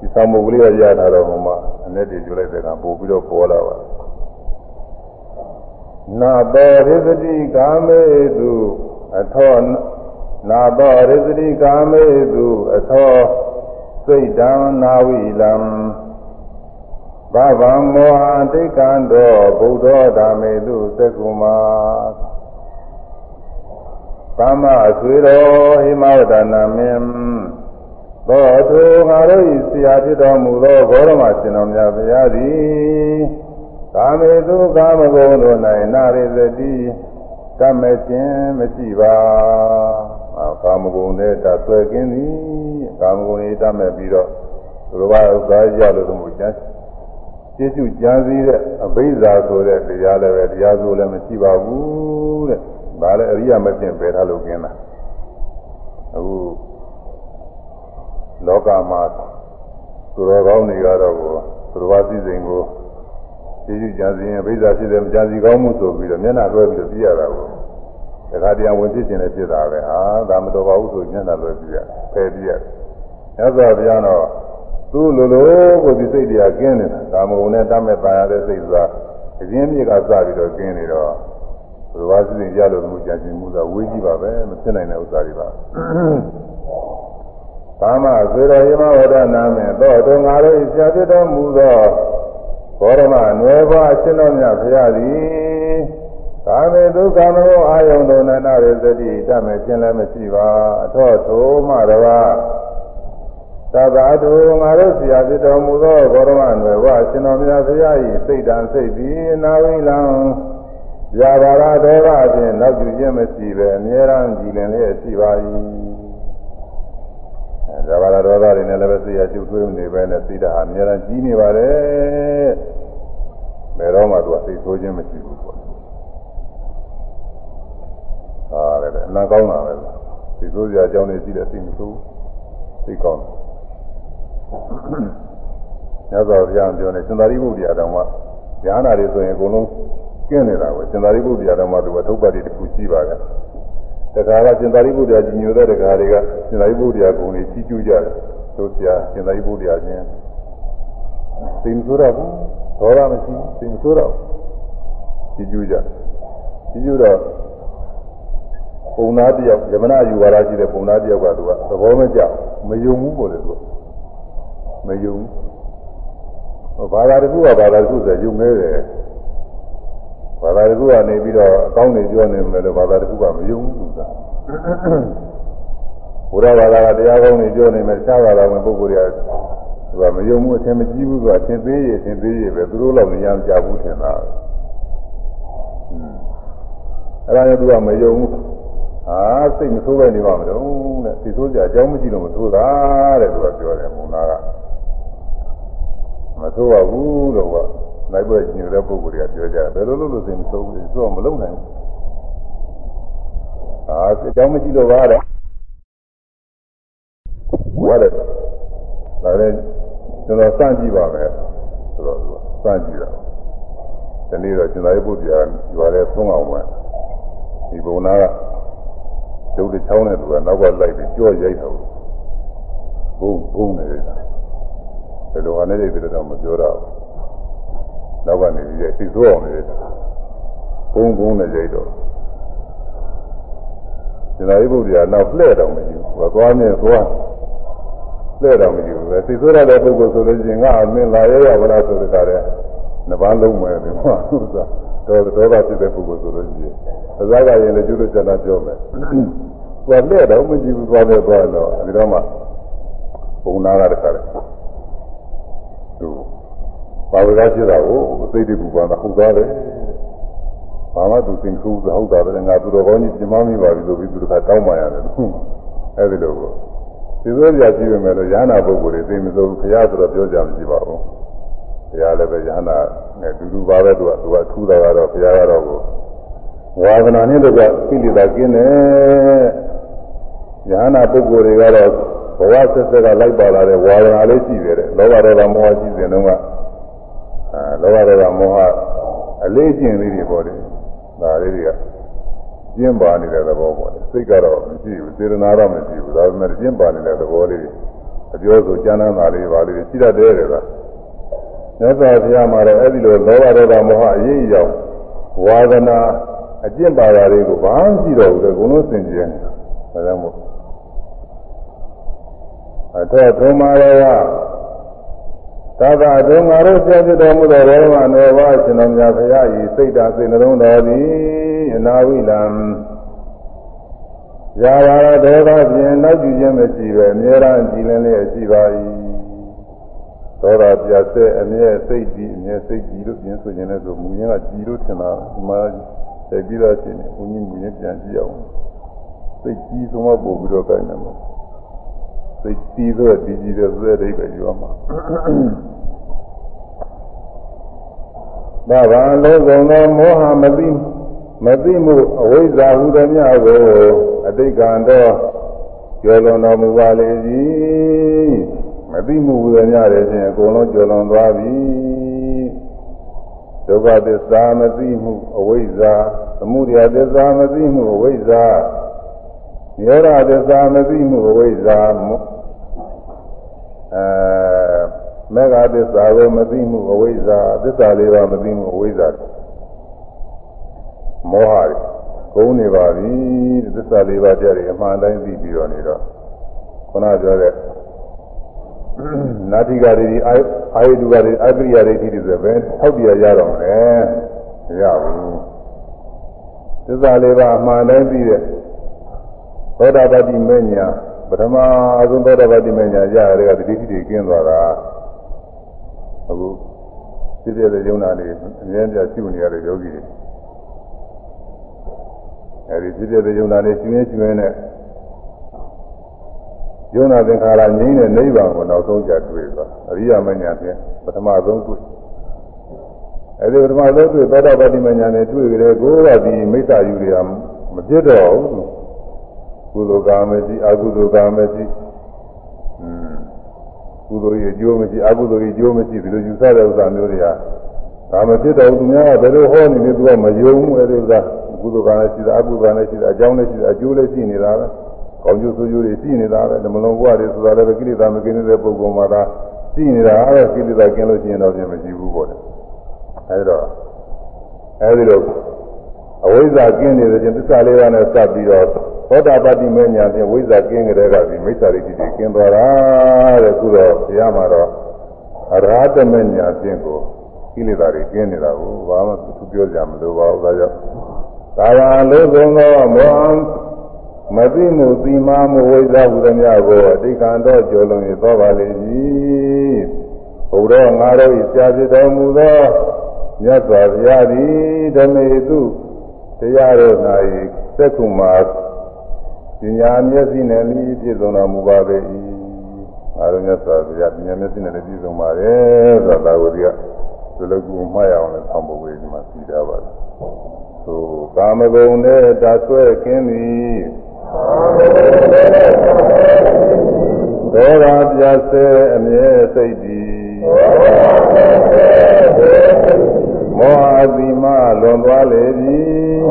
ဒီသံမုတ်ကလေးကရထားတော့ဟိုမှာအနဲ့တည်ကြလိုက်တဲ့ကပို့ပြီးတော့ပေါ်လာပါနာတောရစ္စတိကာမေတုအထော နာတောရစ္စတိကာမေတုအထောစိတ်တံနာဝိလံဘဗံမောဟတိကံတော်ဘုဒ္ဓဓမ္မေတုသက္ကုမာသမ္မာအဆွေတော်ဟိမဝဒနာမင်းသောသူငါတို့၏ဆရာဖြစ်တော်မူသောဂေါရမရှင်တော်မြတ်ဘုရားသည်ကာမေသူကာမဂုဏ်တို့၌နာရိသတိကမခြင်းမရှိပါ ကာမဂုဏ်နဲ့တဆွဲကင်းသည်ကာမဂုဏ်နဲ့တမဲ့ပြီးတော့သူတော်ဘာဥစ္စာရလို့သူ့ကိုကျမ်းကျေစုကြံစည်တဲ့အဘိဇာဆိုတဲ့တရားလည်းပဲတရားဆိုလည်းမရှိပါဘူးတဲ့ဒါလည်းအရိယာမကျင့်ပယ်ထားလို့ကျင်းတာအခုလောကမှာသူတော်ကောင်းတွေကတော့ကိုသူတော်ဘာစည်းစိမ်ကိုကျေစုကြံစည်ရင်ဘိဇာဖြစ်တယ်မကြံစည်ကောင်းမှုဆိုပြီးတော့မျက်နှာလွှဲပြီးတော့ပြရတာကို တခါတည်းဝင်ဖြစ်ခြင်းနဲ့ဖြစ်တာပဲဟာဒါမတော်ပါဘူးဆိုမျက်နှာလွှဲပြရဖယ်ပြရမြတ်စွာဘုရားတော့သူ့လိုလိုကိုဒီစိတ်တွေကကျင်းနေတာကာမဂုဏ်နဲ့တတ်မဲ့ပါရတဲ့စိတ်ဆိုတာအရင်မြစ်ကစပြီးတော့ကျင်းနေတော့ဘုရားစီစဉ်ရလို့မှုကြံစည်မှုသာဝေးကြည့်ပါပဲမဖြစ်နိုင်တဲ့ဥစ္စာတွေပါဘာမှသေတော်ယမဝဒနာမေတော့တော်ငါတို့ဆရာဖြစ်တော်မူသောဘောရမနွယ်ဘွားအရှင်တော်မြတ်ဘုရားသည် ကာမေဒုက္ခမရောအာယုန်တော်နနာရသတိတမဲ့ခြင်းလည်းမရှိပါအထော့ထိုမှတပါးသဗ္ဗအတုငါတို့ဆရာဖြစ်တော်မူသောဘောရမနွယ်ဘွားအရှင်တော်မြတ်ဘုရား၏စိတ်တန်စိတ်သည်နာဝိလံဇာဘာရဒေဝအပြင်နောက်ကျခြင်းမရှိပဲအမြဲတမ်းကြည်လင်လျက်ရှိပါ၏ဇာဘာရဒေဝတွေနဲ့လည်းပဲသိရကျုပ်သွေးနေပဲနဲ့သိတာအမြဲတမ်းကြီးနေပါတယ်ဘယ်တော့မှသူကသိဆိုးခြင်းမရှိဘူး ပေါ့ဟာလည်းအနာကောင်းတာပဲသိဆိုးစရာအကြောင်းတွေရှိတယ်သိမဆိုးသိကောင်းတယ်ညဇောဘုရားပြောနေစင်္သာရိပုတ္တရာတော်မှာဉာဏ်နာတွေဆိုရင်အကုန်လုံးကျင်းနေတာပဲစင်္သာရိပုတ္တရာဓမ္မသူကထုတ်ပတ်တွေတစ်ခုရှိပါတယ်တခါကစင်္သာရိပုတ္တရာကြီးညိုတဲ့တခါတွေကစင်္သာရိပုတ္တရာဂုဏ်တွေကြီးကျူးကြတယ်တို့ဆရာစင်္သာရိပုတ္တရာချင်းသိမဆိုးတော့ဘူးဒေါသမရှိဘူးသိမဆိုးတော့ကြီးကျူးကြကြီးကျူးတော့ ပုံသားတယောက်ယမနာယူဝါဒရှိတဲ့ပုံသားတယောက်ကသူကသဘောမကျမယုံဘူးပေါ့လေသူမယုံဘူးဘာသာတခုကဘာသာတခုဆိုယုံနေတယ်ဘာသာတခုကနေပြီးတော့အကောင်းနေပြောနေမယ်လို့ဘာသာတခုကမယုံဘူးသူကဘုရားဘာသာကတရားကောင်းနေပြောနေမယ်တခြားဘာသာဝင်ပုဂ္ဂိုလ်တွေကသူကမယုံဘူးအထင်မကြီးဘူးသူကအထင်သေးရအထင်သေးရပဲသူတို့လောက်မရမ်းကြဘူးထင်တာအဲ့ဒါနဲ့သူကမယုံဘူး အာစိတ်မဆိုးပဲနေပါမလို့တဲ့စိတ်ဆိုးကြအကြောင်းမကြည့်လို့မဆိုးတာတဲ့သူကပြောတယ်မုံနာကမဆိုးပါဘူးလို့ကလိုက်ပွဲညိုတဲ့ပုဂ္ဂိုလ်တွေကပြောကြတယ်ဘယ်လိုလုပ်လို့စိတ်မဆိုးဘူးဆိုတော့မလုပ်နိုင်ဘူးအာအကြောင်းမရှိလို့ပါတဲ့ဝါတယ်ဒါလည်းကျွန်တော်စမ်းကြည့်ပါမယ်ဆိုတော့စမ်းကြည့်တာဒီနေ့တော့ကျွန်တော်ရဲ့ဘုရားရွာတဲ့သုံးအောင်ပဲဒီဘုံနာက ဒုတ်ချောင်းနဲ့သူကနောက်ကလိုက်ပြီးကြော့ရိုက်တော့ဘုံဘုံနေတယ်ဘယ်လိုအနေနဲ့ဒီလိုတော့မပြောတော့နောက်ကနေပြီးစိတ်ဆိုးအောင်နေတယ်ဘုံဘုံနဲ့ရိုက်တော့ကျွန်တော်ရဲ့ဘုရားနောက်လှဲ့တော့မယူဘူးသွားနေသွားလှဲ့တော့မယူဘူးစိတ်ဆိုးရတဲ့ပုဂ္ဂိုလ်ဆိုလို့ရှိရင်ငါအမင်းလာရရဗလားဆိုတဲ့ကတည်းက နှစ်ပါးလုံးမယ်ဒီမှာသူကဒေါသဒေါသဖြစ်တဲ့ပုဂ္ဂိုလ်ဆိုလို့ရှိရင်အစားကရင်လည်းကျွတ်ကျန်တာပြောမယ်။သွားလက်တော့မကြည့်ဘူးသွားတယ်သွားတော့အဲဒီတော့မှဘုံနာကတခါတယ်။သူပါဝရဖြစ်တာကိုသိတိပူပါတာဟုတ်သားတယ်။ဘာမှသူသင်္ခုသဟုတ်တာပဲငါသူတော်ကောင်းကြီးပြမမိပါပြီဆိုပြီးသူတခါတောင်းပါရတယ်။အဲဒီလိုကိုဒီလိုကြာကြည့်ရမယ်လို့ရဟနာပုဂ္ဂိုလ်တွေသိမစိုးဘူးခရားဆိုတော့ပြောကြမရှိပါဘူး။ဘု ရားလည်းပဲရဟနာနဲ့တူတူပါပဲသူကသူကထူးတာကတော့ဘုရားကတော့ကိုဝါဒနာနဲ့တော့ကိလေသာကင်းတယ်။ဉာဏပုဂ္ဂိုလ်တွေကတော့ဘဝဆက်ဆက်ကလိုက်ပါလာတဲ့ဝါဒနာလေးရှိတယ်တဲ့။လောဘဒေါသမောဟရှိတဲ့တုန်းကအဲလောဘဒေါသမောဟအလေးကျင့်လေးတွေပေါ့တယ်။ဒါလေးတွေကကျင့်ပါနေတဲ့သဘောပေါ့တယ်။စိတ်ကတော့မရှိဘူး။စေတနာတော့မရှိဘူး။ဒါပေမဲ့ကျင့်ပါနေတဲ့သဘောလေးတွေအပြောဆိုကျမ်းမ်းသာလေးပါလေးရှိတတ်တယ်တဲ့က။ မြတ်စွာဘုရားမှာလည်းအဲ့ဒီလိုလောဘဒေါသမောဟအရေးအကြောင်းဝါဒနာအကျင့်ပါတာတွေကိုဘာမှရှိတော့ဘူးလေဘုံလုံးစင်ကြယ်နေတာဒါကြောင့်မို့အထောထုံမာရောသာသာထုံမာရောဆက်ဖြစ်တော်မူသောဘောမနောဝါရှင်တော်မြတ်ဖရာဤစိတ်ဓာတ်စိတ်နှလုံးတော်သည်အနာဝိလံရာရာဒေသဖြင့်နောက်ကြည့်ခြင်းမရှိပဲအမြဲတမ်းကြည်လင်းလျက်ရှိပါ၏ သောတာပြတ်စေအမြဲစိတ်ကြည်အမြဲစိတ်ကြည်လို့ပြင်ဆိုခြင်းနဲ့ဆိုမူရင်းကကြည်လို့ထင်တာဒီမှာသိပြီးတော့ရှင်ဘုန်းကြီးမူရင်းပြန်ကြည့်အောင်သိကြည်ဆုံးမပို့ပြီးတော့ကြိုင်တယ်မို့သိကြည်ဆိုဒီကြည်တဲ့သွဲအိပဲယူအောင်ပါဘာဘာလုံးစုံသောမောဟမသိမသိမှုအဝိဇ္ဇာဟုသည်များကိုအတိတ်ကံတော့ကျော်လွန်တော်မူပါလေသည် မသိမှုဟုသည်များလည်းချင်းအကုန်လုံးကျော်လွန်သွားပြီဒုက္ခသစ္စာမသိမှုအဝိဇ္ဇာသမုဒယသစ္စာမသိမှုအဝိဇ္ဇာနိရောဓသစ္စာမသိမှုအဝိဇ္ဇာအဲမေဃသစ္စာကိုမသိမှုအဝိဇ္ဇာသစ္စာလေးပါမသိမှုအဝိဇ္ဇာမောဟတွေဂုံနေပါပြီသစ္စာလေးပါးတရားတွေအမှန်တိုင်းသိပြီးတော့နေတော့ခုနပြောတဲ့ နာတိကတွေအာအာယတုကတွေအပရိယာတွေတိတွေဆိုပဲထောက်ပြရတော့မယ်မရဘူးသစ္စာလေးပါးအမှန်တိုင်းသိတဲ့သောတာပတိမညာပထမအဆုံးသောတာပတိမညာရရတဲ့ကတိတိတွေကင်းသွားတာအခုဖြစ်တဲ့ယုံနာတွေအများကြီးရှုနေရတဲ့ယောဂီတွေအဲဒီဖြစ်တဲ့ယုံနာတွေရှင်းရှင်းရှင်းနဲ့ ယုံနာသင်္ခါရငြိမ်းတဲ့နိဗ္ဗာန်ကိုနောက်ဆုံးကြတွေ့သွားအရိယာမညာဖြင့်ပထမဆုံးတွေ့အဲဒီပထမဆုံးတွေ့သောတာပတိမညာနဲ့တွေ့ကြတဲ့ကိုယ်ကဒီမိစ္ဆာယူတွေကမပြတ်တော့ဘူးကုသိုလ်ကာမရှိအကုသိုလ်ကာမရှိอืมကုသိုလ်ရဲ့အကျိုးမရှိအကုသိုလ်ရဲ့အကျိုးမရှိဒီလိုယူဆတဲ့ဥစ္စာမျိုးတွေကဒါမဖြစ်တော့ဘူးသူများကဘယ်လိုဟောနေလဲသူကမယုံဘူးအဲဒီဥစ္စာကုသိုလ်ကာလည်းရှိတာအကုသိုလ်လည်းရှိတာအကြောင်းလည်းရှိတာအကျိုးလည်းရှိနေတာပဲ ကောင်းကျိုးဆိုးကျိုးတွေရှိနေတာပဲဓမ္မလုံးဘဝတွေဆိုတာလည်းကိလေသာမကင်းတဲ့ပုဂ္ဂိုလ်မှာဒါရှိနေတာအဲ့ကိလေသာကင်းလို့ရှိရင်တော့ပြင်မရှိဘူးပေါ့လေအဲဒီတော့အဲဒီတော့အဝိဇ္ဇာကင်းနေတဲ့ချင်းသစ္စာလေးပါးနဲ့စပ်ပြီးတော့သောတာပတိမေညာဖြင့်ဝိဇ္ဇာကင်းကြတဲ့ကဒီမိစ္ဆာရိတိတွေကင်းသွားတာတဲ့ခုတော့ဘုရားမှာတော့အရဟတမေညာဖြင့်ကိုကိလေသာတွေကင်းနေတာကိုဘာမှသူပြောကြမလို့ပါဘူးဒါကြောင့်သာယာလုံးစုံသောမောဟ မသိမှုသီမာမှုဝိဇ္ဇာဟုသည်များကိုအတိတ်ကံတော့ကျော်လွန်ရသောပါလေ၏ဘုရားငါတို့၏ဆရာဖြစ်တော်မူသောမြတ်စွာဘုရားသည်ဓမေတုတရားတော်၌သက္ကုမာပညာမျက်စိနဲ့မြည်ပြည့်စုံတော်မူပါပေ၏ငါတို့မြတ်စွာဘုရားပညာမျက်စိနဲ့ပြည့်စုံပါတယ်ဆိုတာသာဝတိကဒီလိုကူမှားရအောင်လည်းဆောင်းပုဂ္ဂိုလ်ဒီမှာသိတာပါသို့ကာမဂုဏ်နဲ့ဓာဆွဲခင်းသည် ဒေါရပြဆဲအမြဲစိတ်သည်မောဟအတိမလွန်သွားလေသည်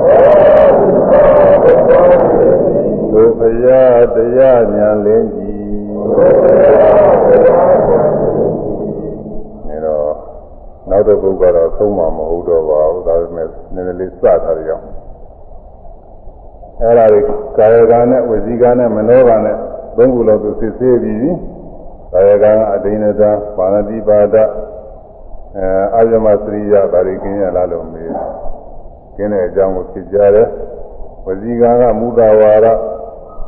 ဒုဖရာတရားညာလင်းကြီးနေတော့နောက်တစ်ပုဒ်ကတော့သုံးမှာမဟုတ်တော့ပါဘူးဒါပေမဲ့နည်းနည်းလေးစထားရအောင် အဲ့ဒါတွေကာယကံနဲ့ဝစီကံနဲ့မနောကံနဲ့သုံးခုလုံးသူစစ်ဆေးပြီးကာယကံအဒိဏတာပါဏတိပါဒအဲအာဇမစရိယဒါတွေကင်းရလားလို့မေးကင်းတဲ့အကြောင်းကိုဖြစ်ကြတယ်ဝစီကံကမူတာဝါဒ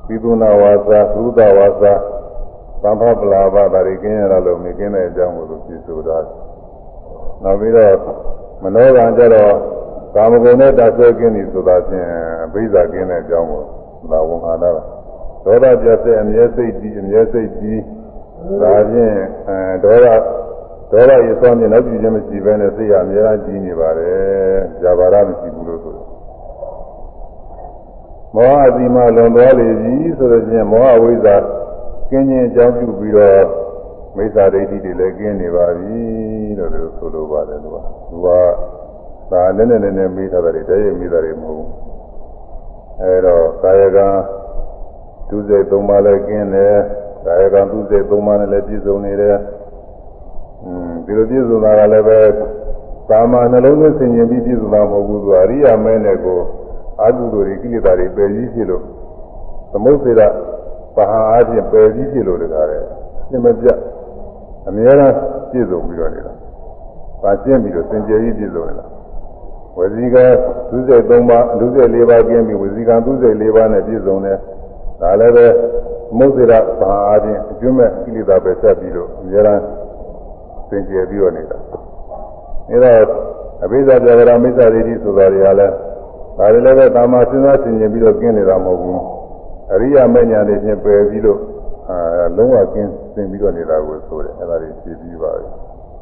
ပိသုနာဝါစာသုဒဝါစာသံဖပလာဘဒါတွေကင်းရလားလို့မေးကင်းတဲ့အကြောင်းကိုသူဖြစ်ဆိုတာနောက်ပြီးတော့မနောကံကြတော့ ကာမဂုဏ်နဲ့တဆွဲကင်းပြီဆိုတာဖြင့်ဘိဇာကင်းတဲ့အကြောင်းကိုသာဝန်ခံတာဒေါသပြတ်တဲ့အမြဲစိတ်ကြီးအမြဲစိတ်ကြီးဒါဖြင့်အဲဒေါသဒေါသရေသွမ်းမြင်နောက်ကြည့်ခြင်းမရှိဘဲနဲ့စိတ်ကအမြဲတမ်းကြီးနေပါတယ်။ဇာဘာရမရှိဘူးလို့ဆိုတယ်။မောဟအတိမလွန်သွားလေပြီဆိုတော့ချင်းမောဟဝိဇ္ဇာကင်းခြင်းအကြောင်းပြုပြီးတော့မိစ္ဆာဒိဋ္ဌိတွေလည်းကင်းနေပါပြီလို့ဆိုလိုပါတယ်သူက။သူက ဒါလည်းနဲ့နဲ့မေးထားတယ်တည်းရဲ့မေးတာတွေမဟုတ်ဘူး။အဲတော့ကာယကံဒုစိတ်သုံးပါးလည်းကင်းတယ်ကာယကံဒုစိတ်သုံးပါးနဲ့လည်းပြည့်စုံနေတယ်อืมဒီလိုပြည့်စုံတာကလည်းပဲသာမန်နှလုံးသွင်းဆင်ခြင်ပြီးပြည့်စုံတာမဟုတ်ဘူးသူအရိယာမဲနဲ့ကိုအာဟုတို့တွေကိလေသာတွေပယ်ကြီးဖြစ်လို့သမုတ်စေရပဟာအားဖြင့်ပယ်ကြီးဖြစ်လို့တကားတယ်အစ်မပြတ်အများအားပြည့်စုံပြီးတော့နေတာပါကျင့်ပြီးတော့စင်ကြယ်ကြီးပြည့်စုံနေတာ ဝစီကဒုစိတ်3ပါးဒုစိတ်4ပါးကျင်းပြီးဝစီကဒုစိတ်4ပါးနဲ့ပြည့်စုံတယ်ဒါလည်းပဲမုတ်စေရဘာအားဖြင့်အကျွမ်းမဲ့ကိလေသာပဲဆက်ပြီးတော့အများအားစင်ကြယ်ပြီးတော့နေတာအဲဒါအဘိဓါပြဂရမိစ္ဆာဒိဋ္ဌိဆိုတာတွေကလည်းဒါတွေလည်းပဲတာမစဉ်းစားဆင်ခြင်ပြီးတော့ကျင်းနေတာမဟုတ်ဘူးအရိယာမညာတွေဖြင့်ပယ်ပြီးတော့အာလုံးဝကျင်းစင်ပြီးတော့နေတာကိုဆိုတယ်အဲဒါတွေဖြည့်ပြီးပါပြီ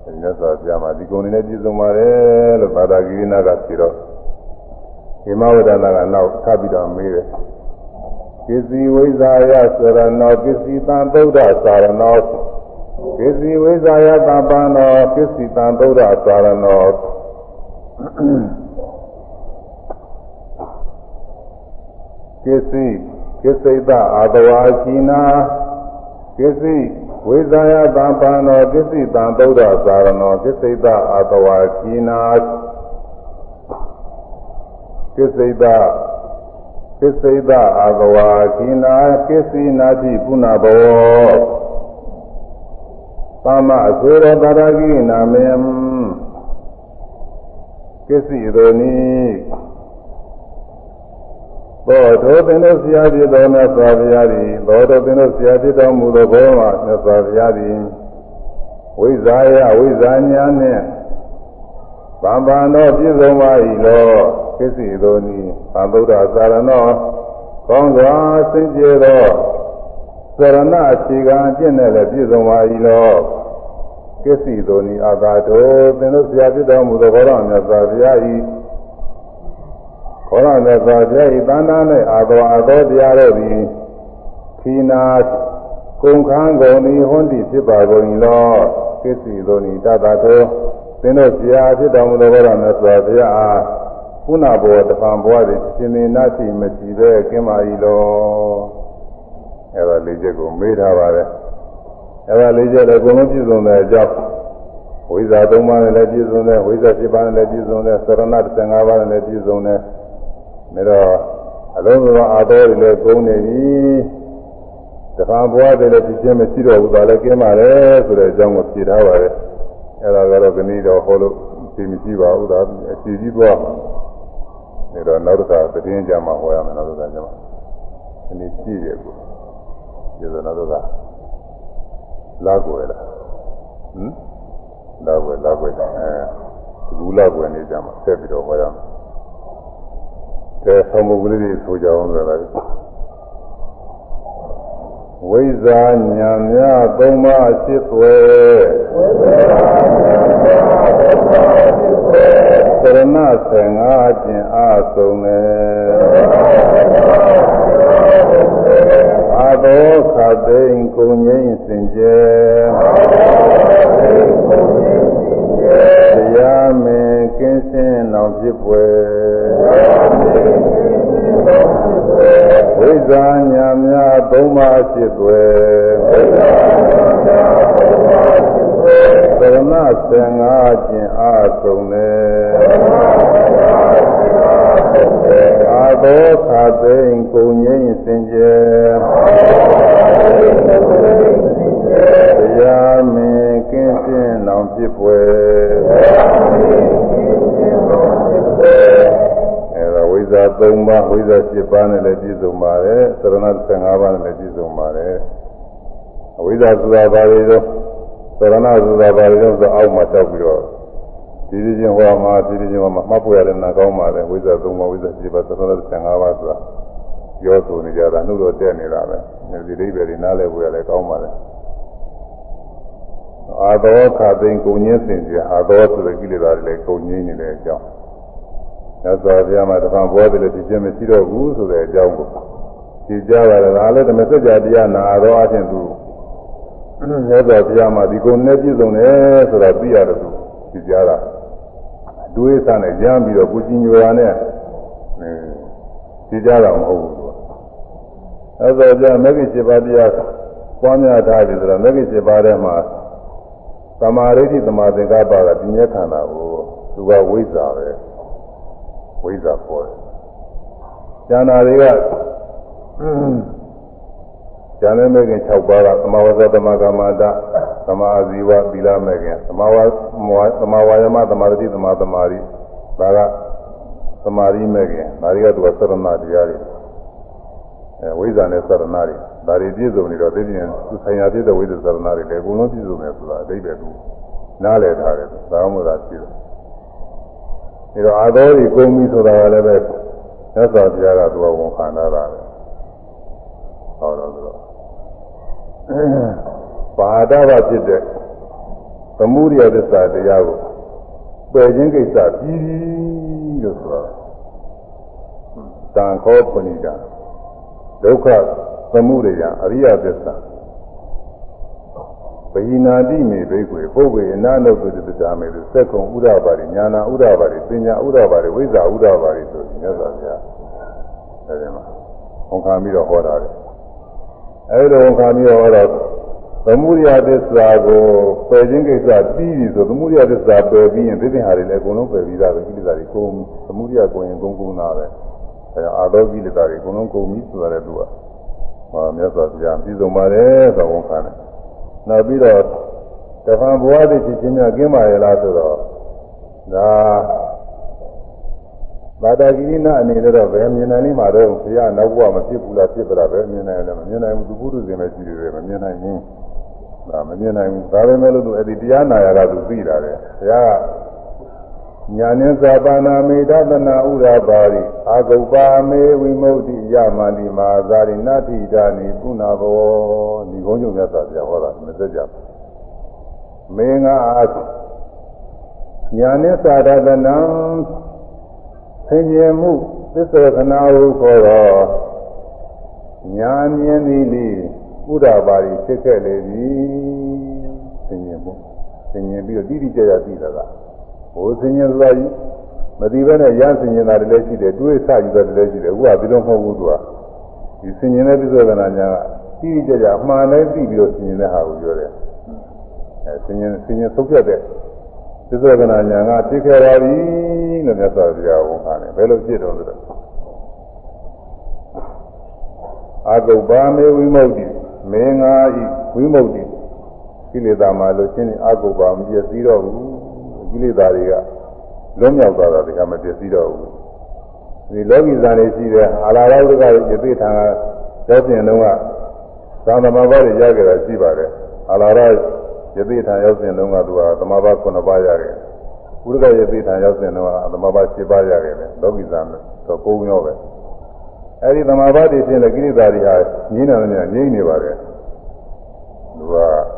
အဲဒီမြတ်စွာဘုရားမှာဒီကုံနေနဲ့ပြည့်စုံပါတယ်လို့ဘာသာကိရိနာကဖြေတော့ဒီမဝဒနာကနောက်ထပ်ပြီးတော့မေးတယ်ပစ္စည်းဝိဇာယသရဏောပစ္စည်းတံသုဒ္ဓသာရဏောပစ္စည်းဝိဇာယတပန္နောပစ္စည်းတံသုဒ္ဓသာရဏောပစ္စည်းကိစိတအာတဝါရှိနာပစ္စည်း ဝိဇာယတပန္နောပစ္စည်းတံသုဒ္ဓသာရဏောပစ္စည်းတအာတဝါရှိနာပစ္စည်းတကိစိတအာဂဝါခိနာကိစီနာတိပုဏ္ဏဘောသမအဆွေရတာရကိနာမေကိစီရောနိ သောတောသင်တို့ဆရာဖြစ်တော်မြတ်စွာဘုရားသည်သောတောသင်တို့ဆရာဖြစ်တော်မူသောဘောမှာမြတ်စွာဘုရားသည်ဝိဇာယဝိဇာညာနှင့်ဗံဗံသောပြည့်စုံပါ၏လောကိစ္စသောနီသံဗုဒ္ဓသာရဏောကောင်းစွာစင်ကြယ်သောသရဏအခြေခံအကျင့်နဲ့လည်းပြည့်စုံပါ၏လောကိစ္စသောနီအာသာတောသင်တို့ဆရာဖြစ်တော်မူသောဘောရမြတ်စွာဘုရား၏ ဘောရမြတ်စွာဘုရား၏တန်တာ၌အာသောအာသောတရားတို့သည်ခိနာကုန်ခန်းကုန်ဤဟွန်းတိဖြစ်ပါကုန်၏လောကိစ္စသောနီတတတောသင်တို့ဆရာဖြစ်တော်မူသောဘောရမြတ်စွာဘုရားအားခုနဘောတပံဘဝတွေရှင်နေနာရှိမရှိပဲကင်းပါ၏လောအဲ့ဒါလေးချက်ကိုမေးထားပါတယ်အဲ့ဒါလေးချက်လည်းအကုန်လုံးပြည့်စုံတဲ့အကြောင်းဝိဇ္ဇာ၃ပါးနဲ့လည်းပြည့်စုံတယ်ဝိဇ္ဇာ7ပါးနဲ့လည်းပြည့်စုံတယ်သရဏ15ပါးနဲ့လည်းပြည့်စုံတယ် ဒါတော့အလုံးစုံအာတော်တွေလည်းကုန်နေပြီတပံဘဝတွေလည်းပြည့်ချင်းမရှိတော့ဘူးဒါလည်းကင်းပါလေဆိုတဲ့အကြောင်းကိုဖြေထားပါတယ်အဲ့ဒါကတော့ဒီနေ့တော့ဟောလို့သိမရှိပါဘူးဒါအစီကြီးသွားနေတော့နောက်တစ်ခါသတင်းကြမှာဟောရမယ်နောက်တစ်ခါကြမှာဒီနေ့ကြည့်ရကိုဒီလိုနောက်တစ်ခါလာကိုရလားဟမ်လာကိုလာကိုအဲဘူးလာကိုနေကြမှာဆက်ပြီးတော့ဟောရမယ် တဲ့ဆောင်းမုတ်ကလေးတွေဆိုကြအောင်ဆိုတာဝိဇာညာမြသုံးပါးရှိသွဲဝိဇာညာမြသုံးပါးရှိသွဲသရဏ15ကျင်အားဆုံးတယ်အာသောခါသိမ့်ကိုငြိမ့်စင်ကြယ်တရားမင် ကင်းစင်လောင်ဖြစ်ပွယ်ဝိဇ္ဇာညာများသုံးပါးဖြစ်သွယ်သရဏ15ကျင်အားဆုံးတယ်အာသောခါသိမ့်ကိုငြိမ့်စင်ကြယ်တရားမင်ကင်းစင်လောင်ဖြစ်ပွ 3ပါးဝိဇ္ဇာ7ပါးနဲ့လည်းပြည့်စုံပါတယ်သရဏ15ပါးနဲ့လည်းပြည့်စုံပါတယ်အဝိဇ္ဇာဆိုတာဘာတွေတော့သရဏဆိုတာဘာတွေတော့ဆိုအောက်မှာတောက်ပြီးတော့ဒီဒီချင်းဟောမှာဒီဒီချင်းဟောမှာမှတ်ဖို့ရတယ်နာကောင်းပါတယ်ဝိဇ္ဇာ3ပါးဝိဇ္ဇာ7ပါးသရဏ15ပါးဆိုတာပြောဆိုနေကြတာနှုတ်တော့တက်နေတာပဲဒီအိဗယ်တွေနားလည်ဖို့ရတယ်ကောင်းပါတယ်အာသောခသိင်ကိုငင်းစင်ကြအာသောဆိုတဲ့ကိလေသာတွေလည်းကိုငင်းနေတဲ့အကြောင်း သစ္စာပြမှာတပံဘောတယ်လည်းဒီချင်းမရှိတော့ဘူးဆိုတဲ့အကြောင်းကိုဒီကြတာလည်းဒါလည်းဓမ္မစကြာတရားနာတော်အချင်းသူသစ္စာပြမှာဒီကုံနဲ့ပြည့်စုံတယ်ဆိုတာသိရတယ်သူဒီကြတာတွေးစားနဲ့ရမ်းပြီးတော့ကိုကြီးညိုတာနဲ့ဒီကြတာမဟုတ်ဘူးသူသစ္စာပြမဂ္ဂင်7ပါးတရားပွားများထားပြီဆိုတော့မဂ္ဂင်7ပါးထဲမှာသမာဓိဋ္ဌိသမာသင်္ကပ္ပကပြင်းရခန္ဓာကိုသူကဝိဇ္ဇာပဲ ဝိဇ္ဇာပေါ်တယ်။ဉာဏ်နာတွေကဉာဏ်နဲ့မဲ့ခင်6ပါးကသမဝဇ္ဇသမကမ္မတာသမာဇီဝသီလမဲ့ခင်သမာဝသမာဝါယမသမာဓိသမာသမာဓိဒါကသမာဓိမဲ့ခင်ဒါတွေကသူကသရဏတရားတွေအဲဝိဇ္ဇာနဲ့သရဏတွေဒါတွေပြည့်စုံနေတော့သိပြန်သူဆိုင်ရာပြည့်တဲ့ဝိဇ္ဇာသရဏတွေလည်းအကုန်လုံးပြည့်စုံတယ်ဆိုတာအတိတ်ပဲသူနားလည်ထားတယ်သာမန်သာရှိတယ် ဒီတော့အာသောကြီးကုန်ပြီဆိုတာကလည်းပဲသက်သာပြားကသူကဝန်ခံတာပဲဟောတော့ဆိုတော့ပါဒဝဖြစ်တဲ့သမုဒိယသစ္စာတရားကိုပယ်ခြင်းကိစ္စပြီးပြီလို့ဆိုတော့တန်ခောပဏိတာဒုက္ခသမုဒယအရိယသစ္စာ ပဟိနာတိမေဘိကွေပုဗ္ဗေအနာနုပ္ပတိတ္တာမေသက္ကုံဥဒ္ဒပါရိညာနာဥဒ္ဒပါရိပညာဥဒ္ဒပါရိဝိဇ္ဇာဥဒ္ဒပါရိဆိုပြီးမြတ်စွာဘုရားအဲဒီမှာဝန်ခံပြီးတော့ဟောတာလေအဲဒီလိုဝန်ခံပြီးတော့ဟောတော့သမုဒိယသစ္စာကိုပယ်ခြင်းကိစ္စပြီးပြီဆိုသမုဒိယသစ္စာပယ်ပြီးရင်သိတဲ့ဟာတွေလည်းအကုန်လုံးပယ်ပြီးသားပဲကိလေသာတွေကုန်သမုဒိယကိုရင်ကုန်ကုန်တာပဲအဲအာသောကိလေသာတွေအကုန်လုံးကုန်ပြီဆိုတာလည်းသူကဟောမြတ်စွာဘုရားပြည်စုံပါတယ်ဆိုဝန်ခံတယ် နောက်ပြီးတော့တဖန်ဘဝတည်ဖြစ်ခြင်းများကင်းပါရဲ့လားဆိုတော့ဒါဘာတာကိရိနာအနေနဲ့တော့ဘယ်မြင်နိုင်လိမ့်မှာတော့ဘုရားနောက်ဘဝမဖြစ်ဘူးလားဖြစ်သလားပဲမြင်နိုင်တယ်မမြင်နိုင်ဘူးသူပုရုဇဉ်ပဲရှိတယ်မမြင်နိုင်ဘူးဒါမမြင်နိုင်ဘူးဒါပဲမဲ့လို့သူအဲ့ဒီတရားနာရတာသူသိတာတယ်ဘုရားက ညာနိသပါဏမေတသနာဥရပါရိအာဂုပ္ပါမေဝိမု ക്തി ယမန္တိမာဇာရိနတိဒာနိပုဏ္ဏဘောဒီဘုန်းကြီးမြတ်စွာဘုရားဟောတာမသက်ကြဘူးမေငါညာနိသဒသနံဆင်ញင်မှုသစ္စေခဏဟုခေါ်တော့ညာမြင်သည်လိဥဒ္ဒပါရိဖြစ်ခဲ့လေပြီဆင်ញင်မှုဆင်ញင်ပြီးတော့တိတိကျကျသိတာက ဟိုစင်ရင်ဆိုတာကြီးမတိပဲနဲ့ရမ်းစင်ရင်တာတွေလည်းရှိတယ်တွေးဆယူတာတွေလည်းရှိတယ်အခုကဒီလိုမဟုတ်ဘူးသူကဒီစင်ရင်တဲ့ပြဿနာညာကတိတိကျကျအမှန်တိုင်းသိပြီးတော့စင်ရင်တဲ့ဟာကိုပြောတယ်အဲစင်ရင်စင်ရင်သုတ်ပြတ်တဲ့ပြဿနာညာကသိခဲ့ပါပြီလို့မြတ်စွာဘုရားဝန်ခံတယ်ဘယ်လိုဖြစ်တော့လဲအတုပ္ပါမေဝိမု ക്തി မင်းငါဤဝိမု ക്തി ကိလေသာမှာလို့ရှင်းနေအကုပ္ပါမပြည့်စည်တော့ဘူး ကိလေသာတွေကလွတ်မြောက်သွားတာတွေကမပြည့်စည်တော့ဘူးဒီလောကီဇာနေရှိတဲ့အာလာရောဒကရဲ့ပြိထံကရောက်ပြင်တော့ကသံသမဘာတွေရခဲ့တာရှိပါတယ်အာလာရောယသိထံရောက်စဉ်တုန်းကသူကသမဘာ9ပါးရတယ်ဥရကယသိထံရောက်စဉ်တုန်းကသမဘာ10ပါးရတယ်လောကီဇာတော့9မျိုးပဲအဲဒီသမာဓိတွေဖြင့်လည်းကိရိတာတွေဟာငြင်းတယ်များငြိမ့်နေပါတယ်သူက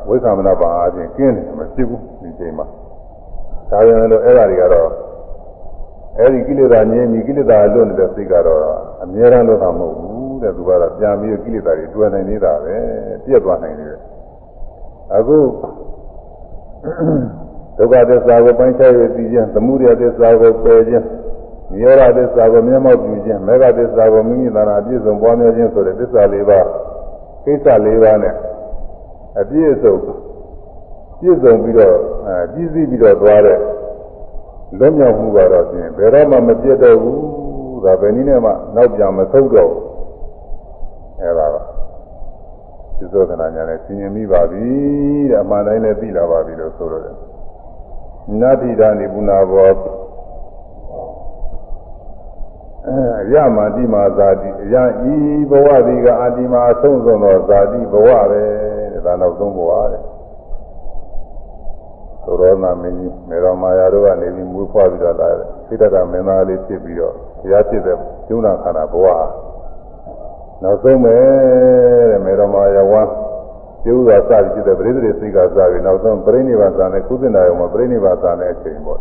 ဝိသမနာပါအချင်းကျင်းတယ်မဖြစ်ဘူးဒီချိန်မှာ ဒါပေမဲ့လို့အဲ့ဒါတွေကတော့အဲ့ဒီကိလေသာငြင်းပြီးကိလေသာလွတ်နေတဲ့စိတ်ကတော့အမြဲတမ်းလွတ်တာမဟုတ်ဘူးတတဲ့သူကတော့ပြန်ပြီးကိလေသာတွေတွယ်နိုင်နေတာပဲပြည့်သွားနိုင်တယ်အခုဒုက္ခသစ္စာကိုပိုင်းခြားရသိခြင်းသမုဒယသစ္စာကိုပယ်ခြင်းနိရောဓသစ္စာကိုမျက်မှောက်ပြုခြင်းမေဃသစ္စာကိုမိမိသာနာပြည့်စုံပွားများခြင်းဆိုတဲ့သစ္စာ၄ပါးကိစ္စ၄ပါးနဲ့အပြည့်စုံ ပြည့်စုံပြီးတော့အဲပြည့်စည်ပြီးတော့သွားတဲ့လွတ်မြောက်မှုကတော့ဖြင့်ဘယ်တော့မှမပြတ်တော့ဘူးဒါဘယ်နည်းနဲ့မှနောက်ပြန်မဆုတ်တော့ဘူးအဲဒါကသစ္စာကနာညာနဲ့သင်ញင်မိပါပြီတဲ့အမှန်တိုင်းလည်းသိလာပါပြီလို့ဆိုတော့တယ်နတ္တိဒာနိပုနာဘောအဲရမတိမာဇာတိအရာဤဘဝဒီကအာတိမာအဆုံးစွန်သောဇာတိဘဝပဲတဲ့ဒါနောက်ဆုံးဘဝတဲ့ သောရောနာမင်းကြီးမေတော်မာယာတို့ကနေပြီးမွေးဖွားပြီးတော့လာတယ်သိတ္တမင်းသားလေးဖြစ်ပြီးတော့ဘုရားဖြစ်တဲ့ကျုံးနာခန္ဓာဘဝနောက်ဆုံးပဲတဲ့မေတော်မာယာဝါကျုပ်သာစပြီးဖြစ်တဲ့ပရိသေစိတ်ကစပြီးနောက်ဆုံးပြိဋိဘာသာနဲ့ကုသနာရုံမှာပြိဋိဘာသာနဲ့အချိန်ပေါ့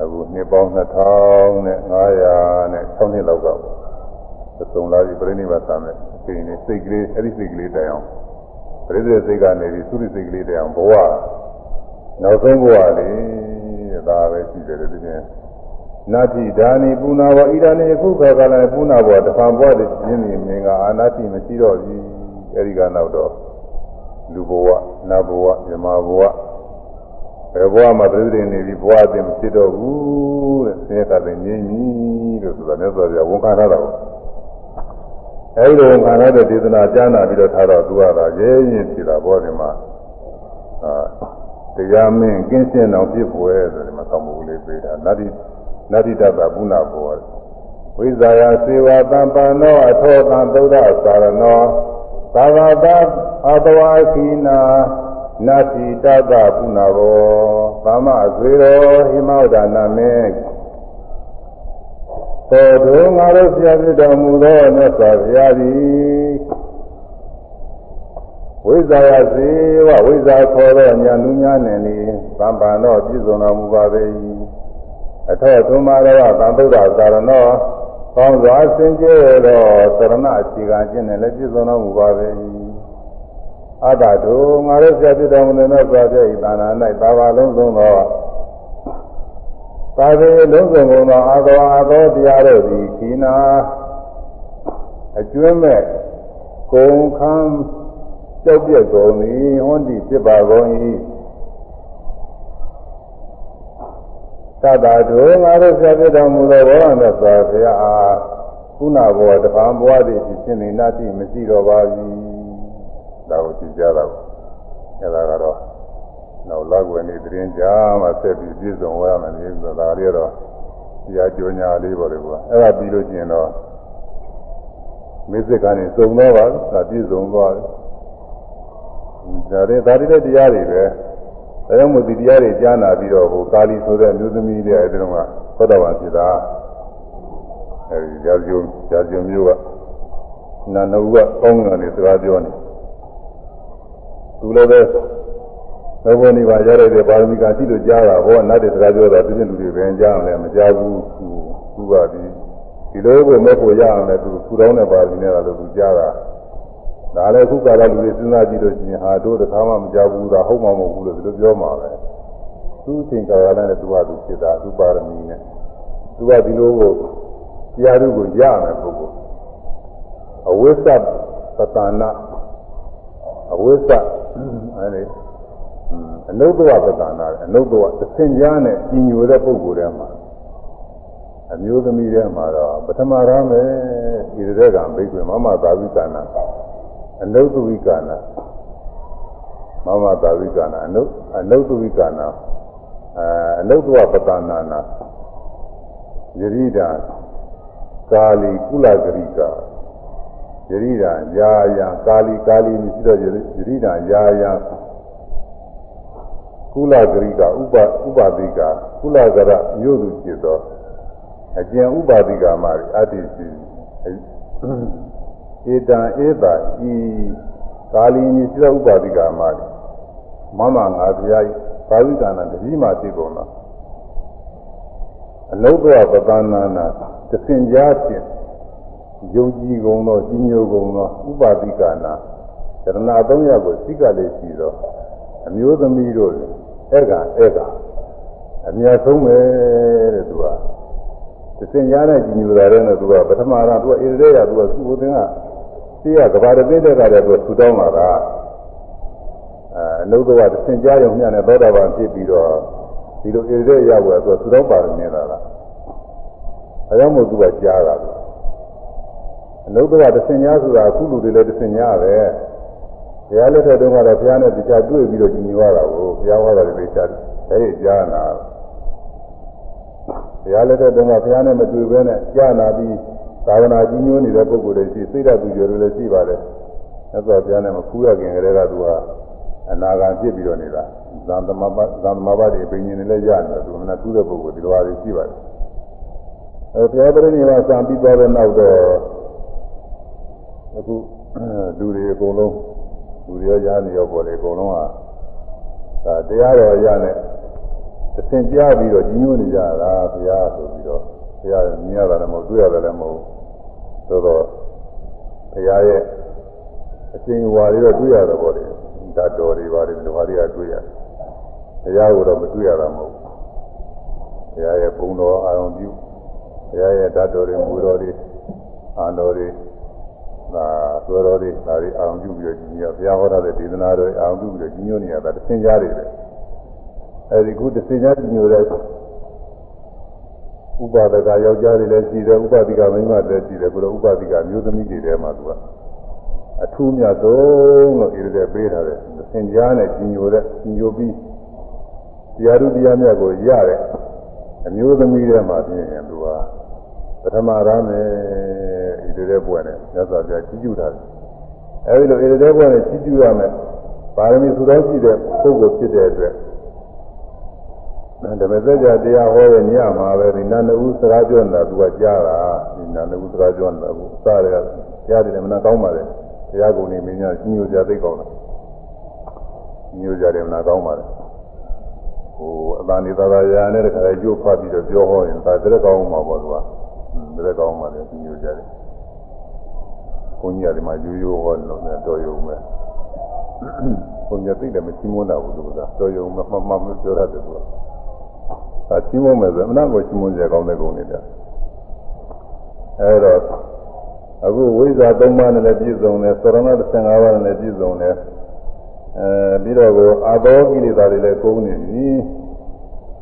အခုနှစ်ပေါင်း2500နဲ့900နဲ့6နှစ်လောက်ကသုံးလာပြီးပြိဋိဘာသာနဲ့အချိန်နဲ့စိတ်ကလေးအဲ့ဒီစိတ်ကလေးတိုင်အောင်ပရိသေစိတ်ကနေပြီးသုရိစိတ်ကလေးတိုင်အောင်ဘဝ နောက်ဆုံးဘဝလေးဒါပဲရှိတယ်ဒီနေ့နာတိဒါနိပုနာဝဣဒာနိခုခါကလည်းပုနာဘောတဖန်ဘဝတည်းပြင်းနေမြင်ကအာနာတိမရှိတော့ဘူးအဲဒီကနောက်တော့လူဘဝနတ်ဘဝမြမဘဝဘယ်ဘဝမှာပြည့်စုံနေပြီဘဝအသိမဖြစ်တော့ဘူးတဲ့ဆင်းရဲကလည်းငြိမ့်ပြီလို့ဆိုတာမြတ်စွာဘုရားဝန်ခံထားတာပေါ့အဲဒီလိုဝန်ခံထားတဲ့ဒေသနာကြားနာပြီးတော့ထားတော့သူကသာရဲရင်ဖြစ်တာဘောဒီမှာအာ တရားမင်းကင်းရှင်းအောင်ဖြစ်ပွဲဆိုဒီမှာကောင်းမှုလေးပေးတာနတ္တိနတ္တိတ္တပုဏ္ဏဘောဝိဇာယစေဝတံပန္နောအထောတံသုဒ္ဓသာရနောသာဝတအတဝါခိနာနတ္တိတတပုဏ္ဏဘောသမဇေရောဟိမောဒနာမေသောတုငါတို့ဆရာပြတော်မူသောမြတ်စွာဘုရားသည် ဝိဇာယစေဝဝိဇာခေါ်သောညာလူများနဲ့နေသံပန်တော်ပြည့်စုံတော်မူပါပေ၏အထောသုံးပါးသောသံဗုဒ္ဓသာရနောကောင်းစွာစင်ကြယ်သောသရဏအခြေခံခြင်းနဲ့လည်းပြည့်စုံတော်မူပါပေ၏အတ္တတို့ငါတို့ဆက်ပြတော်မူတဲ့သောစွာပြည့်၏သာနာ၌သာဝလုံးစုံသောသာဝေလုံးစုံကုန်သောအာသောအာသောတရားတို့သည်ခိနာအကျွမ်းမဲ့ကုံခမ်း ကြောက်ပြက်ကုန်သည်ဟွန်းဒီဖြစ်ပါကုန်၏သတ္တတို့ငါတို့ဆက်ပြတော်မူသောဘောရမြတ်စွာဘုရားအားကုဏဘောတပံဘဝသည်ဖြစ်ခြင်းနေနာတိမရှိတော့ပါဘူးဒါကိုသိကြတာကိုအဲဒါကတော့နောက်လောက်ွယ်နေသတင်းကြားမှဆက်ပြီးပြည့်စုံရမယ်လေဆိုတာလေးတော့တရားကြောညာလေးပေါ်တယ်ကွာအဲ့ဒါပြီးလို့ကျင်တော့မေစစ်ကနေစုံတော့ပါဒါပြည့်စုံသွားတယ် ဒါတွေဒါတွေတရားတွေပဲဒါကြောင့်မို့ဒီတရားတွေကြားနာပြီးတော့ဟိုကာလီဆိုတဲ့အမျိုးသမီးတွေအဲဒီတော့ကသောတာပန်ဖြစ်တာအဲဒီကြာကျုံကြာကျုံမျိုးကနာနုကကောင်းကနေစကားပြောနေသူလည်းပဲသောဘနိဗ္ဗာန်ရရတဲ့ပါရမီကရှိလို့ကြားတာဘောနတ်တွေစကားပြောတာပြည့်စုံလူတွေပဲကြားအောင်လည်းမကြားဘူးသူသူကဒီဒီလိုကိုမဲ့ဖို့ရအောင်လည်းသူသူတော်နဲ့ပါရမီနဲ့လည်းသူကြားတာ ဒါလည်းခုကာလလူတွေစဉ်းစားကြည့်လို့ရှိရင်ဟာတို့တစ်ခါမှမကြောက်ဘူးဒါဟုတ်မှမဟုတ်ဘူးလို့ဒီလိုပြောမှာပဲသူ့အချိန်ကာလနဲ့သူကသူဖြစ်တာသူပါရမီနဲ့သူကဒီလိုကိုတရားသူကိုရမယ်ပုဂ္ဂိုလ်အဝိစ္စပတနာအဝိစ္စအဲဒီအနုတ္တဝပတနာအနုတ္တဝသင်ကြားနဲ့ကြီးညိုတဲ့ပုဂ္ဂိုလ်တွေမှာအမျိုးသမီးတွေမှာတော့ပထမရမယ်ဤတဲ့ကဘိက္ခွေမမသာဝိကနာ အနုတ္တဝိကနာမမသာဝိကနာအနုအနုတ္တဝိကနာအဲအနုတ္တဝပတနာနာယရိဒာကာလီကုလဂရိကာယရိဒာယာယာကာလီကာလီမရှိတော့ယရိဒာယာယာကုလဂရိကာဥပဥပတိကာကုလဂရမြို့သူဖြစ်သောအကျဉ်ဥပတိကာမှာအတ္တိရှိ ဧတံဧတာဤကာလီမြစ်သောဥပါတိကာမှာမမငါဘုရားဘာဝိကနာတတိမာသိကုန်လားအနုတ္တဝပသနာနာသင်ကြားဖြင့်ယုံကြည်ကုန်သောကြီးညိုကုန်သောဥပါတိကနာယရနာ၃ရပ်ကိုစိကလေးရှိသောအမျိုးသမီးတို့ဧကဧကအမြတ်ဆုံးပဲတဲ့သူကသစင်ကြားတဲ့ကြီးညိုတာတဲ့နဲ့သူကပထမကသူကဣရေရသူကသူ့ဘုရင်က သိရကဘာတသိတဲ့ကတည်းကသူထူတောင်းလာတာအဲအနုဒ္ဒဝသစင်ကြားရုံမျှနဲ့သောတာပန်ဖြစ်ပြီးတော့ဒီလိုဣရေရရောက်တော့သူထူတောင်းပါနေတာလားအဲကြောင့်မို့သူကကြားတာလို့အနုတ္တရတဆင်ညာဆိုတာအခုလူတွေလည်းတဆင်ညာပဲဘုရားလက်ထက်တုန်းကတော့ဘုရားနဲ့တရားတွေ့ပြီးတော့ကြီးညိုရတာကိုဘုရားဟောတာတွေကြားတယ်အဲဒီကြားနာဘုရားလက်ထက်တုန်းကဘုရားနဲ့မတွေ့ဘဲနဲ့ကြားနာပြီး သာဝနာကြီးညိုနေတဲ့ပုဂ္ဂိုလ်တွေရှိစိတ်ဓာတ်သူတွေလည်းရှိပါတယ်သက်တော်ဘုရားနဲ့မခူးရခင်ကလေးကသူကအနာဂံဖြစ်ပြီးတော့နေတာသံသမဘသံသမဘတွေပင်ရှင်တွေလည်းရနေတယ်သူကမနာထူးတဲ့ပုဂ္ဂိုလ်ဒီလိုပါရှိပါတယ်အဲဘုရားပရိနိဗ္ဗာန်စံပြီးသွားတဲ့နောက်တော့အခုလူတွေအကုန်လုံးလူတွေရောရားနေရောပေါ်တယ်အကုန်လုံးကဒါတရားတော်ရနဲ့သင်ကြားပြီးတော့ကြီးညိုနေကြတာဘုရားဆိုပြီးတော့ဘုရားမြင်ရတာလည်းမဟုတ်တွေ့ရတယ်လည်းမဟုတ် သို့တော့ဘုရားရဲ့အရှင်ဝါတွေတော့တွေ့ရတယ်ပေါ့လေဓာတ်တော်တွေပါတယ်ဒီဟာတွေကတွေ့ရတယ်ဘုရားကိုတော့မတွေ့ရတာမဟုတ်ဘုရားရဲ့ဘုံတော်အာရုံပြုဘုရားရဲ့ဓာတ်တော်တွေမူတော်တွေအာတော်တွေဒါသွေတော်တွေဒါတွေအောင်ပြုပြီးတော့ကြီးညိုဘုရားဟောတဲ့ဒေသနာတွေအောင်ပြုပြီးတော့ကြီးညိုနေရတာသင်ကြားတွေပဲအဲဒီခုသင်ကြားကြီးညိုတဲ့ ဥပါဒကယောက်ျားတွေလည်းရှိတယ်ဥပဒိကမိန်းမတွေလည်းရှိတယ်ဘုရားဥပဒိကမျိုးသမီးတွေထဲမှာသူကအထူးမြတ်ဆုံးလို့ဣရတဲ့ပေးထားတယ်သင်ကြားနဲ့ကြီးညိုတဲ့ကြီးညိုပြီးတရားဥတရားမြတ်ကိုရတဲ့အမျိုးသမီးထဲမှာပြင်ရင်သူကပထမရမယ်ဣတိတဲ့ဘွယ်နဲ့မြတ်စွာဘုရားကြီးကျူတာအဲဒီလိုဣတိတဲ့ဘွယ်နဲ့ကြီးကျူရမယ်ပါရမီသုတော်ရှိတဲ့ပုဂ္ဂိုလ်ဖြစ်တဲ့အတွက် ဓမ္မစကြာတရားဟောတဲ့ညမှာပဲဒီနန္ဒဦးစကားပြောနေတာသူကကြားတာဒီနန္ဒဦးစကားပြောနေတာကိုစရကြားတယ်မနာကောင်းပါလေတရားကုန်နေမင်းများကြီးညိုကြသိကောင်းတာညိုကြတယ်မနာကောင်းပါလေဟိုအတန်နေသာသာရာနဲ့တခါကျိုးဖတ်ပြီးတော့ပြောဟောရင်ဒါတရက်ကောင်းမှာပေါ့သူကတရက်ကောင်းပါလေညိုကြတယ်ဘုန်းကြီးကဒီမှာရိုးရိုးဟောလို့လည်းတော်ရုံပဲဘုန်းကြီးသိတယ်မချင်းမွန်းတာဘူးသူကတော်ရုံမမှမမပြောရတယ်သူက အဲချင်းမွန်းမယ်ဆိုအမနာကိုချင်းမွန်းကြကောင်းတဲ့ကုန်နေတယ်အဲတော့အခုဝိဇ္ဇာ၃ပါးနဲ့လည်းပြည့်စုံတယ်သရဏ15ပါးနဲ့လည်းပြည့်စုံတယ်အဲပြီးတော့ကိုအာသောကိလေသာတွေလည်းကုန်နေပြီ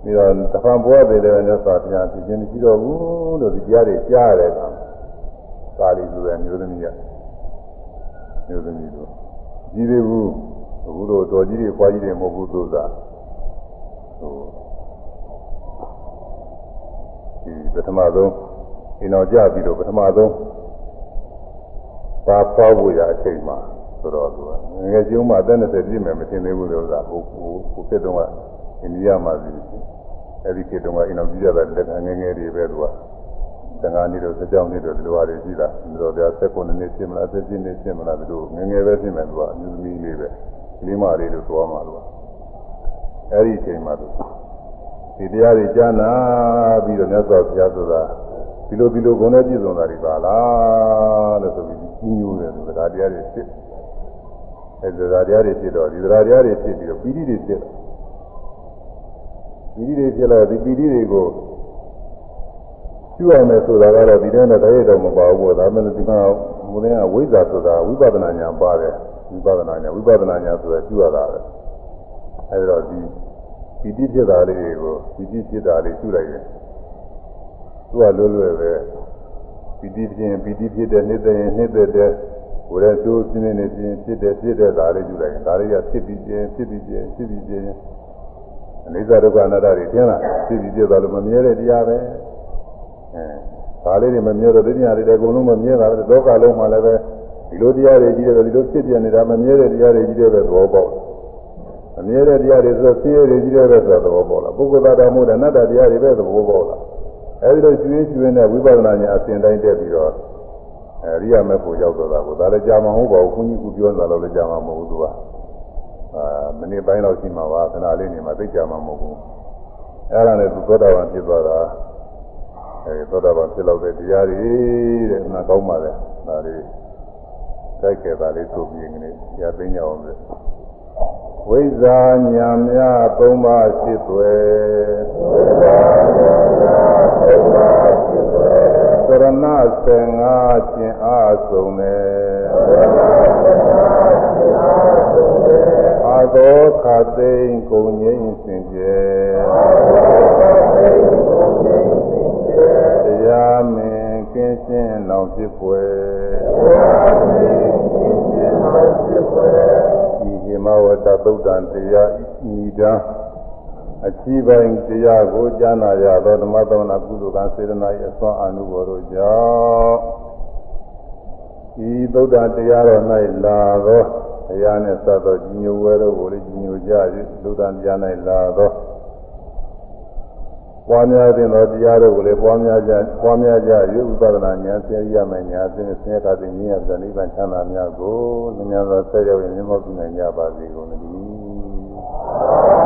ပြီးတော့တဖန်ဘဝတွေလည်းမြတ်စွာဘုရားပြခြင်းမရှိတော့ဘူးလို့ဒီကြားတွေကြားရတဲ့အခါကာလီဆိုတဲ့မျိုးသမီးကမျိုးသမီးတို့ကြီးသေးဘူးအခုတော့တော်ကြီးတွေပွားကြီးတွေမဟုတ်ဘူးသူကဟိုဒီ ပထမဆုံးအိမ်တော်ကြပြီးတော့ပထမဆုံးပါဖွားဖို့ရအချိန်မှာဆိုတော့သူကငယ်ကျုံးမှာအသက်20ပြည့်မယ်မထင်သေးဘူးလို့ဆိုတာဟိုဟိုဟိုဖြစ်တော့ကအိန္ဒိယမှာစီအဲဒီခေတ်တုန်းကအိမ်တော်ကြီးရတဲ့လက်ငယ်ငယ်တွေပဲသူက15နှစ်တော့ကြောင်နှစ်တော့ဒီလိုဟာတွေရှိတာဒီလိုပြ19နှစ်ဖြစ်မလား17နှစ်ဖြစ်မလားဒီလိုငယ်ငယ်ပဲဖြစ်မယ်သူကအမျိုးသမီးလေးပဲလေးမလေးလို့သွားမှာသူကအဲဒီအချိန်မှာသူ ဒီတရားတွေကြားနာပြီးတော့မြတ်စွာဘုရားဆိုတာဒီလိုဒီလိုဂုဏ်နဲ့ပြည့်စုံတာတွေပါလားလို့ဆိုပြီးကြီးညိုတယ်လို့ဒါတရားတွေဖြစ်အဲဒီဒါတရားတွေဖြစ်တော့ဒီဒါတရားတွေဖြစ်ပြီးတော့ပီတိတွေဖြစ်တော့ပီတိတွေဖြစ်လာဒီပီတိတွေကိုကျွရမယ်ဆိုတာကတော့ဒီတဲ့နဲ့တရတော့မပါဘူးပေါ့ဒါမှလည်းဒီမှာမူလကဝိဇ္ဇာဆိုတာဝိပဿနာဉာဏ်ပါတယ်ဝိပဿနာဉာဏ်ဝိပဿနာဉာဏ်ဆိုတာကျွရတာပဲအဲဒီတော့ဒီ ပီတိဖြစ်တာလေးတွေကိုပီတိဖြစ်တာလေးကျွလိုက်ရင်သူကလွယ်လွယ်ပဲပီတိဖြစ်ရင်ပီတိဖြစ်တဲ့နှစ်သက်ရင်နှစ်သက်တဲ့ကိုယ်ရဲ့သိုးပြင်းနေခြင်းဖြစ်တဲ့ဖြစ်တဲ့ဒါလေးကျွလိုက်ရင်ဒါလေးကဖြစ်ပြီးခြင်းဖြစ်ပြီးခြင်းဖြစ်ပြီးခြင်းအနိစ္စဒုက္ခအနတ္တတွေသင်လာဖြစ်ပြီးပြသွားလို့မမြဲတဲ့တရားပဲအဲဒါလေးတွေမမြဲတော့တရားတွေလည်းအကုန်လုံးမမြဲတာပဲလောကလုံးမှာလည်းပဲဒီလိုတရားတွေကြီးတယ်ဒီလိုဖြစ်ပြနေတာမမြဲတဲ့တရားတွေကြီးတယ်ပဲသဘောပေါက် မမြဲတဲ့တရားတွေဆိုဆင်းရဲတွေကြီးတယ်ပဲဆိုသဘောပေါက်လာပုဂ္ဂိုလ်သားတော်မူတဲ့အနတ္တတရားတွေပဲသဘောပေါက်လာအဲဒီလိုကျွေးကျွေးနဲ့ဝိပဿနာဉာဏ်အစဉ်တိုင်းတက်ပြီးတော့အဲရိယာမေဖို့ရောက်တော့တာကိုဒါလည်းကြာမှာမဟုတ်ပါဘူးခွန်ကြီးကပြောနေတာလို့လည်းကြာမှာမဟုတ်ဘူးသူကအာမိနစ်ပိုင်းလောက်ရှိမှာပါခဏလေးနေမှာသိကြမှာမဟုတ်ဘူးအဲ့ဒါနဲ့သူသောတာပန်ဖြစ်သွားတာအဲသောတာပန်ဖြစ်လောက်တဲ့တရားတွေတဲ့နာကောင်းပါလေဒါတွေတိုက်ခဲ့တာလေးဆိုပြီးငနေရသိညအောင်လေ ဝိဇာညာမြသုံးပါးရှိသွဲဝိဇာညာမြသုံးပါးရှိသွဲသရဏ15ကျင်အားဆုံးတယ်သရဏ15ကျင်အားဆုံးတယ်အာသောခသိင်ကုန်ငိမ့်စင်ကြယ်အာသောခသိင်ကုန်ငိမ့်စင်ကြယ်တရားမင်ကင်းရှင်းလောင်ဖြစ်ပွယ်တရားမင်ကင်းရှင်းလောင်ဖြစ်ပွယ်ဒီဟိ မဝတ္တသုတ်တံတရားဤတံအချိပိုင်းတရားကိုကြားနာရသောဓမ္မသမဏကုသိုလ်ကစေတနာ၏အစွမ်းအာနုဘော်တို့ကြောင့်ဤသုတ်တံတရားတော်၌လာသောတရားနဲ့စသောကြီးညိုဝဲတို့ကိုလည်းကြီးညိုကြ၍သုတ်တံတရား၌လာသော ပွားများတဲ့သောတရားတို့ကိုလည်းပွားများကြပွားများကြ၍ဥပဒနာဉာဏ်ဆင်းရဲမယ်ဉာဏ်ဆင်းရဲဆင်းရဲကတည်းကဉာဏ်ပြနိဗ္ဗာန်ချမ်းသာများကိုဉာဏ်သောဆက်ရောက်ရင်မြတ်မောပြုနိုင်ကြပါစေကုန်သတည်း